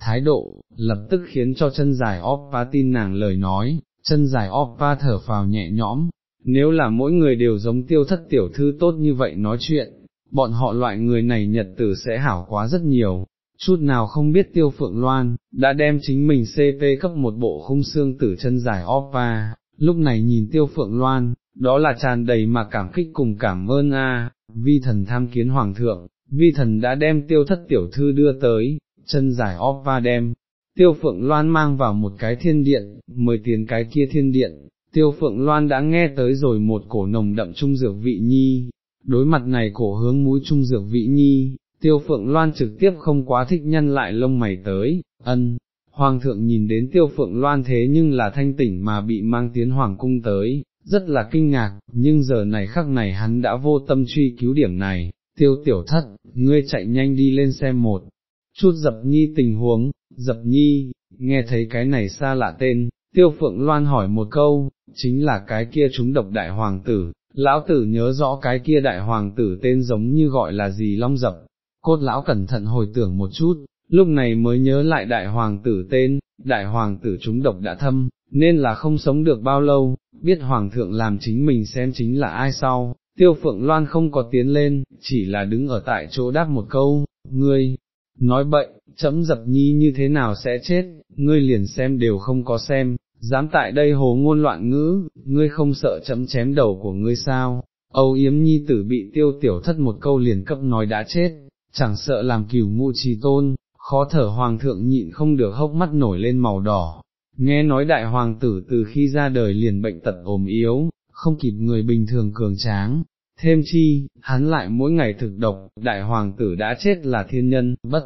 thái độ, lập tức khiến cho chân dài oppa tin nàng lời nói, chân dài oppa thở phào nhẹ nhõm, nếu là mỗi người đều giống tiêu thất tiểu thư tốt như vậy nói chuyện, bọn họ loại người này nhật tử sẽ hảo quá rất nhiều. Chút nào không biết tiêu phượng loan, đã đem chính mình CP cấp một bộ khung xương tử chân dài oppa, lúc này nhìn tiêu phượng loan, đó là tràn đầy mà cảm kích cùng cảm ơn a. vi thần tham kiến hoàng thượng, vi thần đã đem tiêu thất tiểu thư đưa tới, chân dài opa đem, tiêu phượng loan mang vào một cái thiên điện, mời tiền cái kia thiên điện, tiêu phượng loan đã nghe tới rồi một cổ nồng đậm trung dược vị nhi, đối mặt này cổ hướng mũi trung dược vị nhi, tiêu phượng loan trực tiếp không quá thích nhân lại lông mày tới, ân. Hoàng thượng nhìn đến tiêu phượng loan thế nhưng là thanh tỉnh mà bị mang tiến hoàng cung tới, rất là kinh ngạc, nhưng giờ này khắc này hắn đã vô tâm truy cứu điểm này, tiêu tiểu thất, ngươi chạy nhanh đi lên xem một, chút dập nhi tình huống, dập nhi, nghe thấy cái này xa lạ tên, tiêu phượng loan hỏi một câu, chính là cái kia chúng độc đại hoàng tử, lão tử nhớ rõ cái kia đại hoàng tử tên giống như gọi là gì long dập, cốt lão cẩn thận hồi tưởng một chút, lúc này mới nhớ lại đại hoàng tử tên, đại hoàng tử chúng độc đã thâm, nên là không sống được bao lâu, biết hoàng thượng làm chính mình xem chính là ai sau, tiêu phượng loan không có tiến lên, chỉ là đứng ở tại chỗ đáp một câu, ngươi, nói bậy, chấm dập nhi như thế nào sẽ chết, ngươi liền xem đều không có xem, dám tại đây hồ ngôn loạn ngữ, ngươi không sợ chấm chém đầu của ngươi sao, âu yếm nhi tử bị tiêu tiểu thất một câu liền cấp nói đã chết, chẳng sợ làm cửu mụ trì tôn, khó thở hoàng thượng nhịn không được hốc mắt nổi lên màu đỏ, nghe nói đại hoàng tử từ khi ra đời liền bệnh tật ốm yếu, không kịp người bình thường cường tráng, thêm chi, hắn lại mỗi ngày thực độc, đại hoàng tử đã chết là thiên nhân, bất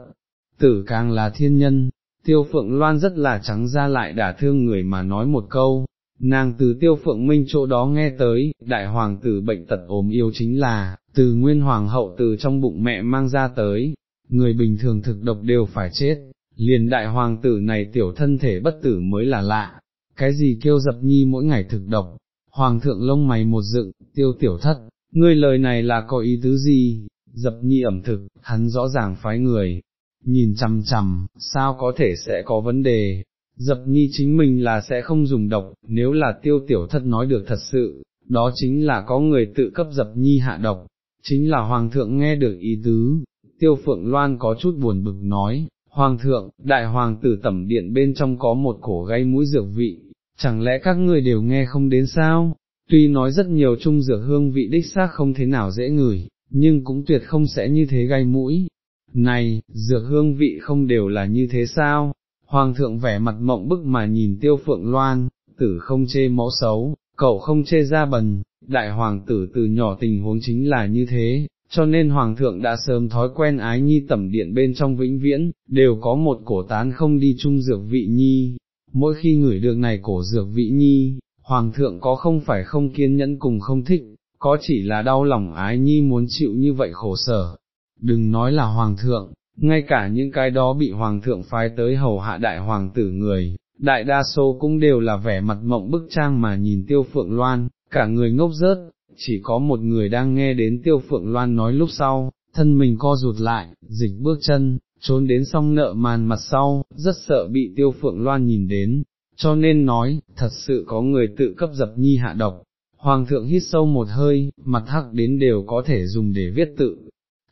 tử càng là thiên nhân, tiêu phượng loan rất là trắng ra lại đả thương người mà nói một câu, nàng từ tiêu phượng minh chỗ đó nghe tới, đại hoàng tử bệnh tật ốm yếu chính là, từ nguyên hoàng hậu từ trong bụng mẹ mang ra tới, người bình thường thực độc đều phải chết, liền đại hoàng tử này tiểu thân thể bất tử mới là lạ, cái gì kêu dập nhi mỗi ngày thực độc, hoàng thượng lông mày một dựng, tiêu tiểu thất, ngươi lời này là có ý tứ gì, dập nhi ẩm thực, hắn rõ ràng phái người, nhìn chằm chằm, sao có thể sẽ có vấn đề, dập nhi chính mình là sẽ không dùng độc, nếu là tiêu tiểu thất nói được thật sự, đó chính là có người tự cấp dập nhi hạ độc, chính là hoàng thượng nghe được ý tứ, tiêu phượng loan có chút buồn bực nói, Hoàng thượng, đại hoàng tử tẩm điện bên trong có một cổ gây mũi dược vị, chẳng lẽ các ngươi đều nghe không đến sao? Tuy nói rất nhiều trung dược hương vị đích xác không thế nào dễ ngửi, nhưng cũng tuyệt không sẽ như thế gây mũi. Này, dược hương vị không đều là như thế sao? Hoàng thượng vẻ mặt mộng bức mà nhìn tiêu phượng loan, tử không chê mẫu xấu, cậu không chê ra bần, đại hoàng tử từ nhỏ tình huống chính là như thế, cho nên hoàng thượng đã sớm thói quen ái nhi tẩm điện bên trong vĩnh viễn, đều có một cổ tán không đi chung dược vị nhi, mỗi khi ngửi được này cổ dược vị nhi, hoàng thượng có không phải không kiên nhẫn cùng không thích, có chỉ là đau lòng ái nhi muốn chịu như vậy khổ sở. Đừng nói là hoàng thượng, ngay cả những cái đó bị hoàng thượng phái tới hầu hạ đại hoàng tử người, đại đa số cũng đều là vẻ mặt mộng bức trang mà nhìn tiêu phượng loan, cả người ngốc rớt, chỉ có một người đang nghe đến tiêu phượng loan nói lúc sau, thân mình co rụt lại, dịch bước chân, trốn đến song nợ màn mặt sau, rất sợ bị tiêu phượng loan nhìn đến, cho nên nói, thật sự có người tự cấp dập nhi hạ độc. Hoàng thượng hít sâu một hơi, mặt hắc đến đều có thể dùng để viết tự.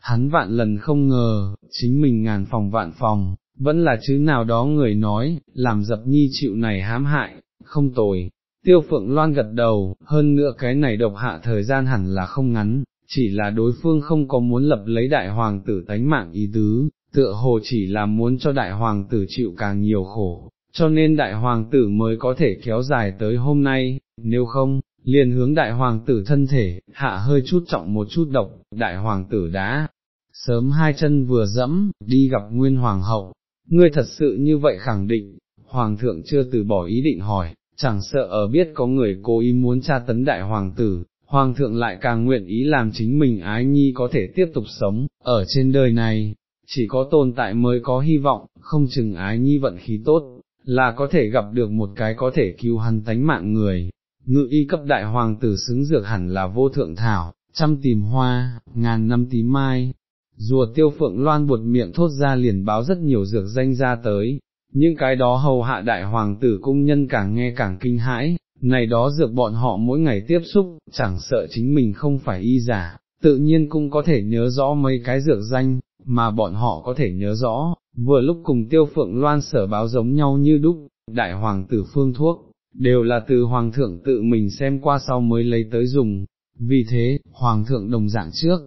Hắn vạn lần không ngờ, chính mình ngàn phòng vạn phòng, vẫn là chứ nào đó người nói, làm dập nhi chịu này hãm hại, không tồi, Tiêu Phượng Loan gật đầu, hơn nữa cái này độc hạ thời gian hẳn là không ngắn, chỉ là đối phương không có muốn lập lấy đại hoàng tử tánh mạng ý tứ, tựa hồ chỉ là muốn cho đại hoàng tử chịu càng nhiều khổ, cho nên đại hoàng tử mới có thể kéo dài tới hôm nay, nếu không, liền hướng đại hoàng tử thân thể, hạ hơi chút trọng một chút độc, đại hoàng tử đã, sớm hai chân vừa dẫm, đi gặp nguyên hoàng hậu, ngươi thật sự như vậy khẳng định, hoàng thượng chưa từ bỏ ý định hỏi, chẳng sợ ở biết có người cố ý muốn tra tấn đại hoàng tử, hoàng thượng lại càng nguyện ý làm chính mình ái nhi có thể tiếp tục sống, ở trên đời này, chỉ có tồn tại mới có hy vọng, không chừng ái nhi vận khí tốt, là có thể gặp được một cái có thể cứu hắn tánh mạng người. Ngự y cấp đại hoàng tử xứng dược hẳn là vô thượng thảo, trăm tìm hoa, ngàn năm tím mai, rùa tiêu phượng loan buột miệng thốt ra liền báo rất nhiều dược danh ra tới, những cái đó hầu hạ đại hoàng tử cung nhân càng nghe càng kinh hãi, này đó dược bọn họ mỗi ngày tiếp xúc, chẳng sợ chính mình không phải y giả, tự nhiên cũng có thể nhớ rõ mấy cái dược danh, mà bọn họ có thể nhớ rõ, vừa lúc cùng tiêu phượng loan sở báo giống nhau như đúc, đại hoàng tử phương thuốc, đều là từ hoàng thượng tự mình xem qua sau mới lấy tới dùng, vì thế, hoàng thượng đồng dạng trước,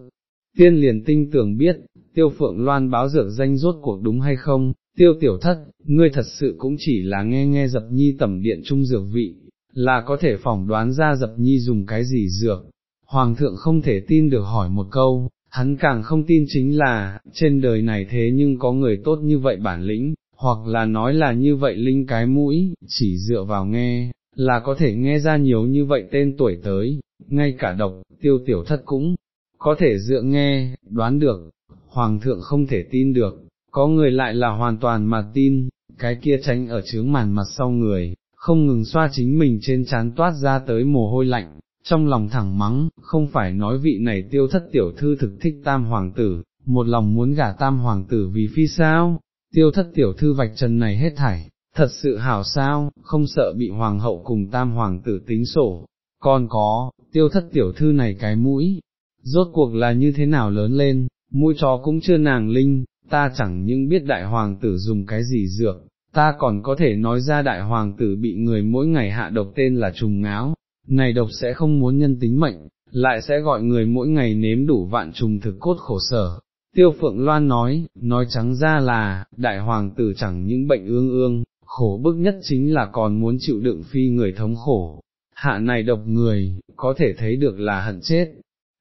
tiên liền tinh tưởng biết, tiêu phượng loan báo dược danh rốt cuộc đúng hay không, tiêu tiểu thất, ngươi thật sự cũng chỉ là nghe nghe dập nhi tẩm điện trung dược vị, là có thể phỏng đoán ra dập nhi dùng cái gì dược. Hoàng thượng không thể tin được hỏi một câu, hắn càng không tin chính là, trên đời này thế nhưng có người tốt như vậy bản lĩnh, hoặc là nói là như vậy linh cái mũi, chỉ dựa vào nghe, là có thể nghe ra nhiều như vậy tên tuổi tới, ngay cả độc, tiêu tiểu thất cũng có thể dựa nghe, đoán được, hoàng thượng không thể tin được, có người lại là hoàn toàn mà tin, cái kia tránh ở trướng màn mặt sau người, không ngừng xoa chính mình trên chán toát ra tới mồ hôi lạnh, trong lòng thẳng mắng, không phải nói vị này tiêu thất tiểu thư thực thích tam hoàng tử, một lòng muốn gả tam hoàng tử vì phi sao, tiêu thất tiểu thư vạch trần này hết thảy, thật sự hảo sao, không sợ bị hoàng hậu cùng tam hoàng tử tính sổ, còn có, tiêu thất tiểu thư này cái mũi, rốt cuộc là như thế nào lớn lên, mũi chó cũng chưa nàng linh, ta chẳng những biết đại hoàng tử dùng cái gì dược, ta còn có thể nói ra đại hoàng tử bị người mỗi ngày hạ độc tên là trùng ngáo, này độc sẽ không muốn nhân tính mệnh, lại sẽ gọi người mỗi ngày nếm đủ vạn trùng thực cốt khổ sở. Tiêu Phượng Loan nói, nói trắng ra là, đại hoàng tử chẳng những bệnh ương ương, khổ bức nhất chính là còn muốn chịu đựng phi người thống khổ. Hạ này độc người, có thể thấy được là hận chết.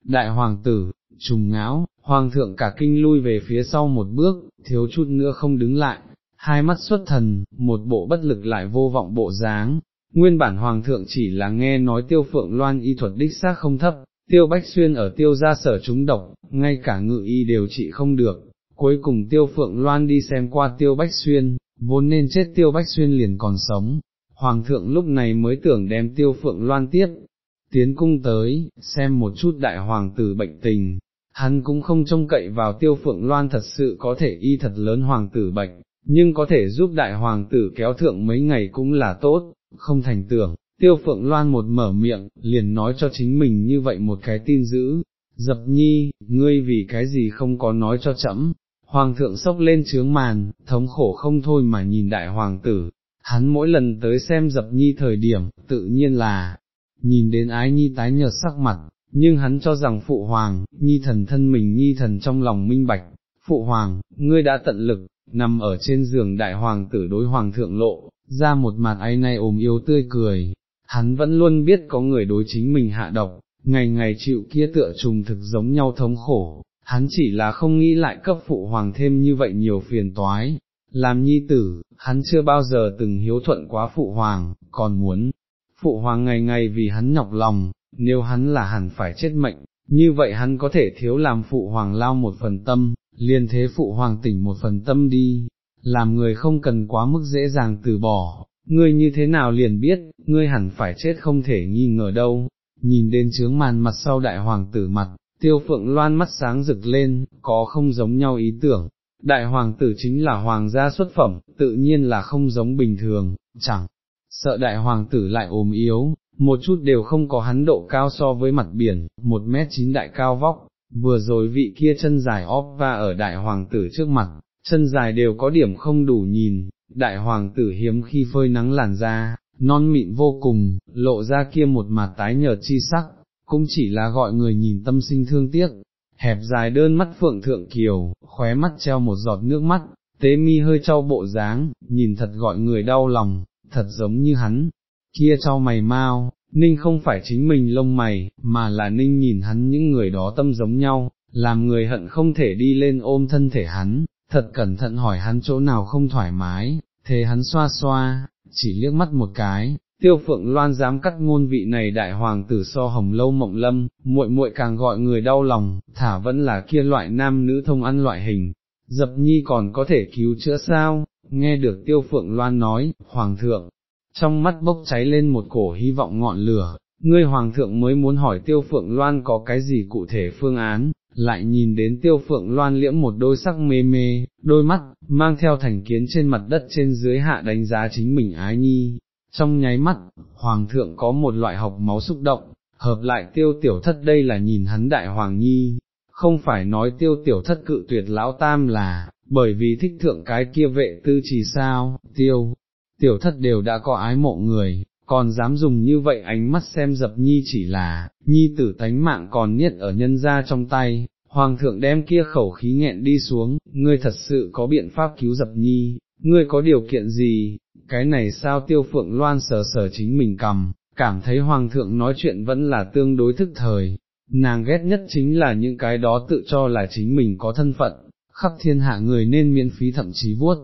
Đại hoàng tử, trùng ngáo, hoàng thượng cả kinh lui về phía sau một bước, thiếu chút nữa không đứng lại, hai mắt xuất thần, một bộ bất lực lại vô vọng bộ dáng. Nguyên bản hoàng thượng chỉ là nghe nói tiêu phượng loan y thuật đích xác không thấp, tiêu bách xuyên ở tiêu gia sở chúng độc, ngay cả ngự y đều trị không được, cuối cùng tiêu phượng loan đi xem qua tiêu bách xuyên, vốn nên chết tiêu bách xuyên liền còn sống, hoàng thượng lúc này mới tưởng đem tiêu phượng loan tiếp, tiến cung tới, xem một chút đại hoàng tử bệnh tình, hắn cũng không trông cậy vào tiêu phượng loan thật sự có thể y thật lớn hoàng tử bệnh, nhưng có thể giúp đại hoàng tử kéo thượng mấy ngày cũng là tốt, không thành tưởng, tiêu phượng loan một mở miệng, liền nói cho chính mình như vậy một cái tin dữ, dập nhi, ngươi vì cái gì không có nói cho chậm, hoàng thượng sốc lên trướng màn, thống khổ không thôi mà nhìn đại hoàng tử, hắn mỗi lần tới xem dập nhi thời điểm, tự nhiên là, nhìn đến ái nhi tái nhợt sắc mặt, nhưng hắn cho rằng phụ hoàng, nhi thần thân mình nhi thần trong lòng minh bạch, phụ hoàng, ngươi đã tận lực, nằm ở trên giường đại hoàng tử đối hoàng thượng lộ, ra một mặt ái này ôm yêu tươi cười, hắn vẫn luôn biết có người đối chính mình hạ độc, ngày ngày chịu kia tựa trùng thực giống nhau thống khổ, hắn chỉ là không nghĩ lại cấp phụ hoàng thêm như vậy nhiều phiền toái. Làm nhi tử, hắn chưa bao giờ từng hiếu thuận quá phụ hoàng, còn muốn, phụ hoàng ngày ngày vì hắn nhọc lòng, nếu hắn là hẳn phải chết mệnh, như vậy hắn có thể thiếu làm phụ hoàng lao một phần tâm, liền thế phụ hoàng tỉnh một phần tâm đi, làm người không cần quá mức dễ dàng từ bỏ, ngươi như thế nào liền biết, ngươi hẳn phải chết không thể nghi ngờ đâu, nhìn đến chướng màn mặt sau đại hoàng tử mặt, tiêu phượng loan mắt sáng rực lên, có không giống nhau ý tưởng, đại hoàng tử chính là hoàng gia xuất phẩm, tự nhiên là không giống bình thường, chẳng, sợ đại hoàng tử lại ốm yếu, một chút đều không có hắn độ cao so với mặt biển, một mét chín đại cao vóc, vừa rồi vị kia chân dài óp va ở đại hoàng tử trước mặt, chân dài đều có điểm không đủ nhìn, đại hoàng tử hiếm khi phơi nắng làn da, non mịn vô cùng, lộ ra kia một mặt tái nhợt chi sắc, cũng chỉ là gọi người nhìn tâm sinh thương tiếc, hẹp dài đơn mắt phượng thượng kiều, khóe mắt treo một giọt nước mắt, tế mi hơi trao bộ dáng, nhìn thật gọi người đau lòng, thật giống như hắn, kia trao mày mau, ninh không phải chính mình lông mày, mà là ninh nhìn hắn những người đó tâm giống nhau, làm người hận không thể đi lên ôm thân thể hắn, thật cẩn thận hỏi hắn chỗ nào không thoải mái, thế hắn xoa xoa, chỉ liếc mắt một cái, tiêu phượng loan dám cắt ngôn vị này đại hoàng tử so hồng lâu mộng lâm, muội muội càng gọi người đau lòng, thả vẫn là kia loại nam nữ thông ăn loại hình, dập nhi còn có thể cứu chữa sao, nghe được tiêu phượng loan nói, hoàng thượng, trong mắt bốc cháy lên một cổ hy vọng ngọn lửa, ngươi hoàng thượng mới muốn hỏi tiêu phượng loan có cái gì cụ thể phương án, lại nhìn đến tiêu phượng loan liễm một đôi sắc mê mê, đôi mắt, mang theo thành kiến trên mặt đất trên dưới hạ đánh giá chính mình ái nhi, trong nháy mắt, hoàng thượng có một loại học máu xúc động, hợp lại tiêu tiểu thất đây là nhìn hắn đại hoàng nhi, không phải nói tiêu tiểu thất cự tuyệt lão tam là, bởi vì thích thượng cái kia vệ tư chỉ sao, tiêu, tiểu thất đều đã có ái mộ người, còn dám dùng như vậy ánh mắt xem dập nhi chỉ là, nhi tử tánh mạng còn niết ở nhân ra trong tay, hoàng thượng đem kia khẩu khí nghẹn đi xuống, ngươi thật sự có biện pháp cứu dập nhi, ngươi có điều kiện gì, cái này sao tiêu phượng loan sờ sờ chính mình cầm, cảm thấy hoàng thượng nói chuyện vẫn là tương đối thức thời, nàng ghét nhất chính là những cái đó tự cho là chính mình có thân phận, khắp thiên hạ người nên miễn phí thậm chí vuốt,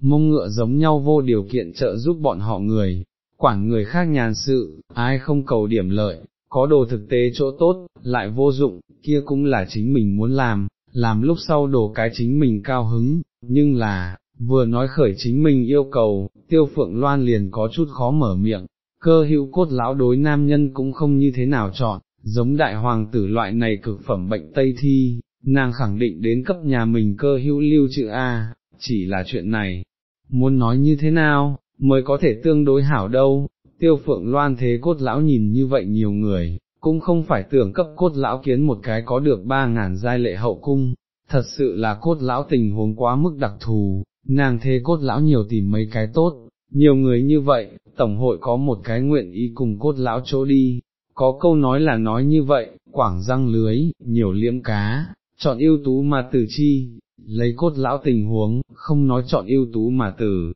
mông ngựa giống nhau vô điều kiện trợ giúp bọn họ người, quản người khác nhàn sự, ai không cầu điểm lợi, có đồ thực tế chỗ tốt, lại vô dụng, kia cũng là chính mình muốn làm, làm lúc sau đồ cái chính mình cao hứng, nhưng là, vừa nói khởi chính mình yêu cầu, tiêu phượng loan liền có chút khó mở miệng, cơ hữu cốt lão đối nam nhân cũng không như thế nào chọn, giống đại hoàng tử loại này cực phẩm bệnh Tây Thi, nàng khẳng định đến cấp nhà mình cơ hữu lưu chữ A, chỉ là chuyện này, muốn nói như thế nào, mới có thể tương đối hảo đâu, tiêu phượng loan thế cốt lão nhìn như vậy nhiều người, cũng không phải tưởng cấp cốt lão kiến một cái có được ba ngàn giai lệ hậu cung, thật sự là cốt lão tình huống quá mức đặc thù, nàng thế cốt lão nhiều tìm mấy cái tốt, nhiều người như vậy, tổng hội có một cái nguyện ý cùng cốt lão chỗ đi, có câu nói là nói như vậy, quảng răng lưới, nhiều liễm cá, chọn ưu tú mà từ chi, lấy cốt lão tình huống, không nói chọn ưu tú mà tử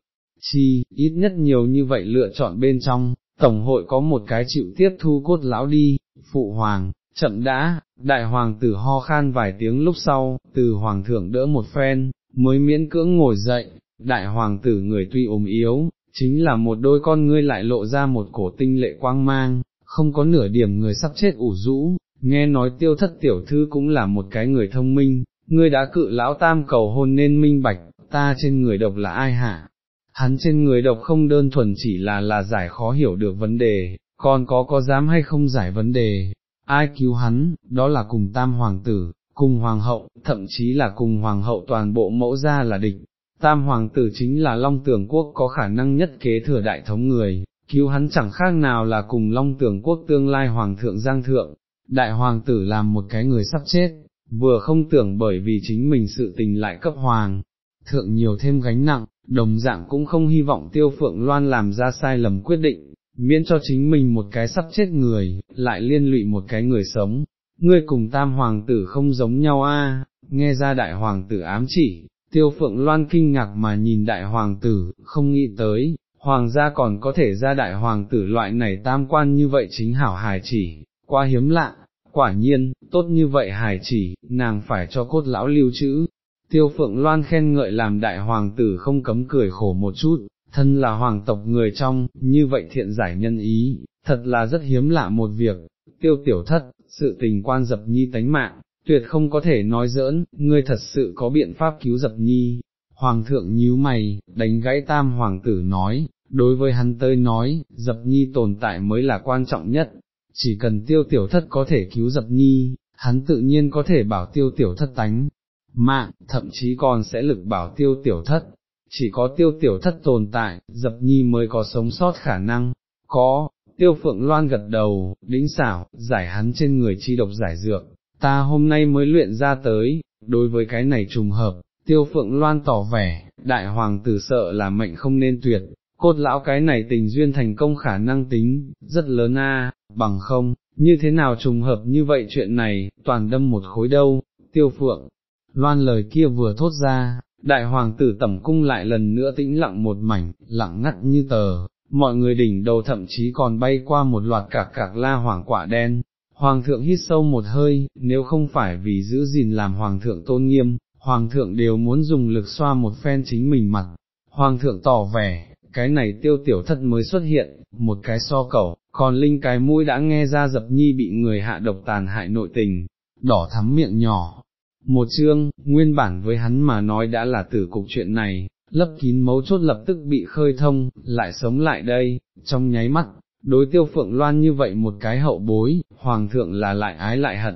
chi, ít nhất nhiều như vậy lựa chọn bên trong, tổng hội có một cái chịu tiếp thu cốt lão đi, phụ hoàng, chậm đã, đại hoàng tử ho khan vài tiếng lúc sau, từ hoàng thượng đỡ một phen, mới miễn cưỡng ngồi dậy, đại hoàng tử người tuy ốm yếu, chính là một đôi con ngươi lại lộ ra một cổ tinh lệ quang mang, không có nửa điểm người sắp chết ủ rũ, nghe nói tiêu thất tiểu thư cũng là một cái người thông minh, ngươi đã cự lão tam cầu hôn nên minh bạch, ta trên người độc là ai hả? Hắn trên người độc không đơn thuần chỉ là là giải khó hiểu được vấn đề, còn có có dám hay không giải vấn đề, ai cứu hắn, đó là cùng tam hoàng tử, cùng hoàng hậu, thậm chí là cùng hoàng hậu toàn bộ mẫu gia là địch. Tam hoàng tử chính là Long Tường Quốc có khả năng nhất kế thừa đại thống người, cứu hắn chẳng khác nào là cùng Long Tường Quốc tương lai hoàng thượng giang thượng, đại hoàng tử làm một cái người sắp chết, vừa không tưởng bởi vì chính mình sự tình lại cấp hoàng, thượng nhiều thêm gánh nặng, đồng dạng cũng không hy vọng tiêu phượng loan làm ra sai lầm quyết định, miễn cho chính mình một cái sắp chết người, lại liên lụy một cái người sống. Ngươi cùng tam hoàng tử không giống nhau a, nghe ra đại hoàng tử ám chỉ, tiêu phượng loan kinh ngạc mà nhìn đại hoàng tử, không nghĩ tới, hoàng gia còn có thể ra đại hoàng tử loại này tam quan như vậy chính hảo hài chỉ, quá hiếm lạ, quả nhiên, tốt như vậy hài chỉ, nàng phải cho cốt lão lưu trữ. Tiêu phượng loan khen ngợi làm đại hoàng tử không cấm cười khổ một chút, thân là hoàng tộc người trong, như vậy thiện giải nhân ý, thật là rất hiếm lạ một việc, tiêu tiểu thất, sự tình quan dập nhi tánh mạng, tuyệt không có thể nói giỡn, ngươi thật sự có biện pháp cứu dập nhi. Hoàng thượng nhíu mày, đánh gãy tam hoàng tử nói, đối với hắn tới nói, dập nhi tồn tại mới là quan trọng nhất, chỉ cần tiêu tiểu thất có thể cứu dập nhi, hắn tự nhiên có thể bảo tiêu tiểu thất tánh, mạng, thậm chí còn sẽ lực bảo tiêu tiểu thất, chỉ có tiêu tiểu thất tồn tại, dập nhi mới có sống sót khả năng, có, tiêu phượng loan gật đầu, đính xảo, giải hắn trên người chi độc giải dược, ta hôm nay mới luyện ra tới, đối với cái này trùng hợp, tiêu phượng loan tỏ vẻ, đại hoàng tử sợ là mệnh không nên tuyệt, cốt lão cái này tình duyên thành công khả năng tính, rất lớn a, bằng không, như thế nào trùng hợp như vậy chuyện này, toàn đâm một khối đâu, tiêu phượng, loan lời kia vừa thốt ra, đại hoàng tử tẩm cung lại lần nữa tĩnh lặng một mảnh, lặng ngắt như tờ, mọi người đỉnh đầu thậm chí còn bay qua một loạt cạc cạc la hoàng quả đen. Hoàng thượng hít sâu một hơi, nếu không phải vì giữ gìn làm hoàng thượng tôn nghiêm, hoàng thượng đều muốn dùng lực xoa một phen chính mình mặt. Hoàng thượng tỏ vẻ, cái này tiêu tiểu thất mới xuất hiện, một cái so cẩu, còn linh cái mũi đã nghe ra dập nhi bị người hạ độc tàn hại nội tình, đỏ thắm miệng nhỏ. Một chương, nguyên bản với hắn mà nói đã là tử cục chuyện này, lấp kín mấu chốt lập tức bị khơi thông, lại sống lại đây, trong nháy mắt, đối tiêu phượng loan như vậy một cái hậu bối, hoàng thượng là lại ái lại hận.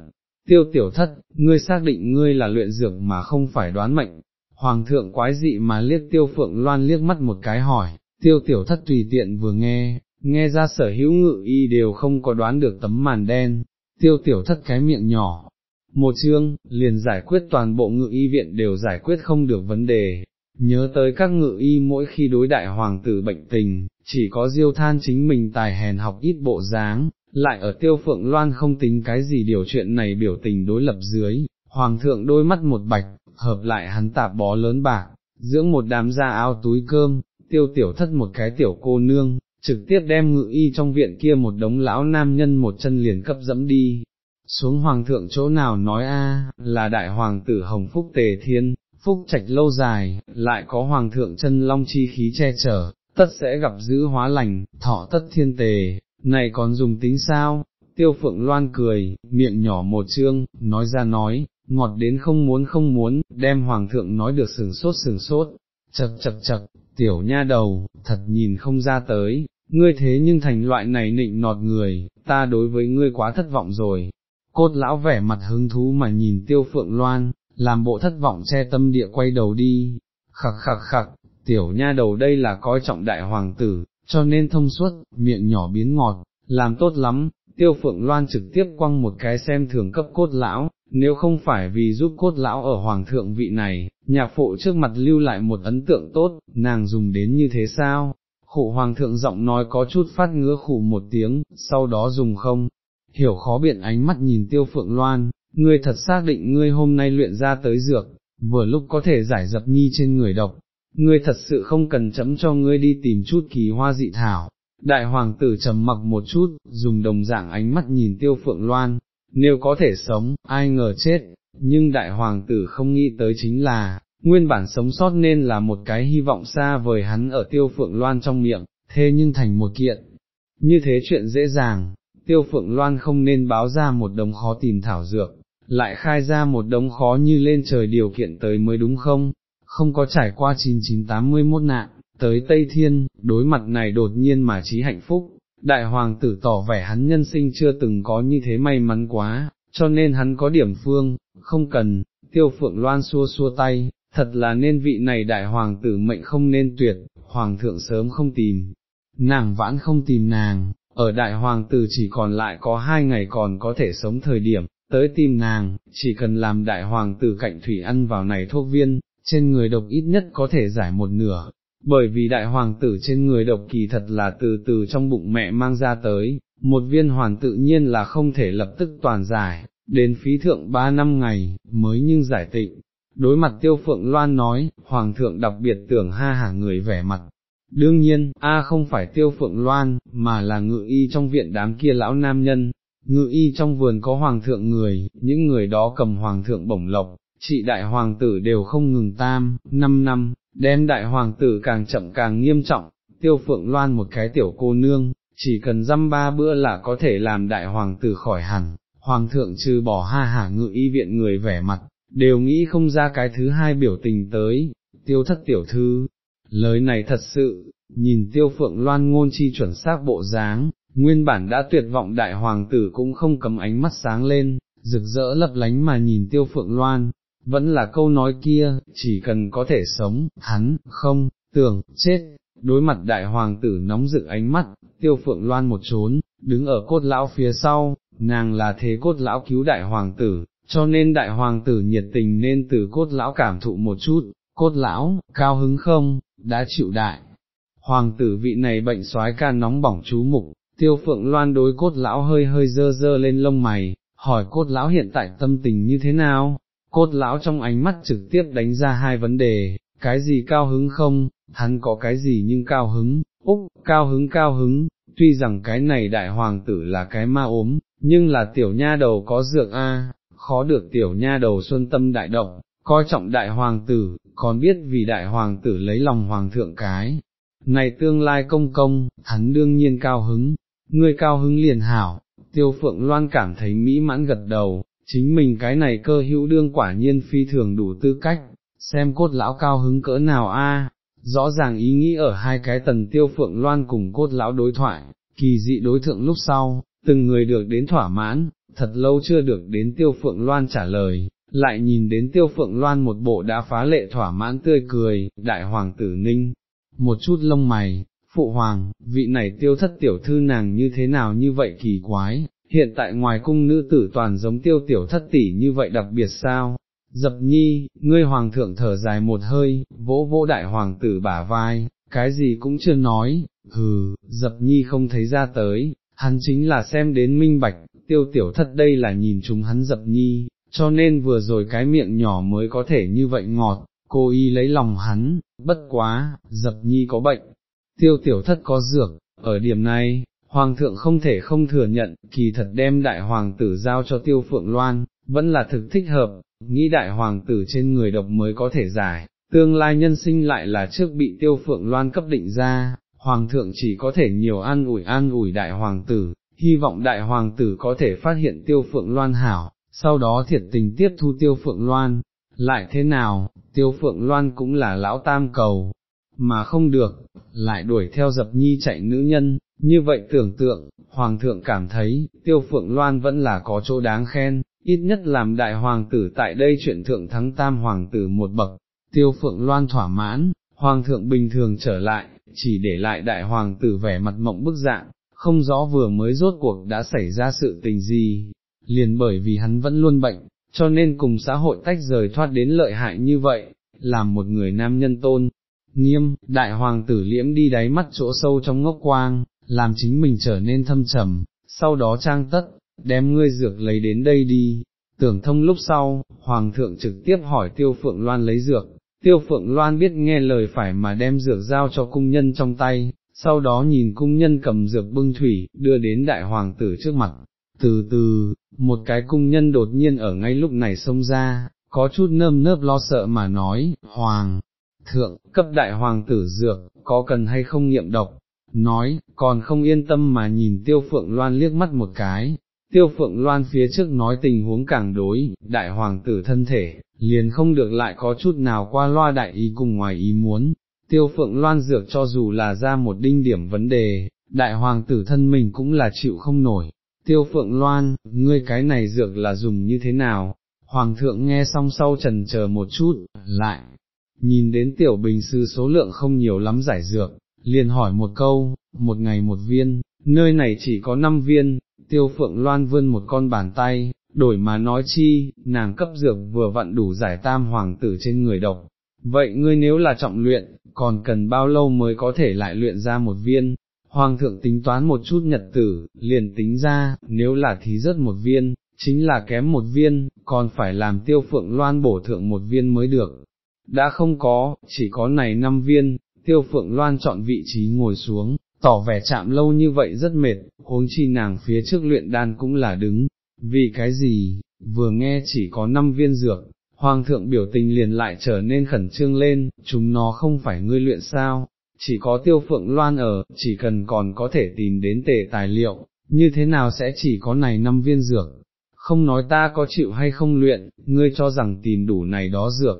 Tiêu tiểu thất, ngươi xác định ngươi là luyện dược mà không phải đoán mệnh, hoàng thượng quái dị mà liếc tiêu phượng loan liếc mắt một cái hỏi, tiêu tiểu thất tùy tiện vừa nghe, nghe ra sở hữu ngự y đều không có đoán được tấm màn đen, tiêu tiểu thất cái miệng nhỏ. Một chương, liền giải quyết toàn bộ ngự y viện đều giải quyết không được vấn đề, nhớ tới các ngự y mỗi khi đối đại hoàng tử bệnh tình, chỉ có diêu than chính mình tài hèn học ít bộ dáng, lại ở tiêu phượng loan không tính cái gì điều chuyện này biểu tình đối lập dưới, hoàng thượng đôi mắt một bạch, hợp lại hắn tạp bó lớn bạc, dưỡng một đám da áo túi cơm, tiêu tiểu thất một cái tiểu cô nương, trực tiếp đem ngự y trong viện kia một đống lão nam nhân một chân liền cấp dẫm đi. Xuống hoàng thượng chỗ nào nói a là đại hoàng tử hồng phúc tề thiên, phúc trạch lâu dài, lại có hoàng thượng chân long chi khí che chở, tất sẽ gặp giữ hóa lành, thọ tất thiên tề, này còn dùng tính sao? Tiêu phượng loan cười, miệng nhỏ một trương nói ra nói, ngọt đến không muốn không muốn, đem hoàng thượng nói được sừng sốt sừng sốt, chật chật chật, tiểu nha đầu, thật nhìn không ra tới, ngươi thế nhưng thành loại này nịnh nọt người, ta đối với ngươi quá thất vọng rồi. Cốt lão vẻ mặt hứng thú mà nhìn tiêu phượng loan, làm bộ thất vọng che tâm địa quay đầu đi, khặc khặc khặc, tiểu nha đầu đây là coi trọng đại hoàng tử, cho nên thông suốt, miệng nhỏ biến ngọt, làm tốt lắm, tiêu phượng loan trực tiếp quăng một cái xem thường cấp cốt lão, nếu không phải vì giúp cốt lão ở hoàng thượng vị này, nhạc phụ trước mặt lưu lại một ấn tượng tốt, nàng dùng đến như thế sao? Khụ hoàng thượng giọng nói có chút phát ngứa khủ một tiếng, sau đó dùng không, hiểu khó biện ánh mắt nhìn tiêu phượng loan, ngươi thật xác định ngươi hôm nay luyện ra tới dược, vừa lúc có thể giải dập nhi trên người độc, ngươi thật sự không cần chấm cho ngươi đi tìm chút kỳ hoa dị thảo. Đại hoàng tử trầm mặc một chút, dùng đồng dạng ánh mắt nhìn tiêu phượng loan, nếu có thể sống, ai ngờ chết, nhưng đại hoàng tử không nghĩ tới chính là, nguyên bản sống sót nên là một cái hy vọng xa vời hắn ở tiêu phượng loan trong miệng, thế nhưng thành một kiện. Như thế chuyện dễ dàng, tiêu phượng loan không nên báo ra một đống khó tìm thảo dược, lại khai ra một đống khó như lên trời điều kiện tới mới đúng không, không có trải qua 9981 nạn, tới Tây Thiên, đối mặt này đột nhiên mà trí hạnh phúc, đại hoàng tử tỏ vẻ hắn nhân sinh chưa từng có như thế may mắn quá, cho nên hắn có điểm phương, không cần, tiêu phượng loan xua xua tay, thật là nên vị này đại hoàng tử mệnh không nên tuyệt, hoàng thượng sớm không tìm, nàng vãn không tìm nàng, ở đại hoàng tử chỉ còn lại có hai ngày còn có thể sống thời điểm, tới tìm nàng, chỉ cần làm đại hoàng tử cạnh thủy ăn vào này thuốc viên, trên người độc ít nhất có thể giải một nửa, bởi vì đại hoàng tử trên người độc kỳ thật là từ từ trong bụng mẹ mang ra tới, một viên hoàn tự nhiên là không thể lập tức toàn giải, đến phí thượng ba năm ngày, mới nhưng giải tịnh. Đối mặt tiêu phượng loan nói, hoàng thượng đặc biệt tưởng ha hả người vẻ mặt. Đương nhiên, A không phải tiêu phượng loan, mà là ngự y trong viện đám kia lão nam nhân, ngự y trong vườn có hoàng thượng người, những người đó cầm hoàng thượng bổng lộc, chị đại hoàng tử đều không ngừng tam, năm năm, đem đại hoàng tử càng chậm càng nghiêm trọng, tiêu phượng loan một cái tiểu cô nương, chỉ cần dăm ba bữa là có thể làm đại hoàng tử khỏi hẳn, hoàng thượng trừ bỏ ha hả ngự y viện người vẻ mặt, đều nghĩ không ra cái thứ hai biểu tình tới, tiêu thất tiểu thư, lời này thật sự, nhìn tiêu phượng loan ngôn chi chuẩn xác bộ dáng, nguyên bản đã tuyệt vọng đại hoàng tử cũng không cầm ánh mắt sáng lên, rực rỡ lấp lánh mà nhìn tiêu phượng loan, vẫn là câu nói kia, chỉ cần có thể sống, hắn, không, tưởng, chết, đối mặt đại hoàng tử nóng rực ánh mắt, tiêu phượng loan một trốn, đứng ở cốt lão phía sau, nàng là thế cốt lão cứu đại hoàng tử, cho nên đại hoàng tử nhiệt tình nên từ cốt lão cảm thụ một chút, cốt lão, cao hứng không, đã chịu đại. Hoàng tử vị này bệnh soái ca nóng bỏng chú mục, tiêu phượng loan đối cốt lão hơi hơi dơ dơ lên lông mày, hỏi cốt lão hiện tại tâm tình như thế nào, cốt lão trong ánh mắt trực tiếp đánh ra hai vấn đề, cái gì cao hứng không, hắn có cái gì nhưng cao hứng, úc, cao hứng cao hứng, tuy rằng cái này đại hoàng tử là cái ma ốm, nhưng là tiểu nha đầu có dược a, khó được tiểu nha đầu xuân tâm đại động, coi trọng đại hoàng tử, còn biết vì đại hoàng tử lấy lòng hoàng thượng cái. Này tương lai công công, hắn đương nhiên cao hứng, ngươi cao hứng liền hảo, tiêu phượng loan cảm thấy mỹ mãn gật đầu, chính mình cái này cơ hữu đương quả nhiên phi thường đủ tư cách, xem cốt lão cao hứng cỡ nào a. rõ ràng ý nghĩ ở hai cái tần tiêu phượng loan cùng cốt lão đối thoại, kỳ dị đối thượng lúc sau, từng người được đến thỏa mãn, thật lâu chưa được đến tiêu phượng loan trả lời, lại nhìn đến tiêu phượng loan một bộ đã phá lệ thỏa mãn tươi cười, đại hoàng tử ninh, một chút lông mày, phụ hoàng, vị này tiêu thất tiểu thư nàng như thế nào như vậy kỳ quái, hiện tại ngoài cung nữ tử toàn giống tiêu tiểu thất tỷ như vậy đặc biệt sao? Dập nhi, ngươi hoàng thượng thở dài một hơi, vỗ vỗ đại hoàng tử bả vai, cái gì cũng chưa nói, hừ, dập nhi không thấy ra tới, hắn chính là xem đến minh bạch, tiêu tiểu thất đây là nhìn chúng hắn dập nhi, cho nên vừa rồi cái miệng nhỏ mới có thể như vậy ngọt, cô y lấy lòng hắn, bất quá, dập nhi có bệnh, tiêu tiểu thất có dược, ở điểm này, Hoàng thượng không thể không thừa nhận, kỳ thật đem đại hoàng tử giao cho tiêu phượng loan, vẫn là thực thích hợp, nghĩ đại hoàng tử trên người độc mới có thể giải, tương lai nhân sinh lại là trước bị tiêu phượng loan cấp định ra, hoàng thượng chỉ có thể nhiều an ủi an ủi đại hoàng tử, hy vọng đại hoàng tử có thể phát hiện tiêu phượng loan hảo, sau đó thiệt tình tiếp thu tiêu phượng loan, lại thế nào, tiêu phượng loan cũng là lão tam cầu, mà không được, lại đuổi theo dập nhi chạy nữ nhân, như vậy tưởng tượng, Hoàng thượng cảm thấy, tiêu phượng loan vẫn là có chỗ đáng khen, ít nhất làm đại hoàng tử tại đây chuyện thượng thắng tam hoàng tử một bậc, tiêu phượng loan thỏa mãn, Hoàng thượng bình thường trở lại, chỉ để lại đại hoàng tử vẻ mặt mộng bức dạng, không rõ vừa mới rốt cuộc đã xảy ra sự tình gì, liền bởi vì hắn vẫn luôn bệnh, cho nên cùng xã hội tách rời thoát đến lợi hại như vậy, làm một người nam nhân tôn. Nghiêm, đại hoàng tử liễm đi đáy mắt chỗ sâu trong ngốc quang, làm chính mình trở nên thâm trầm, sau đó trang tất, đem ngươi dược lấy đến đây đi. Tưởng thông lúc sau, Hoàng thượng trực tiếp hỏi Tiêu Phượng Loan lấy dược, Tiêu Phượng Loan biết nghe lời phải mà đem dược giao cho cung nhân trong tay, sau đó nhìn cung nhân cầm dược bưng thủy, đưa đến đại hoàng tử trước mặt. Từ từ, một cái cung nhân đột nhiên ở ngay lúc này xông ra, có chút nơm nớp lo sợ mà nói, Hoàng, thượng, cấp đại hoàng tử dược, có cần hay không nghiệm độc, nói, còn không yên tâm mà nhìn tiêu phượng loan liếc mắt một cái, tiêu phượng loan phía trước nói tình huống càng đối, đại hoàng tử thân thể, liền không được lại có chút nào qua loa đại ý cùng ngoài ý muốn, tiêu phượng loan dược cho dù là ra một đinh điểm vấn đề, đại hoàng tử thân mình cũng là chịu không nổi, tiêu phượng loan, ngươi cái này dược là dùng như thế nào, hoàng thượng nghe xong sau trần chờ một chút, lại, nhìn đến tiểu bình sư số lượng không nhiều lắm giải dược, liền hỏi một câu, một ngày một viên, nơi này chỉ có 5 viên, tiêu phượng loan vươn một con bàn tay, đổi mà nói chi, nàng cấp dược vừa vặn đủ giải tam hoàng tử trên người độc. Vậy ngươi nếu là trọng luyện, còn cần bao lâu mới có thể lại luyện ra một viên? Hoàng thượng tính toán một chút nhật tử, liền tính ra, nếu là thí rớt một viên, chính là kém một viên, còn phải làm tiêu phượng loan bổ thượng một viên mới được. Đã không có, chỉ có này năm viên, tiêu phượng loan chọn vị trí ngồi xuống, tỏ vẻ chạm lâu như vậy rất mệt, huống chi nàng phía trước luyện đan cũng là đứng, vì cái gì, vừa nghe chỉ có năm viên dược, hoàng thượng biểu tình liền lại trở nên khẩn trương lên, chúng nó không phải ngươi luyện sao, chỉ có tiêu phượng loan ở, chỉ cần còn có thể tìm đến tề tài liệu, như thế nào sẽ chỉ có này năm viên dược, không nói ta có chịu hay không luyện, ngươi cho rằng tìm đủ này đó dược,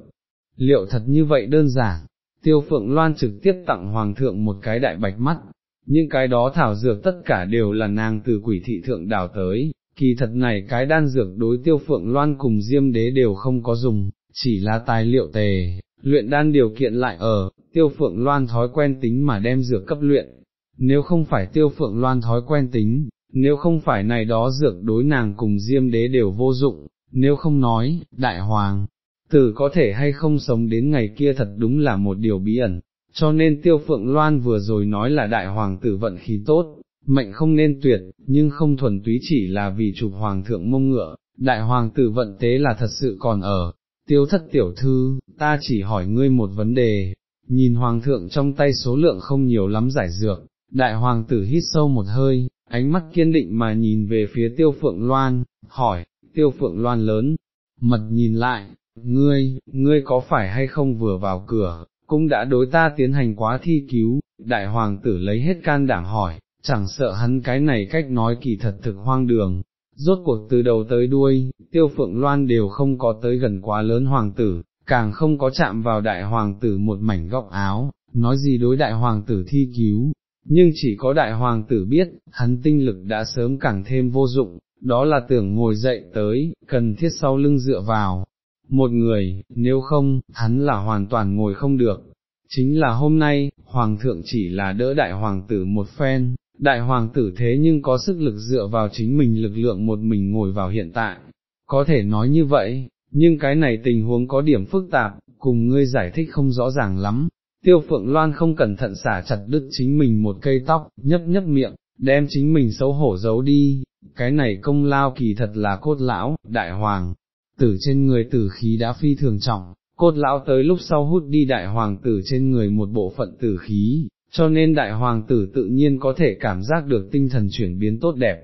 liệu thật như vậy đơn giản, tiêu phượng loan trực tiếp tặng hoàng thượng một cái đại bạch mắt, những cái đó thảo dược tất cả đều là nàng từ quỷ thị thượng đào tới, kỳ thật này cái đan dược đối tiêu phượng loan cùng diêm đế đều không có dùng, chỉ là tài liệu tề, luyện đan điều kiện lại ở, tiêu phượng loan thói quen tính mà đem dược cấp luyện, nếu không phải tiêu phượng loan thói quen tính, nếu không phải này đó dược đối nàng cùng diêm đế đều vô dụng, nếu không nói, đại hoàng, tử có thể hay không sống đến ngày kia thật đúng là một điều bí ẩn, cho nên tiêu phượng loan vừa rồi nói là đại hoàng tử vận khí tốt, mệnh không nên tuyệt, nhưng không thuần túy chỉ là vì chụp hoàng thượng mông ngựa, đại hoàng tử vận tế là thật sự còn ở, tiêu thất tiểu thư, ta chỉ hỏi ngươi một vấn đề, nhìn hoàng thượng trong tay số lượng không nhiều lắm giải dược, đại hoàng tử hít sâu một hơi, ánh mắt kiên định mà nhìn về phía tiêu phượng loan, hỏi, tiêu phượng loan lớn, mật nhìn lại, ngươi, ngươi có phải hay không vừa vào cửa, cũng đã đối ta tiến hành quá thi cứu, đại hoàng tử lấy hết can đảm hỏi, chẳng sợ hắn cái này cách nói kỳ thật thực hoang đường, rốt cuộc từ đầu tới đuôi, tiêu phượng loan đều không có tới gần quá lớn hoàng tử, càng không có chạm vào đại hoàng tử một mảnh góc áo, nói gì đối đại hoàng tử thi cứu, nhưng chỉ có đại hoàng tử biết, hắn tinh lực đã sớm càng thêm vô dụng, đó là tưởng ngồi dậy tới, cần thiết sau lưng dựa vào. Một người, nếu không, hắn là hoàn toàn ngồi không được. Chính là hôm nay, hoàng thượng chỉ là đỡ đại hoàng tử một phen, đại hoàng tử thế nhưng có sức lực dựa vào chính mình lực lượng một mình ngồi vào hiện tại, có thể nói như vậy, nhưng cái này tình huống có điểm phức tạp, cùng ngươi giải thích không rõ ràng lắm. Tiêu phượng loan không cẩn thận xả chặt đứt chính mình một cây tóc, nhấp nhấp miệng, đem chính mình xấu hổ giấu đi, cái này công lao kỳ thật là cốt lão, đại hoàng, tử trên người tử khí đã phi thường trọng, cốt lão tới lúc sau hút đi đại hoàng tử trên người một bộ phận tử khí, cho nên đại hoàng tử tự nhiên có thể cảm giác được tinh thần chuyển biến tốt đẹp.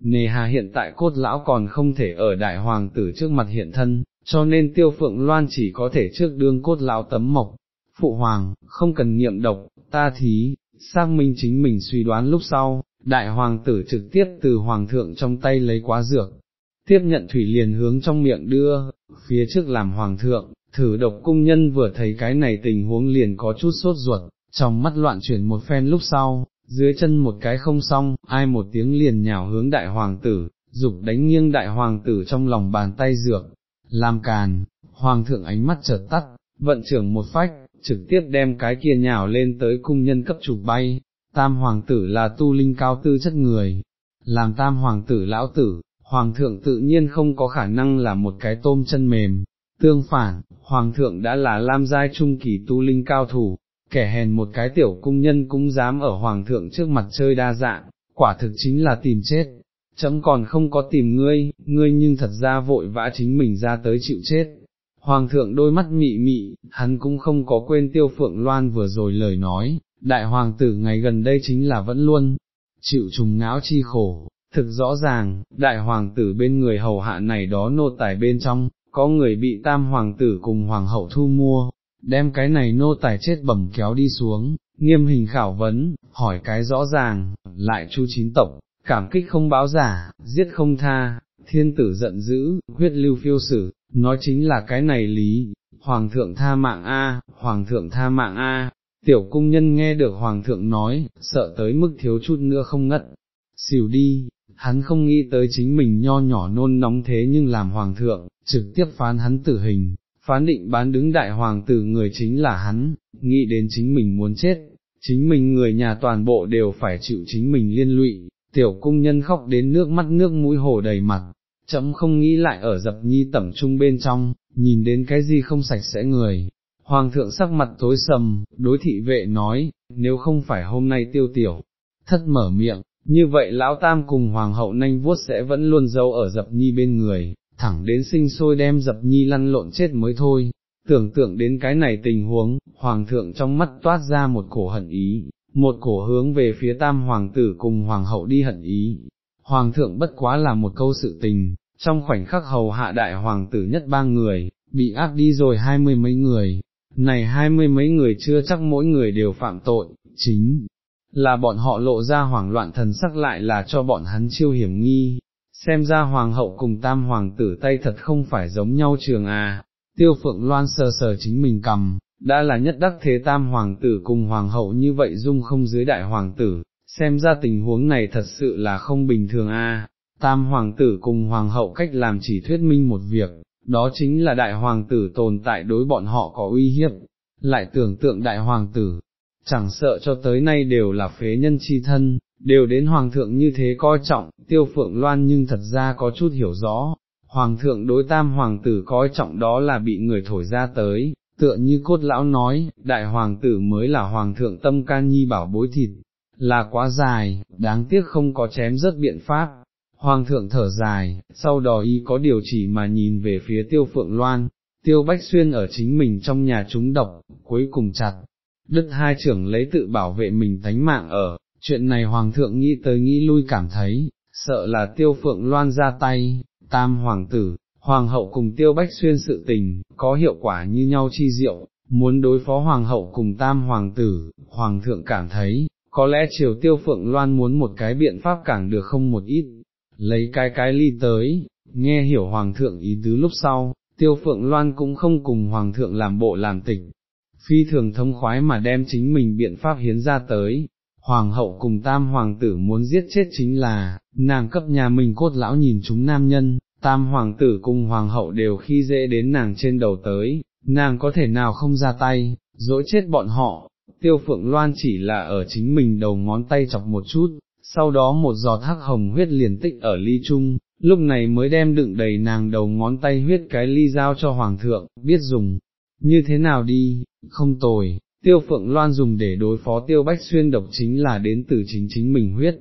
Nề hà hiện tại cốt lão còn không thể ở đại hoàng tử trước mặt hiện thân, cho nên tiêu phượng loan chỉ có thể trước đương cốt lão tấm mộc. Phụ hoàng, không cần nghiệm độc, ta thí, xác minh chính mình suy đoán lúc sau, đại hoàng tử trực tiếp từ hoàng thượng trong tay lấy quá dược, tiếp nhận thủy liền hướng trong miệng đưa, phía trước làm hoàng thượng, thử độc cung nhân vừa thấy cái này tình huống liền có chút sốt ruột, trong mắt loạn chuyển một phen lúc sau, dưới chân một cái không xong, ai một tiếng liền nhào hướng đại hoàng tử, dục đánh nghiêng đại hoàng tử trong lòng bàn tay dược, làm càn, hoàng thượng ánh mắt chợt tắt, vận trưởng một phách, trực tiếp đem cái kia nhào lên tới cung nhân cấp chụp bay, tam hoàng tử là tu linh cao tư chất người, làm tam hoàng tử lão tử, hoàng thượng tự nhiên không có khả năng là một cái tôm chân mềm, tương phản, hoàng thượng đã là lam giai trung kỳ tu linh cao thủ, kẻ hèn một cái tiểu cung nhân cũng dám ở hoàng thượng trước mặt chơi đa dạng, quả thực chính là tìm chết, chấm còn không có tìm ngươi, ngươi nhưng thật ra vội vã chính mình ra tới chịu chết. Hoàng thượng đôi mắt mị mị, hắn cũng không có quên tiêu phượng loan vừa rồi lời nói, đại hoàng tử ngày gần đây chính là vẫn luôn, chịu trùng ngáo chi khổ, thực rõ ràng, đại hoàng tử bên người hầu hạ này đó nô tài bên trong, có người bị tam hoàng tử cùng hoàng hậu thu mua, đem cái này nô tài chết bẩm kéo đi xuống, nghiêm hình khảo vấn, hỏi cái rõ ràng, lại chu chín tộc, cảm kích không báo giả, giết không tha, thiên tử giận dữ, huyết lưu phiêu sử, nói chính là cái này lý, hoàng thượng tha mạng A, hoàng thượng tha mạng A, tiểu cung nhân nghe được hoàng thượng nói, sợ tới mức thiếu chút nữa không ngất, xỉu đi, hắn không nghĩ tới chính mình nho nhỏ nôn nóng thế nhưng làm hoàng thượng, trực tiếp phán hắn tử hình, phán định bán đứng đại hoàng tử người chính là hắn, nghĩ đến chính mình muốn chết, chính mình người nhà toàn bộ đều phải chịu chính mình liên lụy, tiểu cung nhân khóc đến nước mắt nước mũi hồ đầy mặt, chấm không nghĩ lại ở dập nhi tẩm trung bên trong, nhìn đến cái gì không sạch sẽ người. Hoàng thượng sắc mặt tối sầm, đối thị vệ nói, nếu không phải hôm nay tiêu tiểu, thất mở miệng, như vậy lão tam cùng hoàng hậu nanh vuốt sẽ vẫn luôn giấu ở dập nhi bên người, thẳng đến sinh sôi đem dập nhi lăn lộn chết mới thôi. Tưởng tượng đến cái này tình huống, hoàng thượng trong mắt toát ra một cổ hận ý, một cổ hướng về phía tam hoàng tử cùng hoàng hậu đi hận ý. Hoàng thượng bất quá là một câu sự tình, trong khoảnh khắc hầu hạ đại hoàng tử nhất ba người, bị áp đi rồi hai mươi mấy người, này hai mươi mấy người chưa chắc mỗi người đều phạm tội, chính là bọn họ lộ ra hoảng loạn thần sắc lại là cho bọn hắn chiêu hiểm nghi, xem ra hoàng hậu cùng tam hoàng tử tay thật không phải giống nhau trường à, tiêu phượng loan sờ sờ chính mình cầm, đã là nhất đắc thế tam hoàng tử cùng hoàng hậu như vậy dung không dưới đại hoàng tử, xem ra tình huống này thật sự là không bình thường a. Tam hoàng tử cùng hoàng hậu cách làm chỉ thuyết minh một việc, đó chính là đại hoàng tử tồn tại đối bọn họ có uy hiếp, lại tưởng tượng đại hoàng tử, chẳng sợ cho tới nay đều là phế nhân chi thân, đều đến hoàng thượng như thế coi trọng, tiêu phượng loan nhưng thật ra có chút hiểu rõ, hoàng thượng đối tam hoàng tử coi trọng đó là bị người thổi ra tới, tựa như cốt lão nói, đại hoàng tử mới là hoàng thượng tâm can nhi bảo bối thịt, là quá dài, đáng tiếc không có chém rất biện pháp. Hoàng thượng thở dài, sau đó y có điều chỉ mà nhìn về phía tiêu phượng loan, tiêu bách xuyên ở chính mình trong nhà chúng độc, cuối cùng chặt, đứt hai trưởng lấy tự bảo vệ mình tánh mạng ở, chuyện này hoàng thượng nghĩ tới nghĩ lui cảm thấy, sợ là tiêu phượng loan ra tay, tam hoàng tử, hoàng hậu cùng tiêu bách xuyên sự tình, có hiệu quả như nhau chi diệu, muốn đối phó hoàng hậu cùng tam hoàng tử, hoàng thượng cảm thấy, có lẽ triều tiêu phượng loan muốn một cái biện pháp càng được không một ít, lấy cái cái ly tới, nghe hiểu hoàng thượng ý tứ lúc sau, tiêu phượng loan cũng không cùng hoàng thượng làm bộ làm tịch, phi thường thông khoái mà đem chính mình biện pháp hiến ra tới. Hoàng hậu cùng tam hoàng tử muốn giết chết chính là, nàng cấp nhà mình cốt lão nhìn chúng nam nhân, tam hoàng tử cùng hoàng hậu đều khi dễ đến nàng trên đầu tới, nàng có thể nào không ra tay, dỗi chết bọn họ, tiêu phượng loan chỉ là ở chính mình đầu ngón tay chọc một chút, sau đó một giọt hắc hồng huyết liền tích ở ly chung, lúc này mới đem đựng đầy nàng đầu ngón tay huyết cái ly giao cho hoàng thượng, biết dùng, như thế nào đi, không tồi, tiêu phượng loan dùng để đối phó tiêu bách xuyên độc chính là đến từ chính chính mình huyết.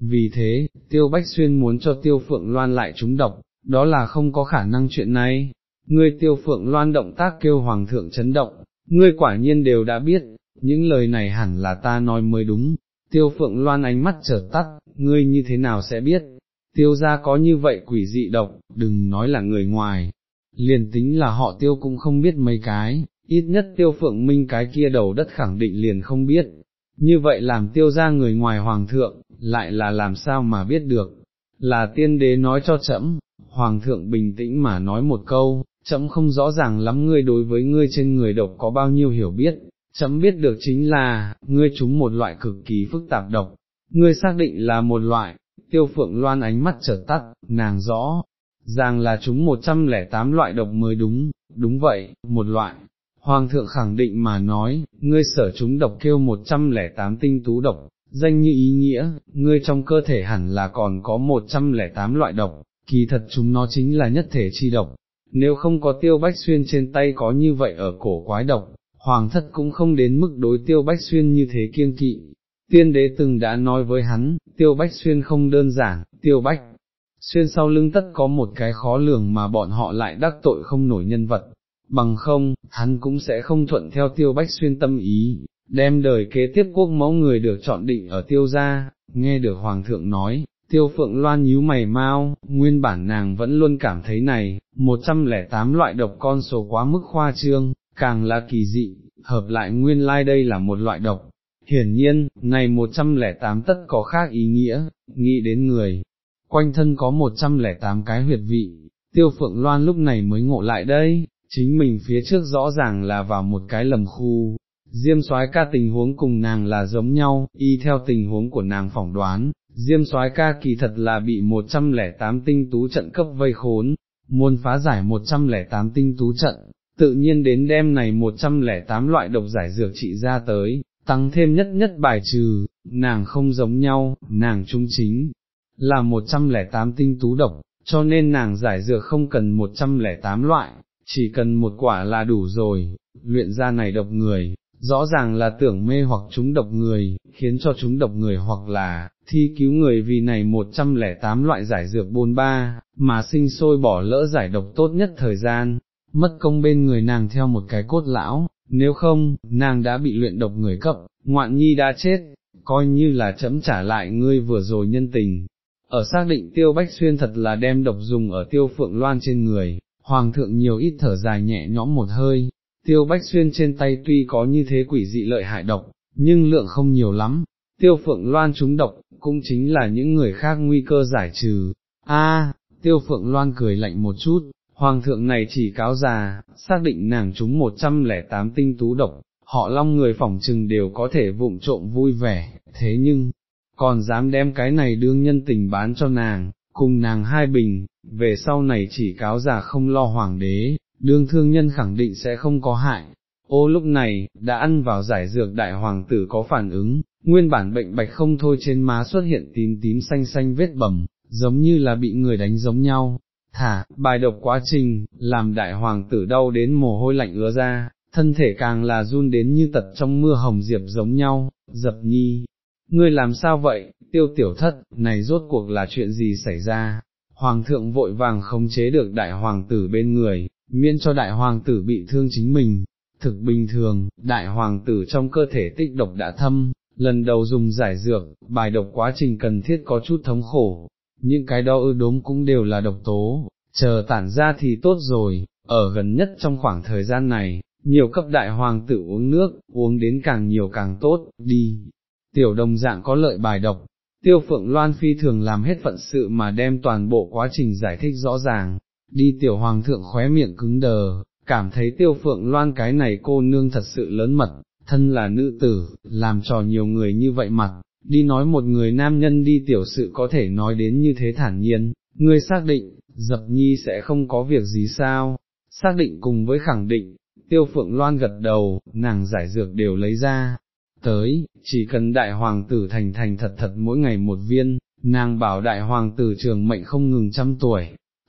Vì thế, tiêu bách xuyên muốn cho tiêu phượng loan lại trúng độc, đó là không có khả năng chuyện này. Ngươi tiêu phượng loan động tác kêu hoàng thượng chấn động, ngươi quả nhiên đều đã biết, những lời này hẳn là ta nói mới đúng. Tiêu phượng loan ánh mắt trở tắt, ngươi như thế nào sẽ biết, tiêu ra có như vậy quỷ dị độc, đừng nói là người ngoài, liền tính là họ tiêu cũng không biết mấy cái, ít nhất tiêu phượng minh cái kia đầu đất khẳng định liền không biết, như vậy làm tiêu ra người ngoài hoàng thượng, lại là làm sao mà biết được, là tiên đế nói cho trẫm, hoàng thượng bình tĩnh mà nói một câu, trẫm không rõ ràng lắm ngươi đối với ngươi trên người độc có bao nhiêu hiểu biết, trẫm biết được chính là, ngươi trúng một loại cực kỳ phức tạp độc, ngươi xác định là một loại, tiêu phượng loan ánh mắt trở tắt, nàng rõ, ràng là chúng 108 loại độc mới đúng, đúng vậy, một loại. Hoàng thượng khẳng định mà nói, ngươi sở chúng độc kêu 108 tinh tú độc, danh như ý nghĩa, ngươi trong cơ thể hẳn là còn có 108 loại độc, kỳ thật chúng nó chính là nhất thể chi độc. Nếu không có tiêu bách xuyên trên tay có như vậy ở cổ quái độc, hoàng thất cũng không đến mức đối tiêu bách xuyên như thế kiêng kỵ. Tiên đế từng đã nói với hắn, tiêu bách xuyên không đơn giản, tiêu bách xuyên sau lưng tất có một cái khó lường mà bọn họ lại đắc tội không nổi nhân vật, bằng không, hắn cũng sẽ không thuận theo tiêu bách xuyên tâm ý, đem đời kế tiếp quốc mẫu người được chọn định ở tiêu gia, nghe được hoàng thượng nói, tiêu phượng loan nhíu mày mau, nguyên bản nàng vẫn luôn cảm thấy này, 108 loại độc con số quá mức khoa trương, càng là kỳ dị, hợp lại nguyên lai like đây là một loại độc. Hiển nhiên, này 108 tất có khác ý nghĩa, nghĩ đến người, quanh thân có 108 cái huyệt vị, tiêu phượng loan lúc này mới ngộ lại đây, chính mình phía trước rõ ràng là vào một cái lầm khu, diêm soái ca tình huống cùng nàng là giống nhau, y theo tình huống của nàng phỏng đoán, diêm soái ca kỳ thật là bị 108 tinh tú trận cấp vây khốn, muốn phá giải 108 tinh tú trận, tự nhiên đến đêm này 108 loại độc giải dược trị ra tới, tăng thêm nhất nhất bài trừ, nàng không giống nhau, nàng trung chính, là 108 tinh tú độc, cho nên nàng giải dược không cần 108 loại, chỉ cần một quả là đủ rồi, luyện ra này độc người, rõ ràng là tưởng mê hoặc chúng độc người, khiến cho chúng độc người hoặc là thi cứu người vì này 108 loại giải dược bôn ba, mà sinh sôi bỏ lỡ giải độc tốt nhất thời gian, mất công bên người nàng theo một cái cốt lão, nếu không, nàng đã bị luyện độc người cấp, ngoạn nhi đã chết, coi như là chấm trả lại ngươi vừa rồi nhân tình. Ở xác định tiêu bách xuyên thật là đem độc dùng ở tiêu phượng loan trên người, hoàng thượng nhiều ít thở dài nhẹ nhõm một hơi, tiêu bách xuyên trên tay tuy có như thế quỷ dị lợi hại độc, nhưng lượng không nhiều lắm, tiêu phượng loan trúng độc, cũng chính là những người khác nguy cơ giải trừ. A, tiêu phượng loan cười lạnh một chút, hoàng thượng này chỉ cáo già, xác định nàng trúng 108 tinh tú độc, họ long người phỏng trừng đều có thể vụng trộm vui vẻ, thế nhưng, còn dám đem cái này đương nhân tình bán cho nàng, cùng nàng hai bình, về sau này chỉ cáo già không lo hoàng đế, đương thương nhân khẳng định sẽ không có hại. Ô lúc này, đã ăn vào giải dược đại hoàng tử có phản ứng, nguyên bản bệnh bạch không thôi trên má xuất hiện tím tím xanh xanh vết bầm, giống như là bị người đánh giống nhau. Thả, bài độc quá trình, làm đại hoàng tử đau đến mồ hôi lạnh ứa ra, thân thể càng là run đến như tật trong mưa hồng diệp giống nhau, dập nhi. Ngươi làm sao vậy, tiêu tiểu thất, này rốt cuộc là chuyện gì xảy ra? Hoàng thượng vội vàng không chế được đại hoàng tử bên người, miễn cho đại hoàng tử bị thương chính mình. Thực bình thường, đại hoàng tử trong cơ thể tích độc đã thâm, lần đầu dùng giải dược, bài độc quá trình cần thiết có chút thống khổ, những cái đó ư đốm cũng đều là độc tố, chờ tản ra thì tốt rồi, ở gần nhất trong khoảng thời gian này, nhiều cấp đại hoàng tử uống nước, uống đến càng nhiều càng tốt, đi, tiểu đồng dạng có lợi bài độc, tiêu phượng loan phi thường làm hết phận sự mà đem toàn bộ quá trình giải thích rõ ràng, đi tiểu hoàng thượng khóe miệng cứng đờ, cảm thấy tiêu phượng loan cái này cô nương thật sự lớn mật, thân là nữ tử, làm trò nhiều người như vậy mặt, đi nói một người nam nhân đi tiểu sự có thể nói đến như thế thản nhiên, ngươi xác định, dập nhi sẽ không có việc gì sao, xác định cùng với khẳng định, tiêu phượng loan gật đầu, nàng giải dược đều lấy ra, tới, chỉ cần đại hoàng tử thành thành thật thật mỗi ngày một viên, nàng bảo đại hoàng tử trường mệnh không ngừng trăm tuổi.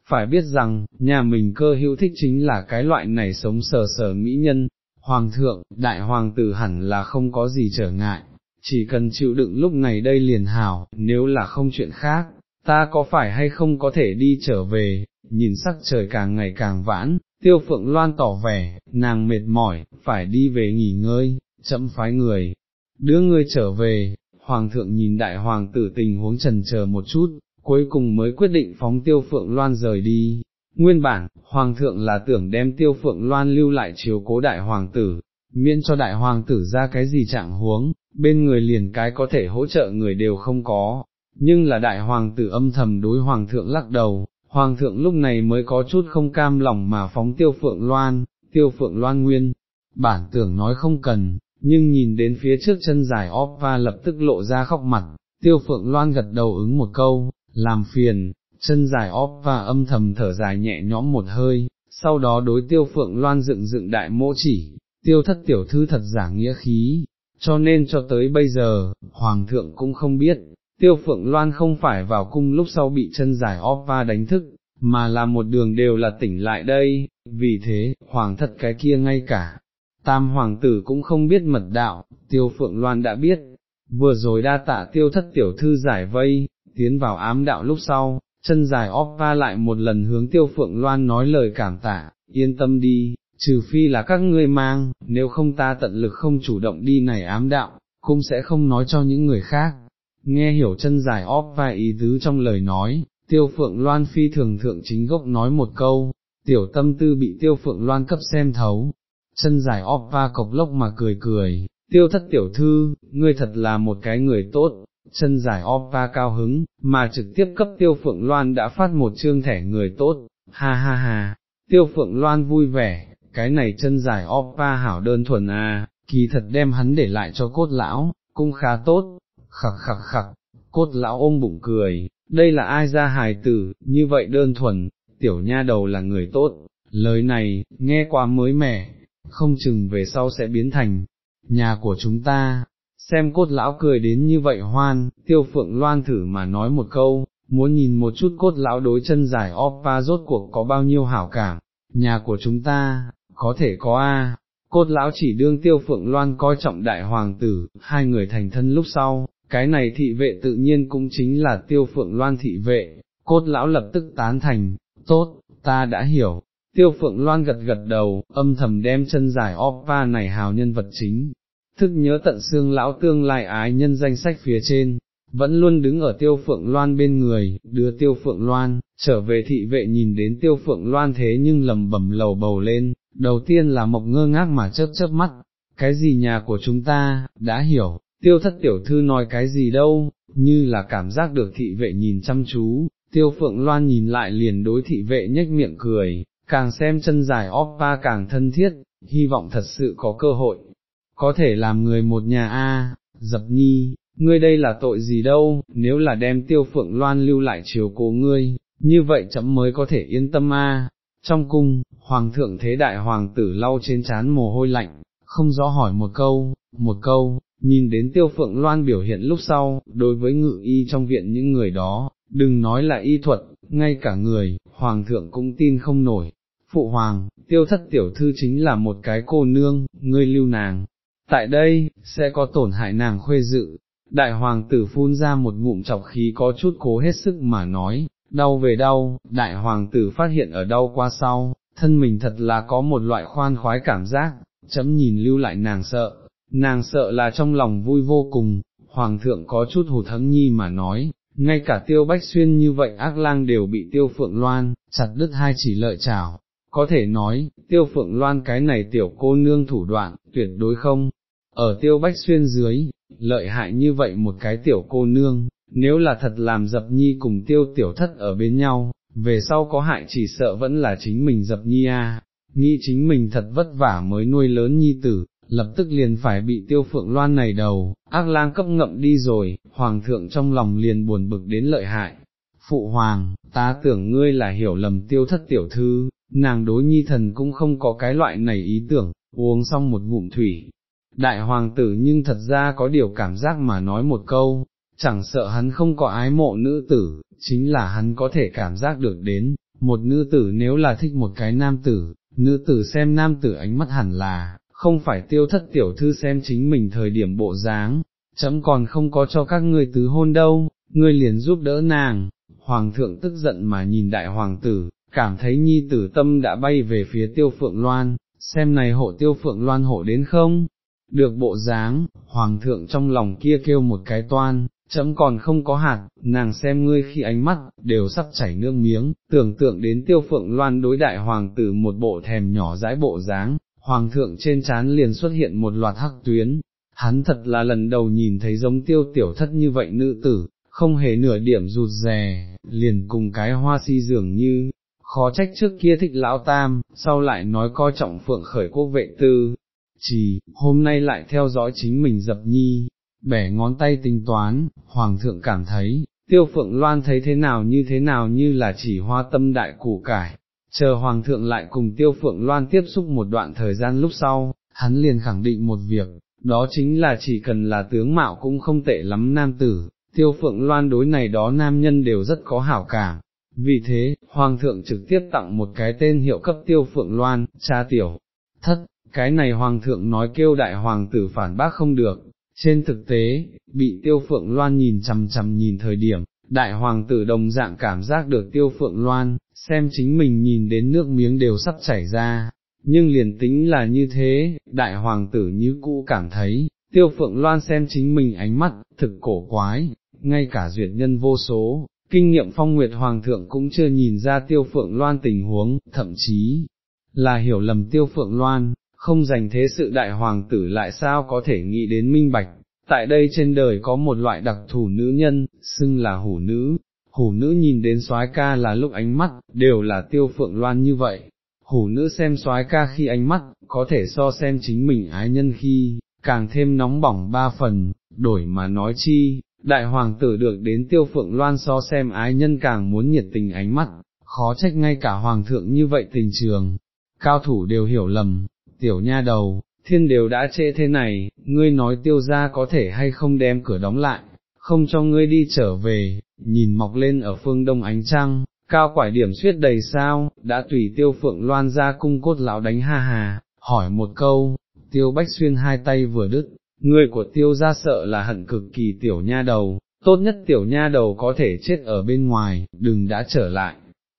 Phải biết rằng, nhà mình cơ hữu thích chính là cái loại này sống sờ sờ mỹ nhân, hoàng thượng, đại hoàng tử hẳn là không có gì trở ngại, chỉ cần chịu đựng lúc này đây liền hảo, nếu là không chuyện khác, ta có phải hay không có thể đi trở về, nhìn sắc trời càng ngày càng vãn, tiêu phượng loan tỏ vẻ, nàng mệt mỏi, phải đi về nghỉ ngơi, chậm phái người, đưa người trở về, hoàng thượng nhìn đại hoàng tử tình huống trần chờ một chút, cuối cùng mới quyết định phóng tiêu phượng loan rời đi. Nguyên bản, hoàng thượng là tưởng đem tiêu phượng loan lưu lại chiếu cố đại hoàng tử, miễn cho đại hoàng tử ra cái gì trạng huống, bên người liền cái có thể hỗ trợ người đều không có, nhưng là đại hoàng tử âm thầm đối hoàng thượng lắc đầu, hoàng thượng lúc này mới có chút không cam lòng mà phóng tiêu phượng loan, tiêu phượng loan nguyên, bản tưởng nói không cần, nhưng nhìn đến phía trước chân dài óp va lập tức lộ ra khóc mặt, tiêu phượng loan gật đầu ứng một câu, làm phiền, chân dài óp và âm thầm thở dài nhẹ nhõm một hơi, sau đó đối tiêu phượng loan dựng dựng đại mỗ chỉ, tiêu thất tiểu thư thật giả nghĩa khí, cho nên cho tới bây giờ, Hoàng thượng cũng không biết, tiêu phượng loan không phải vào cung lúc sau bị chân dài óp va đánh thức, mà là một đường đều là tỉnh lại đây, vì thế, Hoàng thật cái kia ngay cả. Tam hoàng tử cũng không biết mật đạo, tiêu phượng loan đã biết, vừa rồi đa tạ tiêu thất tiểu thư giải vây, tiến vào ám đạo lúc sau, chân dài óp va lại một lần hướng tiêu phượng loan nói lời cảm tạ, yên tâm đi, trừ phi là các ngươi mang, nếu không ta tận lực không chủ động đi này ám đạo, cũng sẽ không nói cho những người khác. Nghe hiểu chân dài óp và ý tứ trong lời nói, tiêu phượng loan phi thường thượng chính gốc nói một câu, tiểu tâm tư bị tiêu phượng loan cấp xem thấu, chân dài óp va cộc lốc mà cười cười, tiêu thất tiểu thư, ngươi thật là một cái người tốt, chân dài óp va cao hứng, mà trực tiếp cấp tiêu phượng loan đã phát một chương thẻ người tốt, ha ha ha, tiêu phượng loan vui vẻ, cái này chân dài oppa hảo đơn thuần à, kỳ thật đem hắn để lại cho cốt lão, cũng khá tốt, khặc khặc khặc, cốt lão ôm bụng cười, đây là ai ra hài tử, như vậy đơn thuần, tiểu nha đầu là người tốt, lời này, nghe qua mới mẻ, không chừng về sau sẽ biến thành, nhà của chúng ta, xem cốt lão cười đến như vậy hoan, tiêu phượng loan thử mà nói một câu, muốn nhìn một chút cốt lão đối chân dài oppa rốt cuộc có bao nhiêu hảo cảm, nhà của chúng ta, có thể có a. Cốt lão chỉ đương tiêu phượng loan coi trọng đại hoàng tử, hai người thành thân lúc sau, cái này thị vệ tự nhiên cũng chính là tiêu phượng loan thị vệ, cốt lão lập tức tán thành, tốt, ta đã hiểu, tiêu phượng loan gật gật đầu, âm thầm đem chân dài oppa này hào nhân vật chính, thức nhớ tận xương lão tương lai ái nhân danh sách phía trên, vẫn luôn đứng ở tiêu phượng loan bên người, đưa tiêu phượng loan, trở về thị vệ nhìn đến tiêu phượng loan thế nhưng lầm bẩm lầu bầu lên, đầu tiên là mộc ngơ ngác mà chớp chớp mắt, cái gì nhà của chúng ta, đã hiểu, tiêu thất tiểu thư nói cái gì đâu, như là cảm giác được thị vệ nhìn chăm chú, tiêu phượng loan nhìn lại liền đối thị vệ nhếch miệng cười, càng xem chân dài oppa càng thân thiết, hy vọng thật sự có cơ hội, có thể làm người một nhà a. dập nhi, ngươi đây là tội gì đâu, nếu là đem tiêu phượng loan lưu lại chiều cố ngươi, như vậy chấm mới có thể yên tâm a. Trong cung, hoàng thượng thế đại hoàng tử lau trên chán mồ hôi lạnh, không rõ hỏi một câu, một câu, nhìn đến tiêu phượng loan biểu hiện lúc sau, đối với ngự y trong viện những người đó, đừng nói là y thuật, ngay cả người, hoàng thượng cũng tin không nổi. Phụ hoàng, tiêu thất tiểu thư chính là một cái cô nương, ngươi lưu nàng. Tại đây, sẽ có tổn hại nàng khuê dự. Đại hoàng tử phun ra một ngụm chọc khí có chút cố hết sức mà nói, đau về đau, đại hoàng tử phát hiện ở đau qua sau, thân mình thật là có một loại khoan khoái cảm giác, chấm nhìn lưu lại nàng sợ, nàng sợ là trong lòng vui vô cùng, hoàng thượng có chút hụt thắng nhi mà nói, ngay cả tiêu bách xuyên như vậy ác lang đều bị tiêu phượng loan, chặt đứt hai chỉ lợi chảo, có thể nói, tiêu phượng loan cái này tiểu cô nương thủ đoạn, tuyệt đối không, ở tiêu bách xuyên dưới, lợi hại như vậy một cái tiểu cô nương, nếu là thật làm dập nhi cùng tiêu tiểu thất ở bên nhau, về sau có hại chỉ sợ vẫn là chính mình dập nhi a. nghĩ chính mình thật vất vả mới nuôi lớn nhi tử, lập tức liền phải bị tiêu phượng loan này đầu, ác lang cấp ngậm đi rồi, hoàng thượng trong lòng liền buồn bực đến lợi hại. Phụ hoàng, ta tưởng ngươi là hiểu lầm tiêu thất tiểu thư, nàng đối nhi thần cũng không có cái loại này ý tưởng, uống xong một ngụm thủy. Đại hoàng tử nhưng thật ra có điều cảm giác mà nói một câu, chẳng sợ hắn không có ái mộ nữ tử, chính là hắn có thể cảm giác được đến, một nữ tử nếu là thích một cái nam tử, nữ tử xem nam tử ánh mắt hẳn là, không phải tiêu thất tiểu thư xem chính mình thời điểm bộ dáng, chấm còn không có cho các ngươi tứ hôn đâu, ngươi liền giúp đỡ nàng, hoàng thượng tức giận mà nhìn đại hoàng tử, cảm thấy nhi tử tâm đã bay về phía tiêu phượng loan, xem này hộ tiêu phượng loan hộ đến không, được bộ dáng, hoàng thượng trong lòng kia kêu một cái toan, chấm còn không có hạt, nàng xem ngươi khi ánh mắt, đều sắp chảy nước miếng, tưởng tượng đến tiêu phượng loan đối đại hoàng tử một bộ thèm nhỏ dãi bộ dáng, hoàng thượng trên trán liền xuất hiện một loạt hắc tuyến, hắn thật là lần đầu nhìn thấy giống tiêu tiểu thất như vậy nữ tử, không hề nửa điểm rụt rè, liền cùng cái hoa si dường như, khó trách trước kia thích lão tam, sau lại nói coi trọng phượng khởi quốc vệ tư, chỉ, hôm nay lại theo dõi chính mình dập nhi, bẻ ngón tay tính toán, hoàng thượng cảm thấy, tiêu phượng loan thấy thế nào như thế nào như là chỉ hoa tâm đại củ cải, chờ hoàng thượng lại cùng tiêu phượng loan tiếp xúc một đoạn thời gian lúc sau, hắn liền khẳng định một việc, đó chính là chỉ cần là tướng mạo cũng không tệ lắm nam tử, tiêu phượng loan đối này đó nam nhân đều rất có hảo cảm. Vì thế, Hoàng thượng trực tiếp tặng một cái tên hiệu cấp tiêu phượng loan, cha tiểu, thất, cái này Hoàng thượng nói kêu đại hoàng tử phản bác không được, trên thực tế, bị tiêu phượng loan nhìn chằm chằm nhìn thời điểm, đại hoàng tử đồng dạng cảm giác được tiêu phượng loan, xem chính mình nhìn đến nước miếng đều sắp chảy ra, nhưng liền tính là như thế, đại hoàng tử như cũ cảm thấy, tiêu phượng loan xem chính mình ánh mắt, thực cổ quái, ngay cả duyệt nhân vô số, kinh nghiệm phong nguyệt hoàng thượng cũng chưa nhìn ra tiêu phượng loan tình huống, thậm chí là hiểu lầm tiêu phượng loan, không dành thế sự đại hoàng tử lại sao có thể nghĩ đến minh bạch, tại đây trên đời có một loại đặc thù nữ nhân, xưng là hủ nữ, hủ nữ nhìn đến soái ca là lúc ánh mắt, đều là tiêu phượng loan như vậy, hủ nữ xem soái ca khi ánh mắt, có thể so xem chính mình ái nhân khi, càng thêm nóng bỏng ba phần, đổi mà nói chi, đại hoàng tử được đến tiêu phượng loan so xem ái nhân càng muốn nhiệt tình ánh mắt, khó trách ngay cả hoàng thượng như vậy tình trường, cao thủ đều hiểu lầm, tiểu nha đầu, thiên đều đã trễ thế này, ngươi nói tiêu ra có thể hay không đem cửa đóng lại, không cho ngươi đi trở về, nhìn mọc lên ở phương đông ánh trăng, cao quải điểm suyết đầy sao, đã tùy tiêu phượng loan ra cung cốt lão đánh ha hà, hỏi một câu, tiêu bách xuyên hai tay vừa đứt, người của tiêu ra sợ là hận cực kỳ tiểu nha đầu, tốt nhất tiểu nha đầu có thể chết ở bên ngoài, đừng đã trở lại.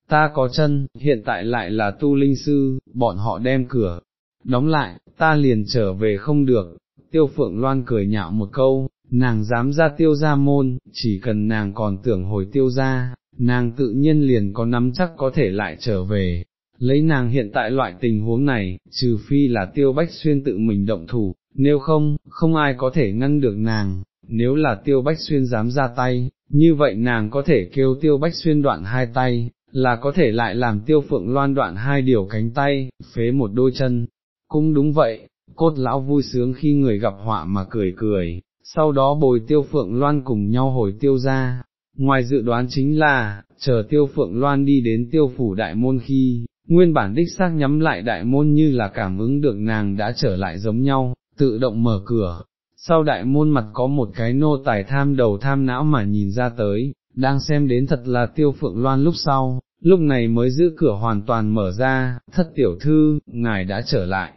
Ta có chân, hiện tại lại là tu linh sư, bọn họ đem cửa, đóng lại, ta liền trở về không được, tiêu phượng loan cười nhạo một câu, nàng dám ra tiêu ra môn, chỉ cần nàng còn tưởng hồi tiêu ra, nàng tự nhiên liền có nắm chắc có thể lại trở về. Lấy nàng hiện tại loại tình huống này, trừ phi là tiêu bách xuyên tự mình động thủ, nếu không, không ai có thể ngăn được nàng, nếu là tiêu bách xuyên dám ra tay, như vậy nàng có thể kêu tiêu bách xuyên đoạn hai tay, là có thể lại làm tiêu phượng loan đoạn hai điều cánh tay, phế một đôi chân. Cũng đúng vậy, cốt lão vui sướng khi người gặp họa mà cười cười, sau đó bồi tiêu phượng loan cùng nhau hồi tiêu ra. Ngoài dự đoán chính là, chờ tiêu phượng loan đi đến tiêu phủ đại môn khi, nguyên bản đích xác nhắm lại đại môn như là cảm ứng được nàng đã trở lại giống nhau, tự động mở cửa. Sau đại môn mặt có một cái nô tài tham đầu tham não mà nhìn ra tới, đang xem đến thật là tiêu phượng loan lúc sau, lúc này mới giữ cửa hoàn toàn mở ra, thất tiểu thư, ngài đã trở lại.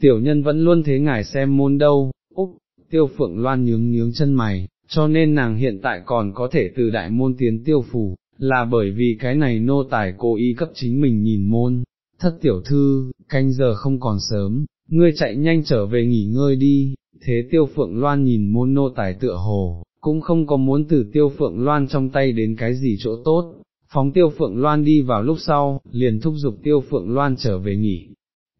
Tiểu nhân vẫn luôn thế ngài xem môn đâu, úc, tiêu phượng loan nhướng nhướng chân mày, cho nên nàng hiện tại còn có thể từ đại môn tiến tiêu phủ, là bởi vì cái này nô tài cố ý cấp chính mình nhìn môn, thất tiểu thư, canh giờ không còn sớm, ngươi chạy nhanh trở về nghỉ ngơi đi, thế tiêu phượng loan nhìn môn nô tài tựa hồ, cũng không có muốn từ tiêu phượng loan trong tay đến cái gì chỗ tốt, phóng tiêu phượng loan đi vào lúc sau, liền thúc giục tiêu phượng loan trở về nghỉ.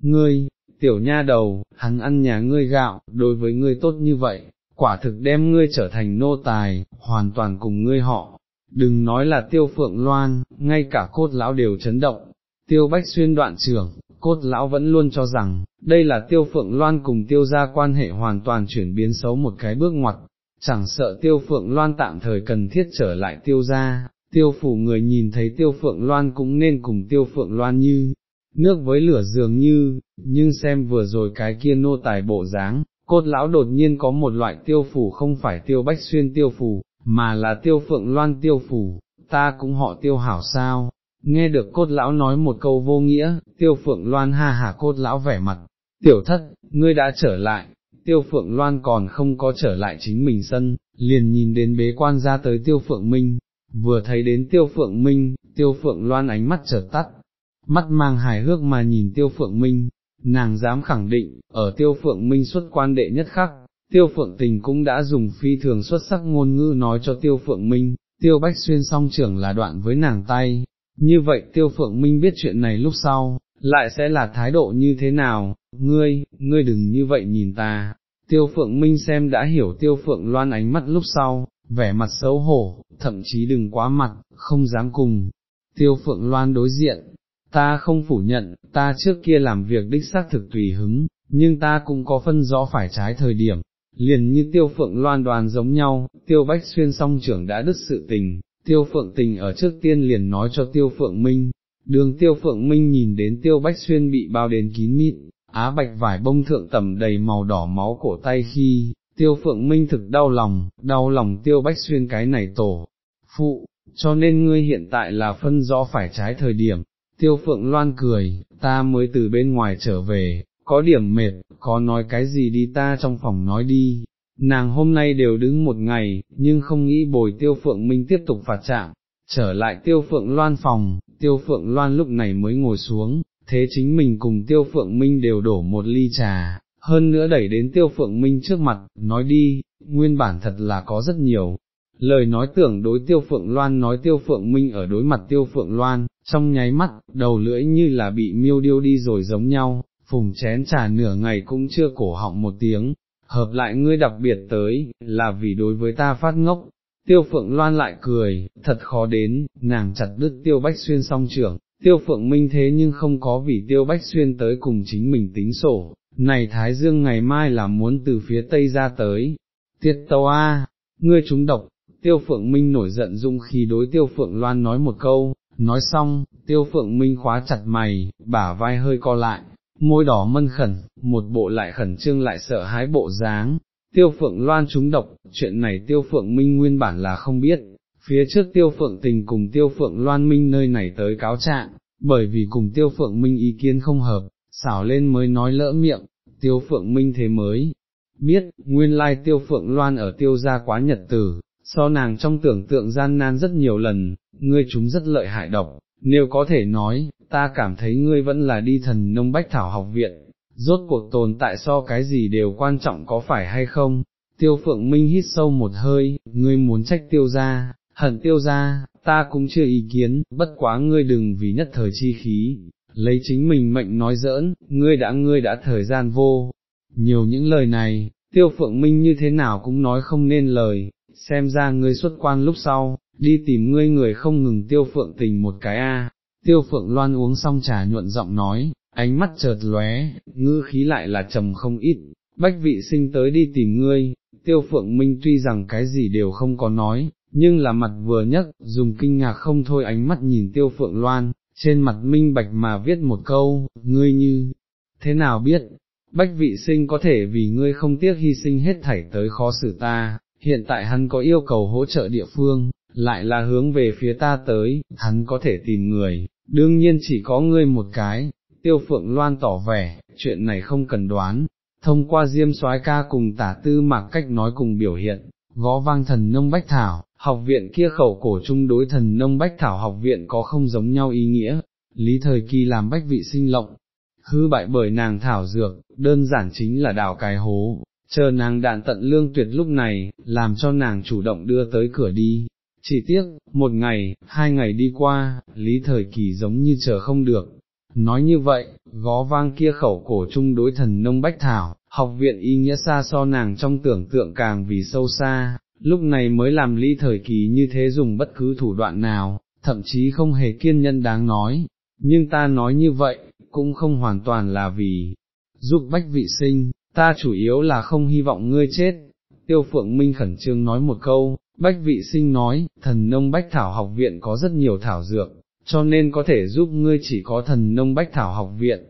Ngươi, tiểu nha đầu, hắn ăn nhà ngươi gạo, đối với ngươi tốt như vậy, quả thực đem ngươi trở thành nô tài, hoàn toàn cùng ngươi họ. Đừng nói là tiêu phượng loan, ngay cả cốt lão đều chấn động, tiêu bách xuyên đoạn trưởng, cốt lão vẫn luôn cho rằng, đây là tiêu phượng loan cùng tiêu gia quan hệ hoàn toàn chuyển biến xấu một cái bước ngoặt, chẳng sợ tiêu phượng loan tạm thời cần thiết trở lại tiêu gia, tiêu phủ người nhìn thấy tiêu phượng loan cũng nên cùng tiêu phượng loan như, nước với lửa dường như, nhưng xem vừa rồi cái kia nô tài bộ dáng, cốt lão đột nhiên có một loại tiêu phủ không phải tiêu bách xuyên tiêu phủ, mà là tiêu phượng loan tiêu phủ, ta cũng họ tiêu hảo sao, nghe được cốt lão nói một câu vô nghĩa, tiêu phượng loan ha hả cốt lão vẻ mặt, tiểu thất, ngươi đã trở lại, tiêu phượng loan còn không có trở lại chính mình sân, liền nhìn đến bế quan ra tới tiêu phượng minh, vừa thấy đến tiêu phượng minh, tiêu phượng loan ánh mắt trở tắt, mắt mang hài hước mà nhìn tiêu phượng minh, nàng dám khẳng định, ở tiêu phượng minh xuất quan đệ nhất khắc, tiêu phượng tình cũng đã dùng phi thường xuất sắc ngôn ngữ nói cho tiêu phượng minh, tiêu bách xuyên song trưởng là đoạn với nàng tay, như vậy tiêu phượng minh biết chuyện này lúc sau, lại sẽ là thái độ như thế nào, ngươi, ngươi đừng như vậy nhìn ta. Tiêu phượng minh xem đã hiểu tiêu phượng loan ánh mắt lúc sau, vẻ mặt xấu hổ, thậm chí đừng quá mặt, không dám cùng. Tiêu phượng loan đối diện, ta không phủ nhận, ta trước kia làm việc đích xác thực tùy hứng, nhưng ta cũng có phân rõ phải trái thời điểm, liền như tiêu phượng loan đoàn giống nhau, tiêu bách xuyên song trưởng đã đứt sự tình, tiêu phượng tình ở trước tiên liền nói cho tiêu phượng minh, đường tiêu phượng minh nhìn đến tiêu bách xuyên bị bao đến kín mịn, á bạch vải bông thượng tầm đầy màu đỏ máu cổ tay khi, tiêu phượng minh thực đau lòng, đau lòng tiêu bách xuyên cái này tổ, phụ, cho nên ngươi hiện tại là phân rõ phải trái thời điểm, tiêu phượng loan cười, ta mới từ bên ngoài trở về, có điểm mệt, có nói cái gì đi ta trong phòng nói đi, nàng hôm nay đều đứng một ngày, nhưng không nghĩ bồi tiêu phượng minh tiếp tục phạt trạng, trở lại tiêu phượng loan phòng, tiêu phượng loan lúc này mới ngồi xuống, thế chính mình cùng tiêu phượng minh đều đổ một ly trà, hơn nữa đẩy đến tiêu phượng minh trước mặt, nói đi, nguyên bản thật là có rất nhiều. Lời nói tưởng đối tiêu phượng loan nói tiêu phượng minh ở đối mặt tiêu phượng loan, trong nháy mắt, đầu lưỡi như là bị miêu điêu đi rồi giống nhau, phùng chén trà nửa ngày cũng chưa cổ họng một tiếng, hợp lại ngươi đặc biệt tới, là vì đối với ta phát ngốc. Tiêu phượng loan lại cười, thật khó đến, nàng chặt đứt tiêu bách xuyên song trưởng, tiêu phượng minh thế nhưng không có vì tiêu bách xuyên tới cùng chính mình tính sổ, này Thái Dương ngày mai là muốn từ phía Tây ra tới, tiết tâu a, ngươi trúng độc, tiêu phượng minh nổi giận dung khi đối tiêu phượng loan nói một câu, nói xong, tiêu phượng minh khóa chặt mày, bả vai hơi co lại, môi đỏ mân khẩn, một bộ lại khẩn trương lại sợ hãi bộ dáng. Tiêu phượng loan trúng độc, chuyện này tiêu phượng minh nguyên bản là không biết, phía trước tiêu phượng tình cùng tiêu phượng loan minh nơi này tới cáo trạng, bởi vì cùng tiêu phượng minh ý kiến không hợp, xảo lên mới nói lỡ miệng, tiêu phượng minh thế mới, biết, nguyên lai tiêu phượng loan ở tiêu gia quá nhật tử, so nàng trong tưởng tượng gian nan rất nhiều lần, ngươi chúng rất lợi hại độc, nếu có thể nói, ta cảm thấy ngươi vẫn là đi thần nông bách thảo học viện, rốt cuộc tồn tại so cái gì đều quan trọng có phải hay không, tiêu phượng minh hít sâu một hơi, ngươi muốn trách tiêu gia, hận tiêu gia, ta cũng chưa ý kiến, bất quá ngươi đừng vì nhất thời chi khí, lấy chính mình mệnh nói giỡn, ngươi đã ngươi đã thời gian vô, nhiều những lời này, tiêu phượng minh như thế nào cũng nói không nên lời, xem ra ngươi xuất quan lúc sau, đi tìm ngươi người không ngừng tiêu phượng tình một cái a. tiêu phượng loan uống xong trà nhuận giọng nói, ánh mắt chợt lóe, ngư khí lại là trầm không ít, bách vị sinh tới đi tìm ngươi, tiêu phượng minh tuy rằng cái gì đều không có nói, nhưng là mặt vừa nhất, dùng kinh ngạc không thôi ánh mắt nhìn tiêu phượng loan, trên mặt minh bạch mà viết một câu, ngươi như, thế nào biết, bách vị sinh có thể vì ngươi không tiếc hy sinh hết thảy tới khó xử ta, hiện tại hắn có yêu cầu hỗ trợ địa phương, lại là hướng về phía ta tới, hắn có thể tìm người, đương nhiên chỉ có ngươi một cái, tiêu phượng loan tỏ vẻ, chuyện này không cần đoán, thông qua diêm soái ca cùng tả tư mặc cách nói cùng biểu hiện, gõ vang thần nông bách thảo, học viện kia khẩu cổ chung đối thần nông bách thảo học viện có không giống nhau ý nghĩa, lý thời kỳ làm bách vị sinh lộng, hư bại bởi nàng thảo dược, đơn giản chính là đào cái hố, chờ nàng đạn tận lương tuyệt lúc này, làm cho nàng chủ động đưa tới cửa đi. Chỉ tiếc, một ngày, hai ngày đi qua, lý thời kỳ giống như chờ không được. Nói như vậy, gó vang kia khẩu cổ chung đối thần nông bách thảo, học viện y nghĩa xa so nàng trong tưởng tượng càng vì sâu xa, lúc này mới làm lý thời kỳ như thế dùng bất cứ thủ đoạn nào, thậm chí không hề kiên nhân đáng nói, nhưng ta nói như vậy, cũng không hoàn toàn là vì giúp bách vị sinh, ta chủ yếu là không hy vọng ngươi chết. Tiêu Phượng Minh khẩn trương nói một câu, Bách Vị Sinh nói, thần nông Bách Thảo học viện có rất nhiều thảo dược, cho nên có thể giúp ngươi chỉ có thần nông Bách Thảo học viện.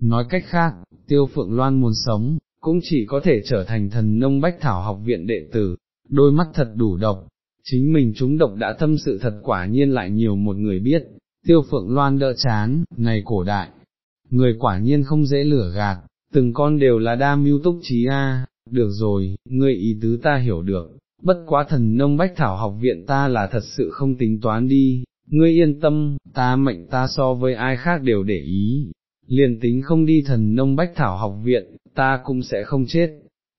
Nói cách khác, Tiêu Phượng Loan muốn sống, cũng chỉ có thể trở thành thần nông Bách Thảo học viện đệ tử, đôi mắt thật đủ độc, chính mình chúng độc đã thâm sự thật quả nhiên lại nhiều một người biết, Tiêu Phượng Loan đỡ chán, này cổ đại, người quả nhiên không dễ lửa gạt, từng con đều là đa mưu túc trí a được rồi, ngươi ý tứ ta hiểu được, bất quá thần nông bách thảo học viện ta là thật sự không tính toán đi, ngươi yên tâm, ta mệnh ta so với ai khác đều để ý, liền tính không đi thần nông bách thảo học viện, ta cũng sẽ không chết.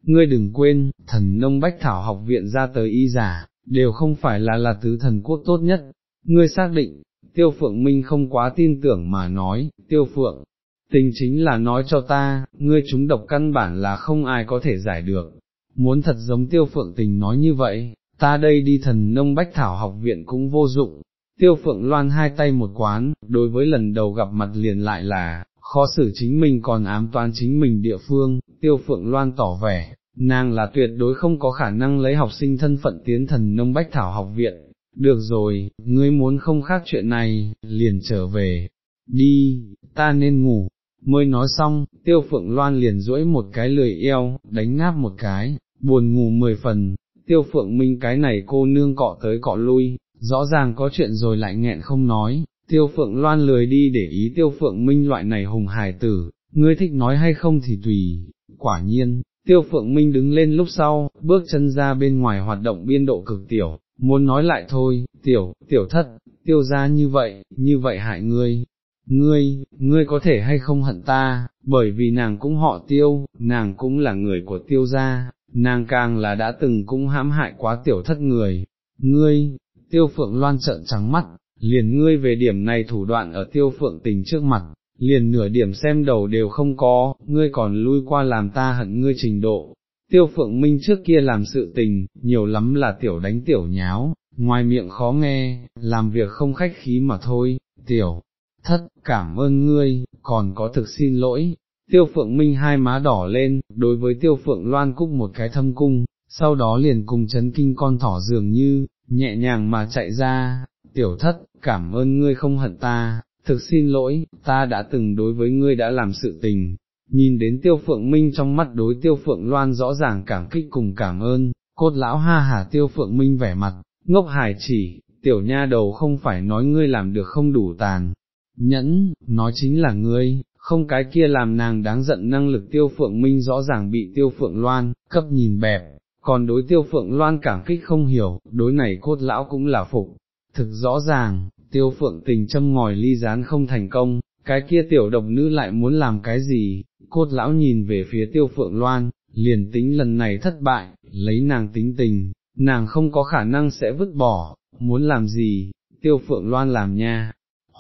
Ngươi đừng quên, thần nông bách thảo học viện ra tới y giả, đều không phải là là tứ thần quốc tốt nhất. Ngươi xác định, tiêu phượng minh không quá tin tưởng mà nói, tiêu phượng, tình chính là nói cho ta, ngươi chúng độc căn bản là không ai có thể giải được, muốn thật giống tiêu phượng tình nói như vậy, ta đây đi thần nông bách thảo học viện cũng vô dụng, tiêu phượng loan hai tay một quán, đối với lần đầu gặp mặt liền lại là, khó xử chính mình còn ám toán chính mình địa phương, tiêu phượng loan tỏ vẻ, nàng là tuyệt đối không có khả năng lấy học sinh thân phận tiến thần nông bách thảo học viện. Được rồi, ngươi muốn không khác chuyện này, liền trở về, đi, ta nên ngủ, mới nói xong, tiêu phượng loan liền duỗi một cái lười eo, đánh ngáp một cái, buồn ngủ mười phần, tiêu phượng minh cái này cô nương cọ tới cọ lui, rõ ràng có chuyện rồi lại nghẹn không nói, tiêu phượng loan lười đi để ý tiêu phượng minh loại này hùng hài tử, ngươi thích nói hay không thì tùy, quả nhiên. Tiêu Phượng Minh đứng lên lúc sau, bước chân ra bên ngoài hoạt động biên độ cực tiểu, muốn nói lại thôi, tiểu, tiểu thất, tiêu ra như vậy, như vậy hại ngươi, ngươi, ngươi có thể hay không hận ta, bởi vì nàng cũng họ tiêu, nàng cũng là người của tiêu gia, nàng càng là đã từng cũng hãm hại quá tiểu thất người, ngươi, tiêu phượng loan trợn trắng mắt, liền ngươi về điểm này thủ đoạn ở tiêu phượng tình trước mặt, liền nửa điểm xem đầu đều không có, ngươi còn lui qua làm ta hận ngươi trình độ. Tiêu phượng minh trước kia làm sự tình, nhiều lắm là tiểu đánh tiểu nháo, ngoài miệng khó nghe, làm việc không khách khí mà thôi, tiểu, thất, cảm ơn ngươi, còn có thực xin lỗi. Tiêu phượng minh hai má đỏ lên, đối với tiêu phượng loan cúc một cái thâm cung, sau đó liền cùng chấn kinh con thỏ dường như, nhẹ nhàng mà chạy ra, tiểu thất, cảm ơn ngươi không hận ta, thực xin lỗi, ta đã từng đối với ngươi đã làm sự tình, nhìn đến tiêu phượng minh trong mắt đối tiêu phượng loan rõ ràng cảm kích cùng cảm ơn, cốt lão ha hả tiêu phượng minh vẻ mặt, ngốc hải chỉ, tiểu nha đầu không phải nói ngươi làm được không đủ tàn, nhẫn, nói chính là ngươi, không cái kia làm nàng đáng giận năng lực tiêu phượng minh rõ ràng bị tiêu phượng loan, cấp nhìn bẹp, còn đối tiêu phượng loan cảm kích không hiểu, đối này cốt lão cũng là phục, thực rõ ràng, tiêu phượng tình châm ngòi ly gián không thành công, cái kia tiểu độc nữ lại muốn làm cái gì, cốt lão nhìn về phía tiêu phượng loan, liền tính lần này thất bại, lấy nàng tính tình, nàng không có khả năng sẽ vứt bỏ, muốn làm gì, tiêu phượng loan làm nha,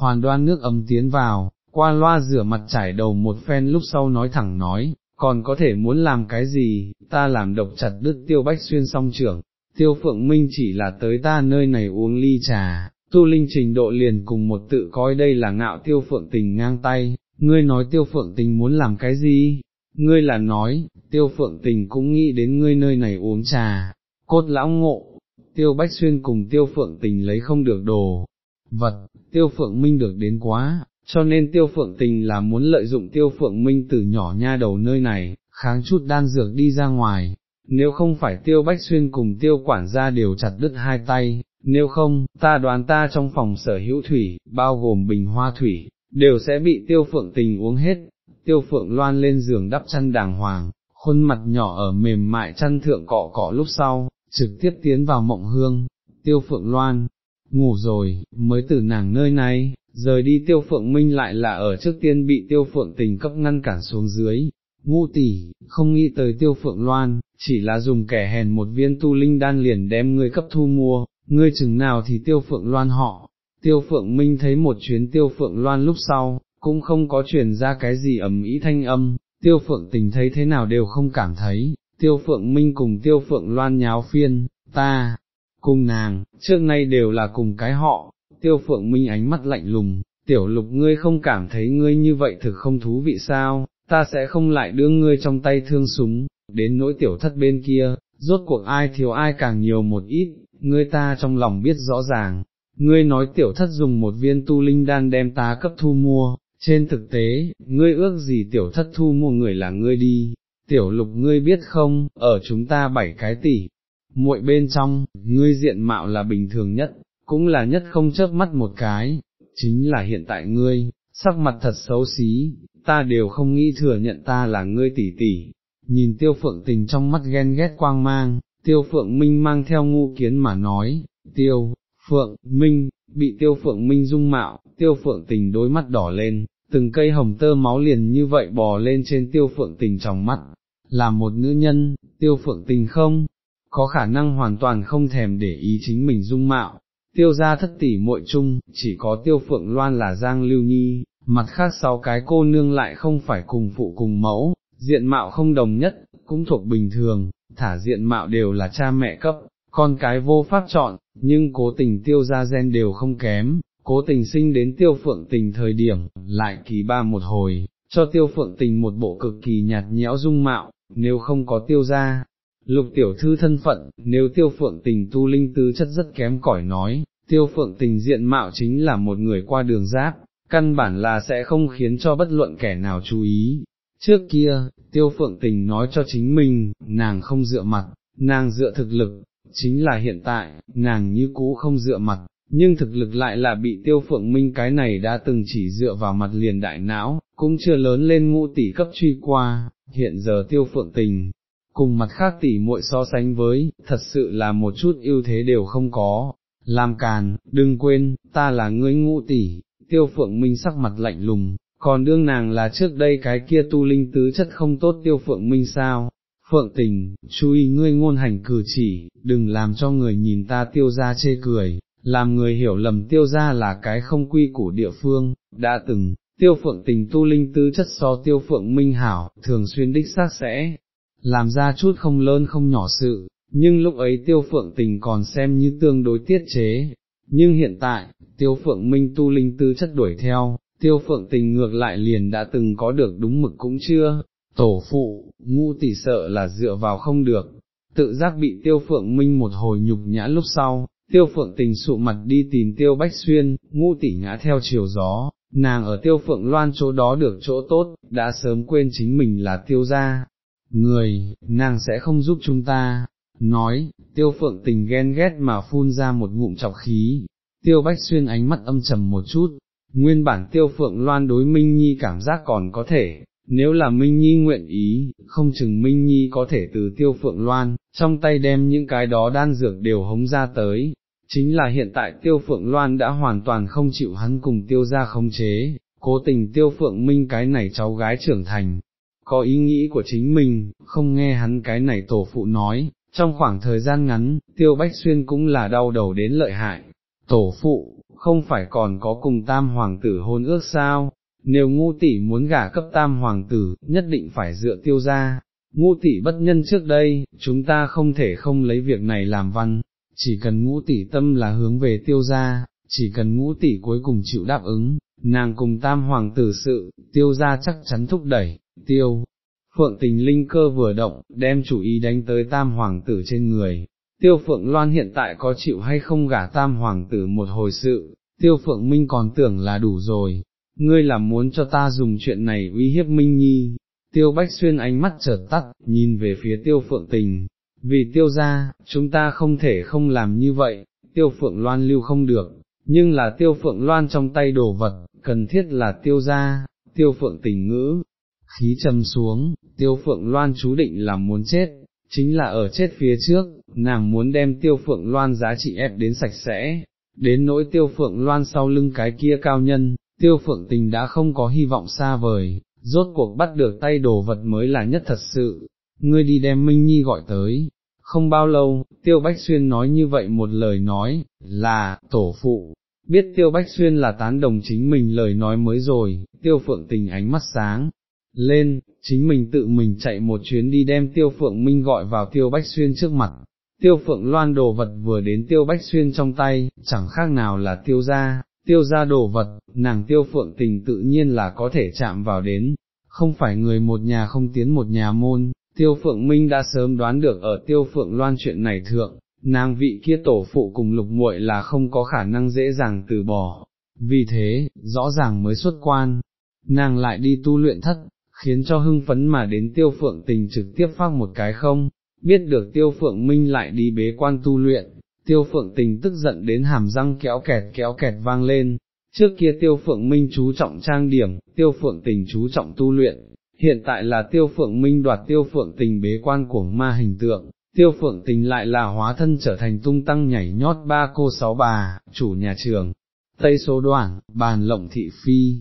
hoàn đoan nước ấm tiến vào, qua loa rửa mặt trải đầu một phen lúc sau nói thẳng nói, còn có thể muốn làm cái gì, ta làm độc chặt đứt tiêu bách xuyên song trưởng, tiêu phượng minh chỉ là tới ta nơi này uống ly trà, tu linh trình độ liền cùng một tự coi đây là ngạo tiêu phượng tình ngang tay, ngươi nói tiêu phượng tình muốn làm cái gì, ngươi là nói, tiêu phượng tình cũng nghĩ đến ngươi nơi này uống trà, cốt lão ngộ, tiêu bách xuyên cùng tiêu phượng tình lấy không được đồ, vật, tiêu phượng minh được đến quá, cho nên tiêu phượng tình là muốn lợi dụng tiêu phượng minh từ nhỏ nha đầu nơi này, kháng chút đan dược đi ra ngoài, nếu không phải tiêu bách xuyên cùng tiêu quản gia đều chặt đứt hai tay, nếu không, ta đoán ta trong phòng sở hữu thủy, bao gồm bình hoa thủy, đều sẽ bị tiêu phượng tình uống hết, tiêu phượng loan lên giường đắp chăn đàng hoàng, khuôn mặt nhỏ ở mềm mại chăn thượng cọ cọ lúc sau, trực tiếp tiến vào mộng hương, tiêu phượng loan, ngủ rồi, mới từ nàng nơi này, rời đi tiêu phượng minh lại là ở trước tiên bị tiêu phượng tình cấp ngăn cản xuống dưới, ngu tỷ, không nghĩ tới tiêu phượng loan, chỉ là dùng kẻ hèn một viên tu linh đan liền đem ngươi cấp thu mua, ngươi chừng nào thì tiêu phượng loan họ, tiêu phượng minh thấy một chuyến tiêu phượng loan lúc sau, cũng không có truyền ra cái gì ẩm ý thanh âm, tiêu phượng tình thấy thế nào đều không cảm thấy, tiêu phượng minh cùng tiêu phượng loan nháo phiên, ta, cùng nàng, trước nay đều là cùng cái họ, tiêu phượng minh ánh mắt lạnh lùng, tiểu lục ngươi không cảm thấy ngươi như vậy thực không thú vị sao, ta sẽ không lại đưa ngươi trong tay thương súng, đến nỗi tiểu thất bên kia, rốt cuộc ai thiếu ai càng nhiều một ít, ngươi ta trong lòng biết rõ ràng, ngươi nói tiểu thất dùng một viên tu linh đan đem ta cấp thu mua, trên thực tế, ngươi ước gì tiểu thất thu mua người là ngươi đi, tiểu lục ngươi biết không, ở chúng ta bảy cái tỷ, muội bên trong, ngươi diện mạo là bình thường nhất, cũng là nhất không chớp mắt một cái, chính là hiện tại ngươi, sắc mặt thật xấu xí, ta đều không nghĩ thừa nhận ta là ngươi tỷ tỷ. Nhìn tiêu phượng tình trong mắt ghen ghét quang mang, tiêu phượng minh mang theo ngu kiến mà nói, tiêu, phượng, minh, bị tiêu phượng minh dung mạo, tiêu phượng tình đôi mắt đỏ lên, từng cây hồng tơ máu liền như vậy bò lên trên tiêu phượng tình trong mắt, là một nữ nhân, tiêu phượng tình không, có khả năng hoàn toàn không thèm để ý chính mình dung mạo, tiêu ra thất tỷ muội chung, chỉ có tiêu phượng loan là Giang Lưu Nhi, mặt khác sáu cái cô nương lại không phải cùng phụ cùng mẫu, diện mạo không đồng nhất, cũng thuộc bình thường, thả diện mạo đều là cha mẹ cấp, con cái vô pháp chọn, nhưng cố tình tiêu ra gen đều không kém, cố tình sinh đến tiêu phượng tình thời điểm, lại kỳ ba một hồi, cho tiêu phượng tình một bộ cực kỳ nhạt nhẽo dung mạo, nếu không có tiêu ra. Lục tiểu thư thân phận, nếu tiêu phượng tình tu linh tứ chất rất kém cỏi nói, tiêu phượng tình diện mạo chính là một người qua đường giáp, căn bản là sẽ không khiến cho bất luận kẻ nào chú ý. Trước kia, tiêu phượng tình nói cho chính mình, nàng không dựa mặt, nàng dựa thực lực, chính là hiện tại, nàng như cũ không dựa mặt, nhưng thực lực lại là bị tiêu phượng minh cái này đã từng chỉ dựa vào mặt liền đại não, cũng chưa lớn lên ngũ tỷ cấp truy qua, hiện giờ tiêu phượng tình, cùng mặt khác tỷ muội so sánh với, thật sự là một chút ưu thế đều không có. Làm càn, đừng quên, ta là ngươi ngũ tỷ, tiêu phượng minh sắc mặt lạnh lùng, còn đương nàng là trước đây cái kia tu linh tứ chất không tốt tiêu phượng minh sao, phượng tình, chú ý ngươi ngôn hành cử chỉ, đừng làm cho người nhìn ta tiêu ra chê cười, làm người hiểu lầm tiêu ra là cái không quy củ địa phương, đã từng, tiêu phượng tình tu linh tứ chất so tiêu phượng minh hảo, thường xuyên đích xác sẽ, làm ra chút không lớn không nhỏ sự, nhưng lúc ấy tiêu phượng tình còn xem như tương đối tiết chế, nhưng hiện tại, tiêu phượng minh tu linh tư chất đuổi theo, tiêu phượng tình ngược lại liền đã từng có được đúng mực cũng chưa, tổ phụ, ngu tỷ sợ là dựa vào không được, tự giác bị tiêu phượng minh một hồi nhục nhã lúc sau, tiêu phượng tình sụ mặt đi tìm tiêu bách xuyên, ngu tỷ ngã theo chiều gió, nàng ở tiêu phượng loan chỗ đó được chỗ tốt, đã sớm quên chính mình là tiêu gia, người, nàng sẽ không giúp chúng ta, nói, tiêu phượng tình ghen ghét mà phun ra một ngụm chọc khí, tiêu bách xuyên ánh mắt âm trầm một chút, nguyên bản tiêu phượng loan đối Minh Nhi cảm giác còn có thể, nếu là Minh Nhi nguyện ý, không chừng Minh Nhi có thể từ tiêu phượng loan, trong tay đem những cái đó đan dược đều hống ra tới, chính là hiện tại tiêu phượng loan đã hoàn toàn không chịu hắn cùng tiêu ra không chế, cố tình tiêu phượng minh cái này cháu gái trưởng thành, có ý nghĩ của chính mình, không nghe hắn cái này tổ phụ nói, trong khoảng thời gian ngắn, tiêu bách xuyên cũng là đau đầu đến lợi hại, tổ phụ, không phải còn có cùng tam hoàng tử hôn ước sao, nếu ngu tỷ muốn gả cấp tam hoàng tử, nhất định phải dựa tiêu ra, ngu tỷ bất nhân trước đây, chúng ta không thể không lấy việc này làm văn, chỉ cần ngũ tỷ tâm là hướng về tiêu gia, chỉ cần ngũ tỷ cuối cùng chịu đáp ứng, nàng cùng tam hoàng tử sự, tiêu gia chắc chắn thúc đẩy, tiêu. Phượng tình linh cơ vừa động, đem chủ ý đánh tới tam hoàng tử trên người. Tiêu Phượng Loan hiện tại có chịu hay không gả tam hoàng tử một hồi sự, Tiêu Phượng Minh còn tưởng là đủ rồi, ngươi là muốn cho ta dùng chuyện này uy hiếp Minh Nhi. Tiêu Bách Xuyên ánh mắt chợt tắt, nhìn về phía Tiêu Phượng Tình, vì tiêu gia, chúng ta không thể không làm như vậy, tiêu phượng loan lưu không được, nhưng là tiêu phượng loan trong tay đồ vật, cần thiết là tiêu gia, tiêu phượng tình ngữ, khí trầm xuống, tiêu phượng loan chú định là muốn chết, chính là ở chết phía trước, nàng muốn đem tiêu phượng loan giá trị ép đến sạch sẽ, đến nỗi tiêu phượng loan sau lưng cái kia cao nhân, tiêu phượng tình đã không có hy vọng xa vời, rốt cuộc bắt được tay đồ vật mới là nhất thật sự, ngươi đi đem Minh Nhi gọi tới. Không bao lâu, Tiêu Bách Xuyên nói như vậy một lời nói, là, tổ phụ, biết Tiêu Bách Xuyên là tán đồng chính mình lời nói mới rồi, Tiêu Phượng tình ánh mắt sáng, lên, chính mình tự mình chạy một chuyến đi đem Tiêu Phượng Minh gọi vào Tiêu Bách Xuyên trước mặt. Tiêu Phượng loan đồ vật vừa đến Tiêu Bách Xuyên trong tay, chẳng khác nào là tiêu gia, tiêu gia đồ vật, nàng Tiêu Phượng tình tự nhiên là có thể chạm vào đến, không phải người một nhà không tiến một nhà môn, Tiêu Phượng Minh đã sớm đoán được ở Tiêu Phượng Loan chuyện này thượng, nàng vị kia tổ phụ cùng lục muội là không có khả năng dễ dàng từ bỏ, vì thế, rõ ràng mới xuất quan, nàng lại đi tu luyện thất, khiến cho hưng phấn mà đến Tiêu Phượng tình trực tiếp phát một cái không, biết được Tiêu Phượng Minh lại đi bế quan tu luyện, Tiêu Phượng tình tức giận đến hàm răng kéo kẹt kéo kẹt vang lên. Trước kia tiêu phượng minh chú trọng trang điểm, tiêu phượng tình chú trọng tu luyện, hiện tại là tiêu phượng minh đoạt tiêu phượng tình bế quan của ma hình tượng, tiêu phượng tình lại là hóa thân trở thành tung tăng nhảy nhót ba cô sáu bà, chủ nhà trường, tây số đoạn, bàn lộng thị phi,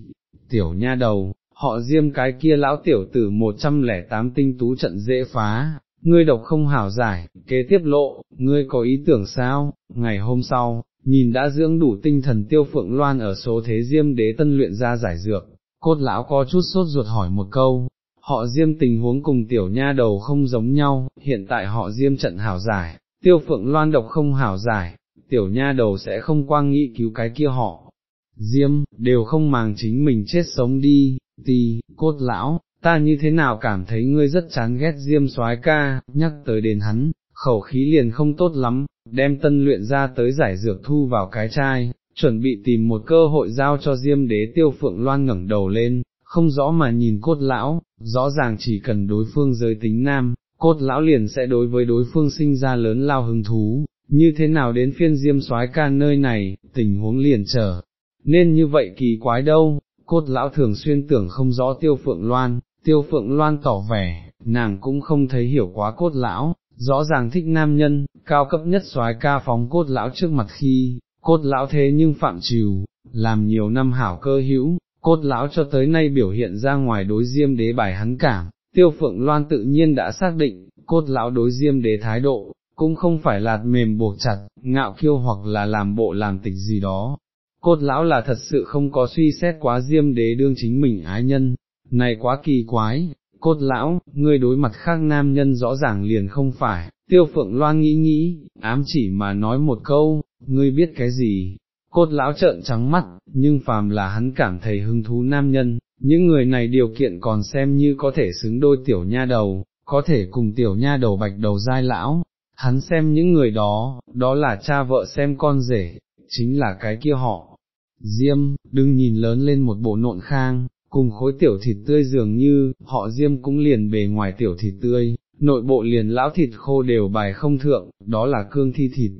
tiểu nha đầu, họ diêm cái kia lão tiểu tử 108 tinh tú trận dễ phá, ngươi độc không hảo giải, kế tiếp lộ, ngươi có ý tưởng sao, ngày hôm sau, nhìn đã dưỡng đủ tinh thần tiêu phượng loan ở số thế diêm đế tân luyện ra giải dược, cốt lão có chút sốt ruột hỏi một câu, họ diêm tình huống cùng tiểu nha đầu không giống nhau, hiện tại họ diêm trận hảo giải, tiêu phượng loan độc không hảo giải, tiểu nha đầu sẽ không quang nghĩ cứu cái kia họ. Diêm, đều không màng chính mình chết sống đi, Tì cốt lão, ta như thế nào cảm thấy ngươi rất chán ghét diêm soái ca, nhắc tới đến hắn, khẩu khí liền không tốt lắm, đem tân luyện ra tới giải dược thu vào cái chai, chuẩn bị tìm một cơ hội giao cho diêm đế tiêu phượng loan ngẩng đầu lên, không rõ mà nhìn cốt lão, rõ ràng chỉ cần đối phương giới tính nam, cốt lão liền sẽ đối với đối phương sinh ra lớn lao hứng thú, như thế nào đến phiên diêm soái ca nơi này, tình huống liền trở, nên như vậy kỳ quái đâu, cốt lão thường xuyên tưởng không rõ tiêu phượng loan, tiêu phượng loan tỏ vẻ, nàng cũng không thấy hiểu quá cốt lão, rõ ràng thích nam nhân, cao cấp nhất soái ca phóng cốt lão trước mặt khi, cốt lão thế nhưng phạm trừ, làm nhiều năm hảo cơ hữu, cốt lão cho tới nay biểu hiện ra ngoài đối diêm đế bài hắn cảm, tiêu phượng loan tự nhiên đã xác định, cốt lão đối diêm đế thái độ, cũng không phải là mềm buộc chặt, ngạo kiêu hoặc là làm bộ làm tịch gì đó. Cốt lão là thật sự không có suy xét quá diêm đế đương chính mình ái nhân, này quá kỳ quái, cốt lão, ngươi đối mặt khác nam nhân rõ ràng liền không phải, tiêu phượng loan nghĩ nghĩ, ám chỉ mà nói một câu, ngươi biết cái gì, cốt lão trợn trắng mắt, nhưng phàm là hắn cảm thấy hứng thú nam nhân, những người này điều kiện còn xem như có thể xứng đôi tiểu nha đầu, có thể cùng tiểu nha đầu bạch đầu dai lão, hắn xem những người đó, đó là cha vợ xem con rể, chính là cái kia họ. Diêm, đừng nhìn lớn lên một bộ nộn khang, cùng khối tiểu thịt tươi dường như, họ Diêm cũng liền bề ngoài tiểu thịt tươi, nội bộ liền lão thịt khô đều bài không thượng, đó là cương thi thịt,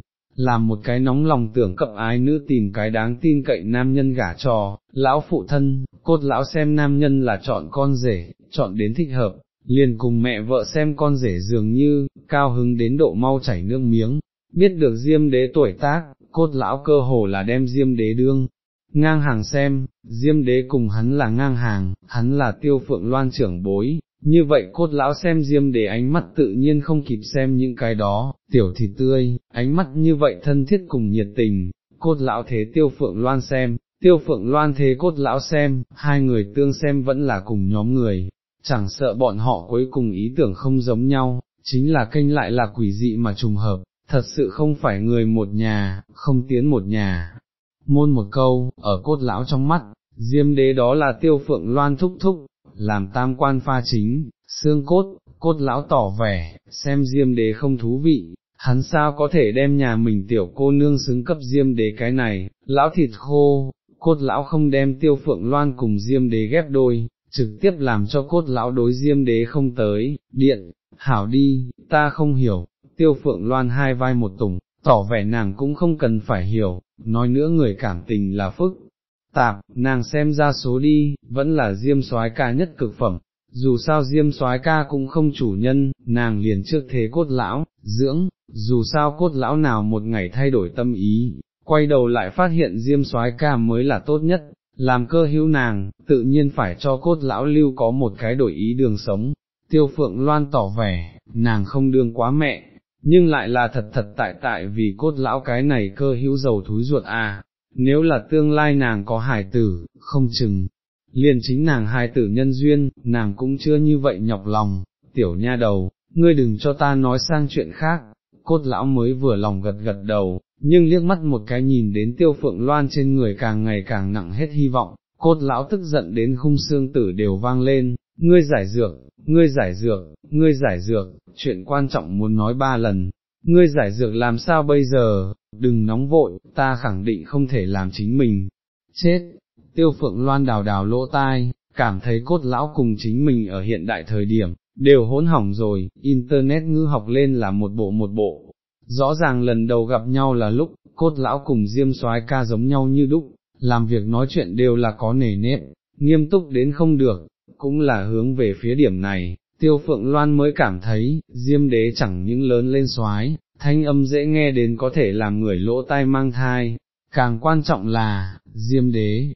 làm một cái nóng lòng tưởng cập ái nữ tìm cái đáng tin cậy nam nhân gả trò, lão phụ thân, cốt lão xem nam nhân là chọn con rể, chọn đến thích hợp, liền cùng mẹ vợ xem con rể dường như, cao hứng đến độ mau chảy nước miếng, biết được diêm đế tuổi tác, cốt lão cơ hồ là đem diêm đế đương. Ngang hàng xem, diêm đế cùng hắn là ngang hàng, hắn là tiêu phượng loan trưởng bối, như vậy cốt lão xem diêm đế ánh mắt tự nhiên không kịp xem những cái đó, tiểu thì tươi, ánh mắt như vậy thân thiết cùng nhiệt tình, cốt lão thế tiêu phượng loan xem, tiêu phượng loan thế cốt lão xem, hai người tương xem vẫn là cùng nhóm người, chẳng sợ bọn họ cuối cùng ý tưởng không giống nhau, chính là kênh lại là quỷ dị mà trùng hợp, thật sự không phải người một nhà, không tiến một nhà. Môn một câu, ở cốt lão trong mắt, diêm đế đó là tiêu phượng loan thúc thúc, làm tam quan pha chính, xương cốt, cốt lão tỏ vẻ, xem diêm đế không thú vị, hắn sao có thể đem nhà mình tiểu cô nương xứng cấp diêm đế cái này, lão thịt khô, cốt lão không đem tiêu phượng loan cùng diêm đế ghép đôi, trực tiếp làm cho cốt lão đối diêm đế không tới, điện, hảo đi, ta không hiểu, tiêu phượng loan hai vai một tùng, tỏ vẻ nàng cũng không cần phải hiểu, nói nữa người cảm tình là phức. Tạp, nàng xem ra số đi, vẫn là diêm soái ca nhất cực phẩm, dù sao diêm soái ca cũng không chủ nhân, nàng liền trước thế cốt lão, dưỡng, dù sao cốt lão nào một ngày thay đổi tâm ý, quay đầu lại phát hiện diêm soái ca mới là tốt nhất, làm cơ hữu nàng, tự nhiên phải cho cốt lão lưu có một cái đổi ý đường sống. Tiêu phượng loan tỏ vẻ, nàng không đương quá mẹ, nhưng lại là thật thật tại tại vì cốt lão cái này cơ hữu dầu thúi ruột à, nếu là tương lai nàng có hải tử, không chừng, liền chính nàng hài tử nhân duyên, nàng cũng chưa như vậy nhọc lòng, tiểu nha đầu, ngươi đừng cho ta nói sang chuyện khác, cốt lão mới vừa lòng gật gật đầu, nhưng liếc mắt một cái nhìn đến tiêu phượng loan trên người càng ngày càng nặng hết hy vọng, cốt lão tức giận đến khung xương tử đều vang lên, ngươi giải dược, ngươi giải dược, ngươi giải dược, chuyện quan trọng muốn nói ba lần, ngươi giải dược làm sao bây giờ, đừng nóng vội, ta khẳng định không thể làm chính mình, chết, tiêu phượng loan đào đào lỗ tai, cảm thấy cốt lão cùng chính mình ở hiện đại thời điểm, đều hỗn hỏng rồi, internet ngữ học lên là một bộ một bộ, rõ ràng lần đầu gặp nhau là lúc, cốt lão cùng diêm soái ca giống nhau như đúc, làm việc nói chuyện đều là có nề nếp, nghiêm túc đến không được, cũng là hướng về phía điểm này, tiêu phượng loan mới cảm thấy, diêm đế chẳng những lớn lên soái thanh âm dễ nghe đến có thể làm người lỗ tai mang thai, càng quan trọng là, diêm đế,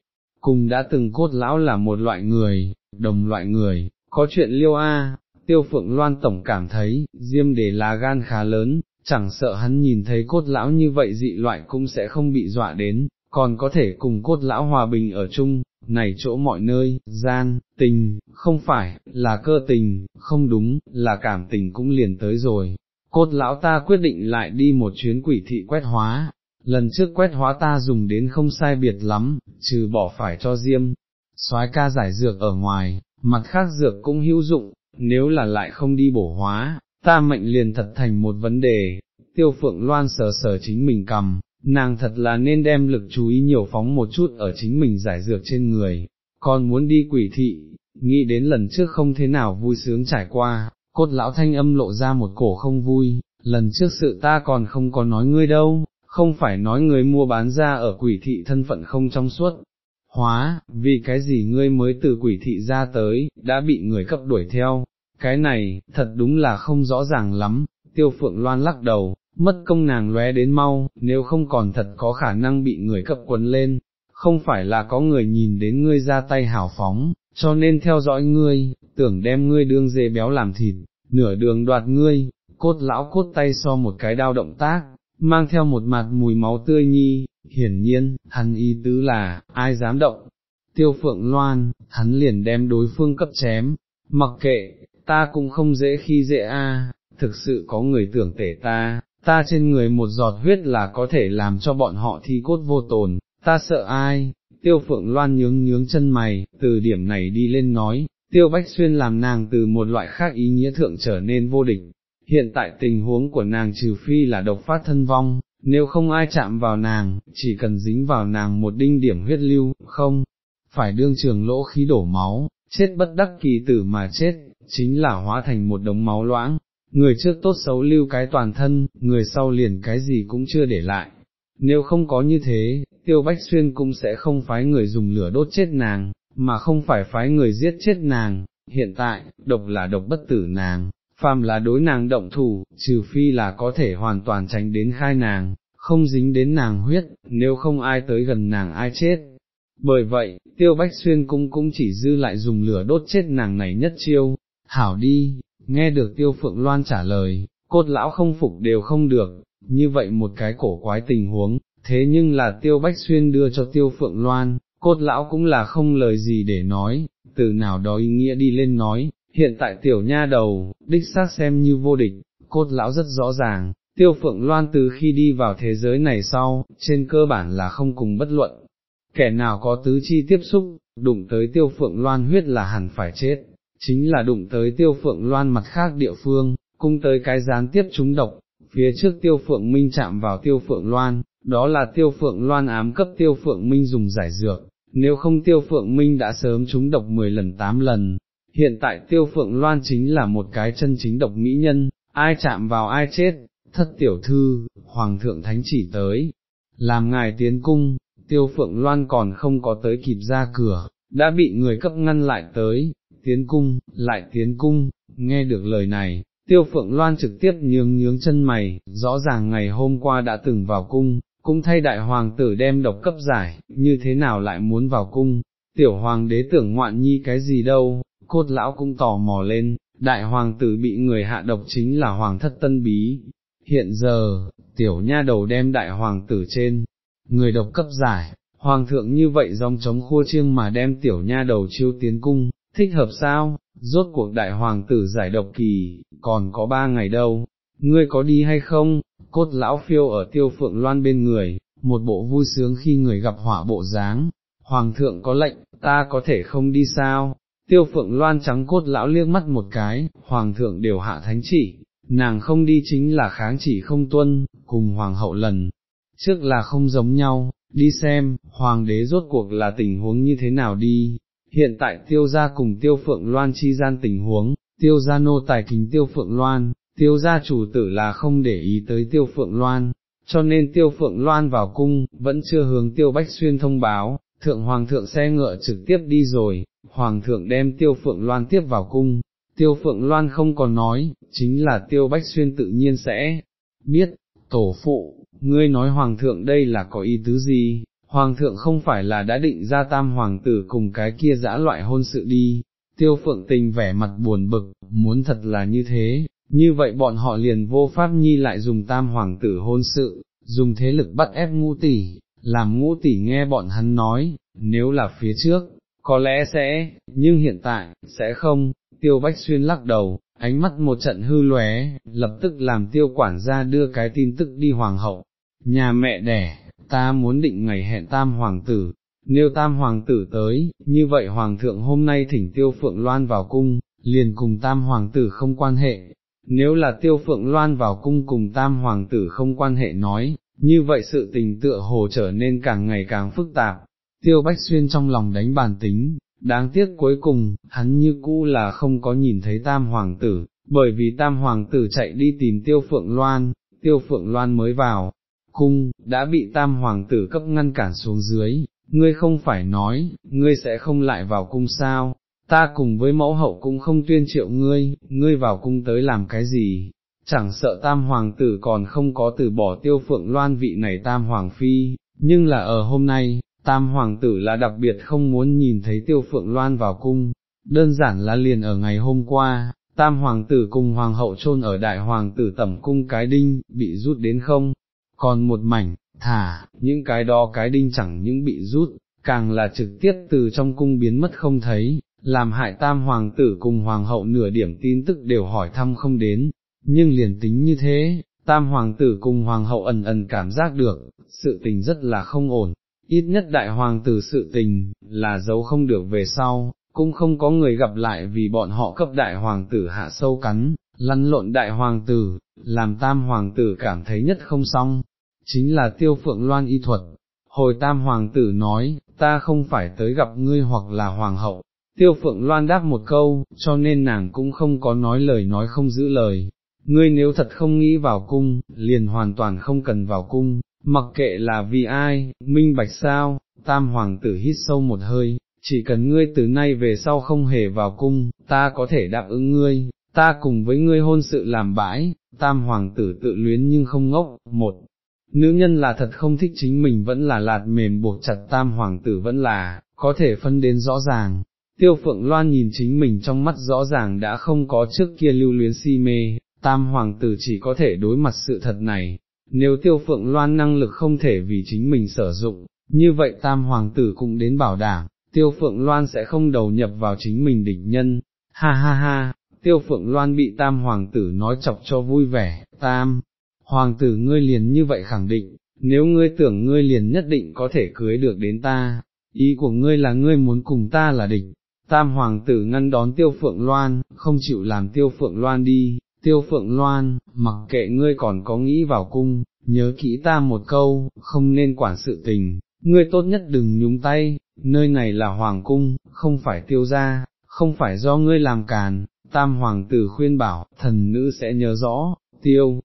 cùng đã từng cốt lão là một loại người, đồng loại người, có chuyện liêu a. Tiêu phượng loan tổng cảm thấy, diêm đế là gan khá lớn, chẳng sợ hắn nhìn thấy cốt lão như vậy dị loại cũng sẽ không bị dọa đến, còn có thể cùng cốt lão hòa bình ở chung, này chỗ mọi nơi, gian, tình, không phải, là cơ tình, không đúng, là cảm tình cũng liền tới rồi. Cốt lão ta quyết định lại đi một chuyến quỷ thị quét hóa, lần trước quét hóa ta dùng đến không sai biệt lắm, trừ bỏ phải cho diêm, soái ca giải dược ở ngoài, mặt khác dược cũng hữu dụng, nếu là lại không đi bổ hóa, ta mệnh liền thật thành một vấn đề, tiêu phượng loan sờ sờ chính mình cầm, nàng thật là nên đem lực chú ý nhiều phóng một chút ở chính mình giải dược trên người, còn muốn đi quỷ thị, nghĩ đến lần trước không thế nào vui sướng trải qua, cốt lão thanh âm lộ ra một cổ không vui, lần trước sự ta còn không có nói ngươi đâu, không phải nói người mua bán ra ở quỷ thị thân phận không trong suốt. Hóa, vì cái gì ngươi mới từ quỷ thị ra tới, đã bị người cấp đuổi theo, cái này, thật đúng là không rõ ràng lắm, tiêu phượng loan lắc đầu, mất công nàng lóe đến mau, nếu không còn thật có khả năng bị người cập quấn lên, không phải là có người nhìn đến ngươi ra tay hảo phóng, cho nên theo dõi ngươi, tưởng đem ngươi đương dê béo làm thịt, nửa đường đoạt ngươi, cốt lão cốt tay so một cái đao động tác, mang theo một mặt mùi máu tươi nhi, hiển nhiên, hắn ý tứ là, ai dám động, tiêu phượng loan, hắn liền đem đối phương cấp chém, mặc kệ, ta cũng không dễ khi dễ a, thực sự có người tưởng tể ta, ta trên người một giọt huyết là có thể làm cho bọn họ thi cốt vô tồn, ta sợ ai, tiêu phượng loan nhướng nhướng chân mày, từ điểm này đi lên nói, tiêu bách xuyên làm nàng từ một loại khác ý nghĩa thượng trở nên vô địch, hiện tại tình huống của nàng trừ phi là độc phát thân vong, nếu không ai chạm vào nàng, chỉ cần dính vào nàng một đinh điểm huyết lưu, không, phải đương trường lỗ khí đổ máu, chết bất đắc kỳ tử mà chết, chính là hóa thành một đống máu loãng, người trước tốt xấu lưu cái toàn thân, người sau liền cái gì cũng chưa để lại. Nếu không có như thế, Tiêu Bách Xuyên cũng sẽ không phái người dùng lửa đốt chết nàng, mà không phải phái người giết chết nàng, hiện tại, độc là độc bất tử nàng, phàm là đối nàng động thủ, trừ phi là có thể hoàn toàn tránh đến khai nàng, không dính đến nàng huyết, nếu không ai tới gần nàng ai chết. Bởi vậy, tiêu bách xuyên cung cũng chỉ dư lại dùng lửa đốt chết nàng này nhất chiêu, hảo đi, nghe được tiêu phượng loan trả lời, cốt lão không phục đều không được, như vậy một cái cổ quái tình huống, thế nhưng là tiêu bách xuyên đưa cho tiêu phượng loan, cốt lão cũng là không lời gì để nói, từ nào đó ý nghĩa đi lên nói, hiện tại tiểu nha đầu, đích xác xem như vô địch, cốt lão rất rõ ràng, tiêu phượng loan từ khi đi vào thế giới này sau, trên cơ bản là không cùng bất luận, kẻ nào có tứ chi tiếp xúc, đụng tới tiêu phượng loan huyết là hẳn phải chết, chính là đụng tới tiêu phượng loan mặt khác địa phương, cung tới cái gián tiếp trúng độc, phía trước tiêu phượng minh chạm vào tiêu phượng loan, đó là tiêu phượng loan ám cấp tiêu phượng minh dùng giải dược, nếu không tiêu phượng minh đã sớm trúng độc 10 lần 8 lần, hiện tại tiêu phượng loan chính là một cái chân chính độc mỹ nhân, ai chạm vào ai chết, thất tiểu thư, hoàng thượng thánh chỉ tới, làm ngài tiến cung, tiêu phượng loan còn không có tới kịp ra cửa, đã bị người cấp ngăn lại tới, tiến cung, lại tiến cung, nghe được lời này, tiêu phượng loan trực tiếp nhướng nhướng chân mày, rõ ràng ngày hôm qua đã từng vào cung, cũng thay đại hoàng tử đem độc cấp giải, như thế nào lại muốn vào cung, tiểu hoàng đế tưởng ngoạn nhi cái gì đâu, cốt lão cũng tò mò lên, đại hoàng tử bị người hạ độc chính là hoàng thất tân bí, hiện giờ, tiểu nha đầu đem đại hoàng tử trên, người độc cấp giải, hoàng thượng như vậy dòng chống khua chiêng mà đem tiểu nha đầu chiêu tiến cung, thích hợp sao, rốt cuộc đại hoàng tử giải độc kỳ, còn có ba ngày đâu, ngươi có đi hay không, cốt lão phiêu ở tiêu phượng loan bên người, một bộ vui sướng khi người gặp hỏa bộ dáng, hoàng thượng có lệnh, ta có thể không đi sao, tiêu phượng loan trắng cốt lão liếc mắt một cái, hoàng thượng đều hạ thánh chỉ, nàng không đi chính là kháng chỉ không tuân, cùng hoàng hậu lần, trước là không giống nhau, đi xem, hoàng đế rốt cuộc là tình huống như thế nào đi, hiện tại tiêu gia cùng tiêu phượng loan chi gian tình huống, tiêu gia nô tài kính tiêu phượng loan, tiêu gia chủ tử là không để ý tới tiêu phượng loan, cho nên tiêu phượng loan vào cung, vẫn chưa hướng tiêu bách xuyên thông báo, thượng hoàng thượng xe ngựa trực tiếp đi rồi, hoàng thượng đem tiêu phượng loan tiếp vào cung, tiêu phượng loan không còn nói, chính là tiêu bách xuyên tự nhiên sẽ biết, tổ phụ, ngươi nói hoàng thượng đây là có ý tứ gì, hoàng thượng không phải là đã định ra tam hoàng tử cùng cái kia dã loại hôn sự đi, tiêu phượng tình vẻ mặt buồn bực, muốn thật là như thế, như vậy bọn họ liền vô pháp nhi lại dùng tam hoàng tử hôn sự, dùng thế lực bắt ép ngũ tỷ, làm ngũ tỷ nghe bọn hắn nói, nếu là phía trước, có lẽ sẽ, nhưng hiện tại, sẽ không, tiêu bách xuyên lắc đầu, ánh mắt một trận hư lóe, lập tức làm tiêu quản gia đưa cái tin tức đi hoàng hậu, nhà mẹ đẻ, ta muốn định ngày hẹn tam hoàng tử, nếu tam hoàng tử tới, như vậy hoàng thượng hôm nay thỉnh tiêu phượng loan vào cung, liền cùng tam hoàng tử không quan hệ, nếu là tiêu phượng loan vào cung cùng tam hoàng tử không quan hệ nói, như vậy sự tình tựa hồ trở nên càng ngày càng phức tạp, tiêu bách xuyên trong lòng đánh bàn tính, đáng tiếc cuối cùng, hắn như cũ là không có nhìn thấy tam hoàng tử, bởi vì tam hoàng tử chạy đi tìm tiêu phượng loan, tiêu phượng loan mới vào, cung, đã bị tam hoàng tử cấp ngăn cản xuống dưới, ngươi không phải nói, ngươi sẽ không lại vào cung sao, ta cùng với mẫu hậu cũng không tuyên triệu ngươi, ngươi vào cung tới làm cái gì, chẳng sợ tam hoàng tử còn không có từ bỏ tiêu phượng loan vị này tam hoàng phi, nhưng là ở hôm nay, tam hoàng tử là đặc biệt không muốn nhìn thấy tiêu phượng loan vào cung, đơn giản là liền ở ngày hôm qua, tam hoàng tử cùng hoàng hậu chôn ở đại hoàng tử tẩm cung cái đinh, bị rút đến không, còn một mảnh, thả, những cái đó cái đinh chẳng những bị rút, càng là trực tiếp từ trong cung biến mất không thấy, làm hại tam hoàng tử cùng hoàng hậu nửa điểm tin tức đều hỏi thăm không đến, nhưng liền tính như thế, tam hoàng tử cùng hoàng hậu ẩn ẩn cảm giác được, sự tình rất là không ổn, ít nhất đại hoàng tử sự tình, là giấu không được về sau, cũng không có người gặp lại vì bọn họ cấp đại hoàng tử hạ sâu cắn, lăn lộn đại hoàng tử, làm tam hoàng tử cảm thấy nhất không xong, chính là tiêu phượng loan y thuật. Hồi tam hoàng tử nói, ta không phải tới gặp ngươi hoặc là hoàng hậu, tiêu phượng loan đáp một câu, cho nên nàng cũng không có nói lời nói không giữ lời. Ngươi nếu thật không nghĩ vào cung, liền hoàn toàn không cần vào cung, mặc kệ là vì ai, minh bạch sao, tam hoàng tử hít sâu một hơi, chỉ cần ngươi từ nay về sau không hề vào cung, ta có thể đáp ứng ngươi, ta cùng với ngươi hôn sự làm bãi, tam hoàng tử tự luyến nhưng không ngốc, một, nữ nhân là thật không thích chính mình vẫn là lạt mềm buộc chặt tam hoàng tử vẫn là, có thể phân đến rõ ràng. Tiêu phượng loan nhìn chính mình trong mắt rõ ràng đã không có trước kia lưu luyến si mê, tam hoàng tử chỉ có thể đối mặt sự thật này, nếu tiêu phượng loan năng lực không thể vì chính mình sử dụng, như vậy tam hoàng tử cũng đến bảo đảm, tiêu phượng loan sẽ không đầu nhập vào chính mình địch nhân, ha ha ha, tiêu phượng loan bị tam hoàng tử nói chọc cho vui vẻ, tam, hoàng tử ngươi liền như vậy khẳng định, nếu ngươi tưởng ngươi liền nhất định có thể cưới được đến ta, ý của ngươi là ngươi muốn cùng ta là địch. Tam hoàng tử ngăn đón tiêu phượng loan, không chịu làm tiêu phượng loan đi, tiêu phượng loan, mặc kệ ngươi còn có nghĩ vào cung, nhớ kỹ ta một câu, không nên quản sự tình, ngươi tốt nhất đừng nhúng tay, nơi này là hoàng cung, không phải tiêu gia, không phải do ngươi làm càn, tam hoàng tử khuyên bảo, thần nữ sẽ nhớ rõ, tiêu.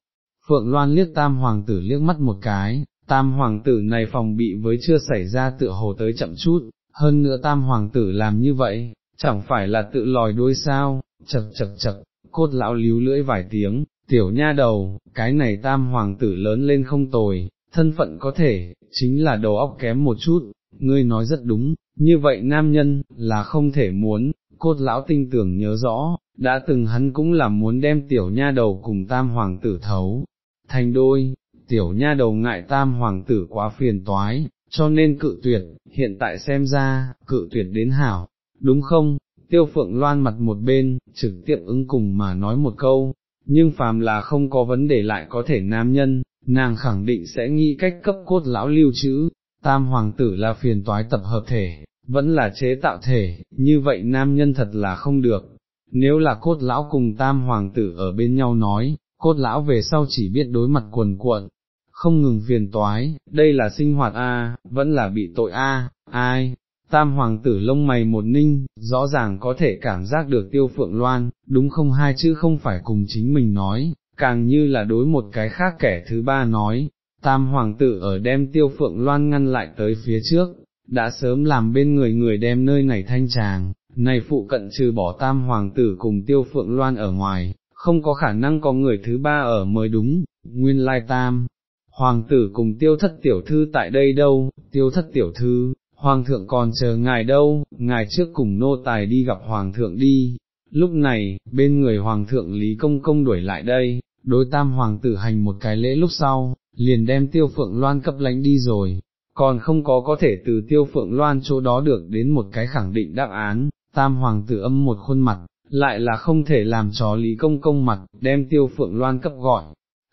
Phượng Loan liếc tam hoàng tử liếc mắt một cái, tam hoàng tử này phòng bị với chưa xảy ra tựa hồ tới chậm chút, hơn nữa tam hoàng tử làm như vậy, chẳng phải là tự lòi đuôi sao, chật chật chật, cốt lão líu lưỡi vài tiếng, tiểu nha đầu, cái này tam hoàng tử lớn lên không tồi, thân phận có thể, chính là đầu óc kém một chút, ngươi nói rất đúng, như vậy nam nhân, là không thể muốn, cốt lão tinh tưởng nhớ rõ, đã từng hắn cũng là muốn đem tiểu nha đầu cùng tam hoàng tử thấu, thành đôi, tiểu nha đầu ngại tam hoàng tử quá phiền toái, cho nên cự tuyệt, hiện tại xem ra, cự tuyệt đến hảo, đúng không? Tiêu phượng loan mặt một bên, trực tiếp ứng cùng mà nói một câu, nhưng phàm là không có vấn đề lại có thể nam nhân, nàng khẳng định sẽ nghĩ cách cấp cốt lão lưu trữ, tam hoàng tử là phiền toái tập hợp thể, vẫn là chế tạo thể, như vậy nam nhân thật là không được. Nếu là cốt lão cùng tam hoàng tử ở bên nhau nói, cốt lão về sau chỉ biết đối mặt quần cuộn, không ngừng phiền toái, đây là sinh hoạt a, vẫn là bị tội a, ai, tam hoàng tử lông mày một ninh, rõ ràng có thể cảm giác được tiêu phượng loan, đúng không hai chữ không phải cùng chính mình nói, càng như là đối một cái khác kẻ thứ ba nói, tam hoàng tử ở đem tiêu phượng loan ngăn lại tới phía trước, đã sớm làm bên người người đem nơi này thanh tràng, này phụ cận trừ bỏ tam hoàng tử cùng tiêu phượng loan ở ngoài, không có khả năng có người thứ ba ở mới đúng, nguyên lai tam. Hoàng tử cùng tiêu thất tiểu thư tại đây đâu, tiêu thất tiểu thư, hoàng thượng còn chờ ngài đâu, ngài trước cùng nô tài đi gặp hoàng thượng đi. Lúc này, bên người hoàng thượng Lý Công Công đuổi lại đây, đối tam hoàng tử hành một cái lễ lúc sau, liền đem tiêu phượng loan cấp lánh đi rồi, còn không có có thể từ tiêu phượng loan chỗ đó được đến một cái khẳng định đáp án, tam hoàng tử âm một khuôn mặt, lại là không thể làm chó lý công công mặt, đem tiêu phượng loan cấp gọi.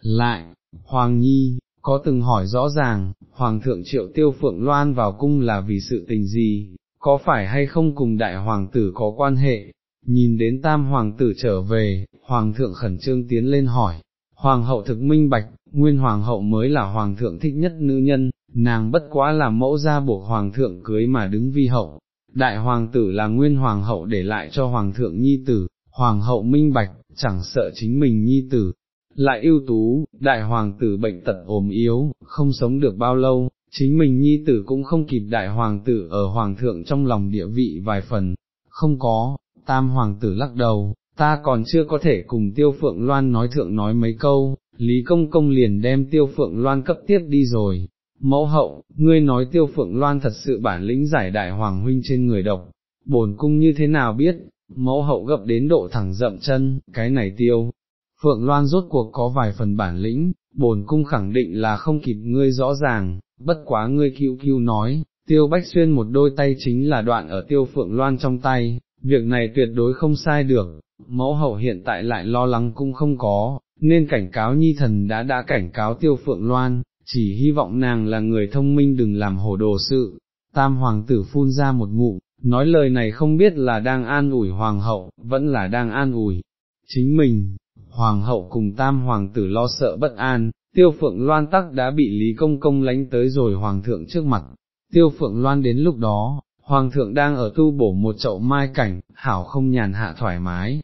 Lại, Hoàng Nhi, có từng hỏi rõ ràng, Hoàng thượng triệu tiêu phượng loan vào cung là vì sự tình gì, có phải hay không cùng đại hoàng tử có quan hệ, nhìn đến tam hoàng tử trở về, Hoàng thượng khẩn trương tiến lên hỏi, Hoàng hậu thực minh bạch, nguyên Hoàng hậu mới là Hoàng thượng thích nhất nữ nhân, nàng bất quá là mẫu gia buộc Hoàng thượng cưới mà đứng vi hậu, đại hoàng tử là nguyên hoàng hậu để lại cho hoàng thượng nhi tử, hoàng hậu minh bạch, chẳng sợ chính mình nhi tử, lại ưu tú, đại hoàng tử bệnh tật ốm yếu, không sống được bao lâu, chính mình nhi tử cũng không kịp đại hoàng tử ở hoàng thượng trong lòng địa vị vài phần, không có, tam hoàng tử lắc đầu, ta còn chưa có thể cùng tiêu phượng loan nói thượng nói mấy câu, Lý Công Công liền đem tiêu phượng loan cấp tiếp đi rồi, Mẫu hậu, ngươi nói tiêu phượng loan thật sự bản lĩnh giải đại hoàng huynh trên người độc, bổn cung như thế nào biết, mẫu hậu gập đến độ thẳng dậm chân, cái này tiêu. Phượng Loan rốt cuộc có vài phần bản lĩnh, bổn cung khẳng định là không kịp ngươi rõ ràng, bất quá ngươi cứu cứu nói, tiêu bách xuyên một đôi tay chính là đoạn ở tiêu Phượng Loan trong tay, việc này tuyệt đối không sai được, mẫu hậu hiện tại lại lo lắng cũng không có, nên cảnh cáo nhi thần đã đã cảnh cáo tiêu Phượng Loan, chỉ hy vọng nàng là người thông minh đừng làm hồ đồ sự. Tam hoàng tử phun ra một ngụm, nói lời này không biết là đang an ủi hoàng hậu, vẫn là đang an ủi. Chính mình, hoàng hậu cùng tam hoàng tử lo sợ bất an, tiêu phượng loan tắc đã bị Lý Công Công lánh tới rồi Hoàng thượng trước mặt, tiêu phượng loan đến lúc đó, Hoàng thượng đang ở tu bổ một chậu mai cảnh, hảo không nhàn hạ thoải mái,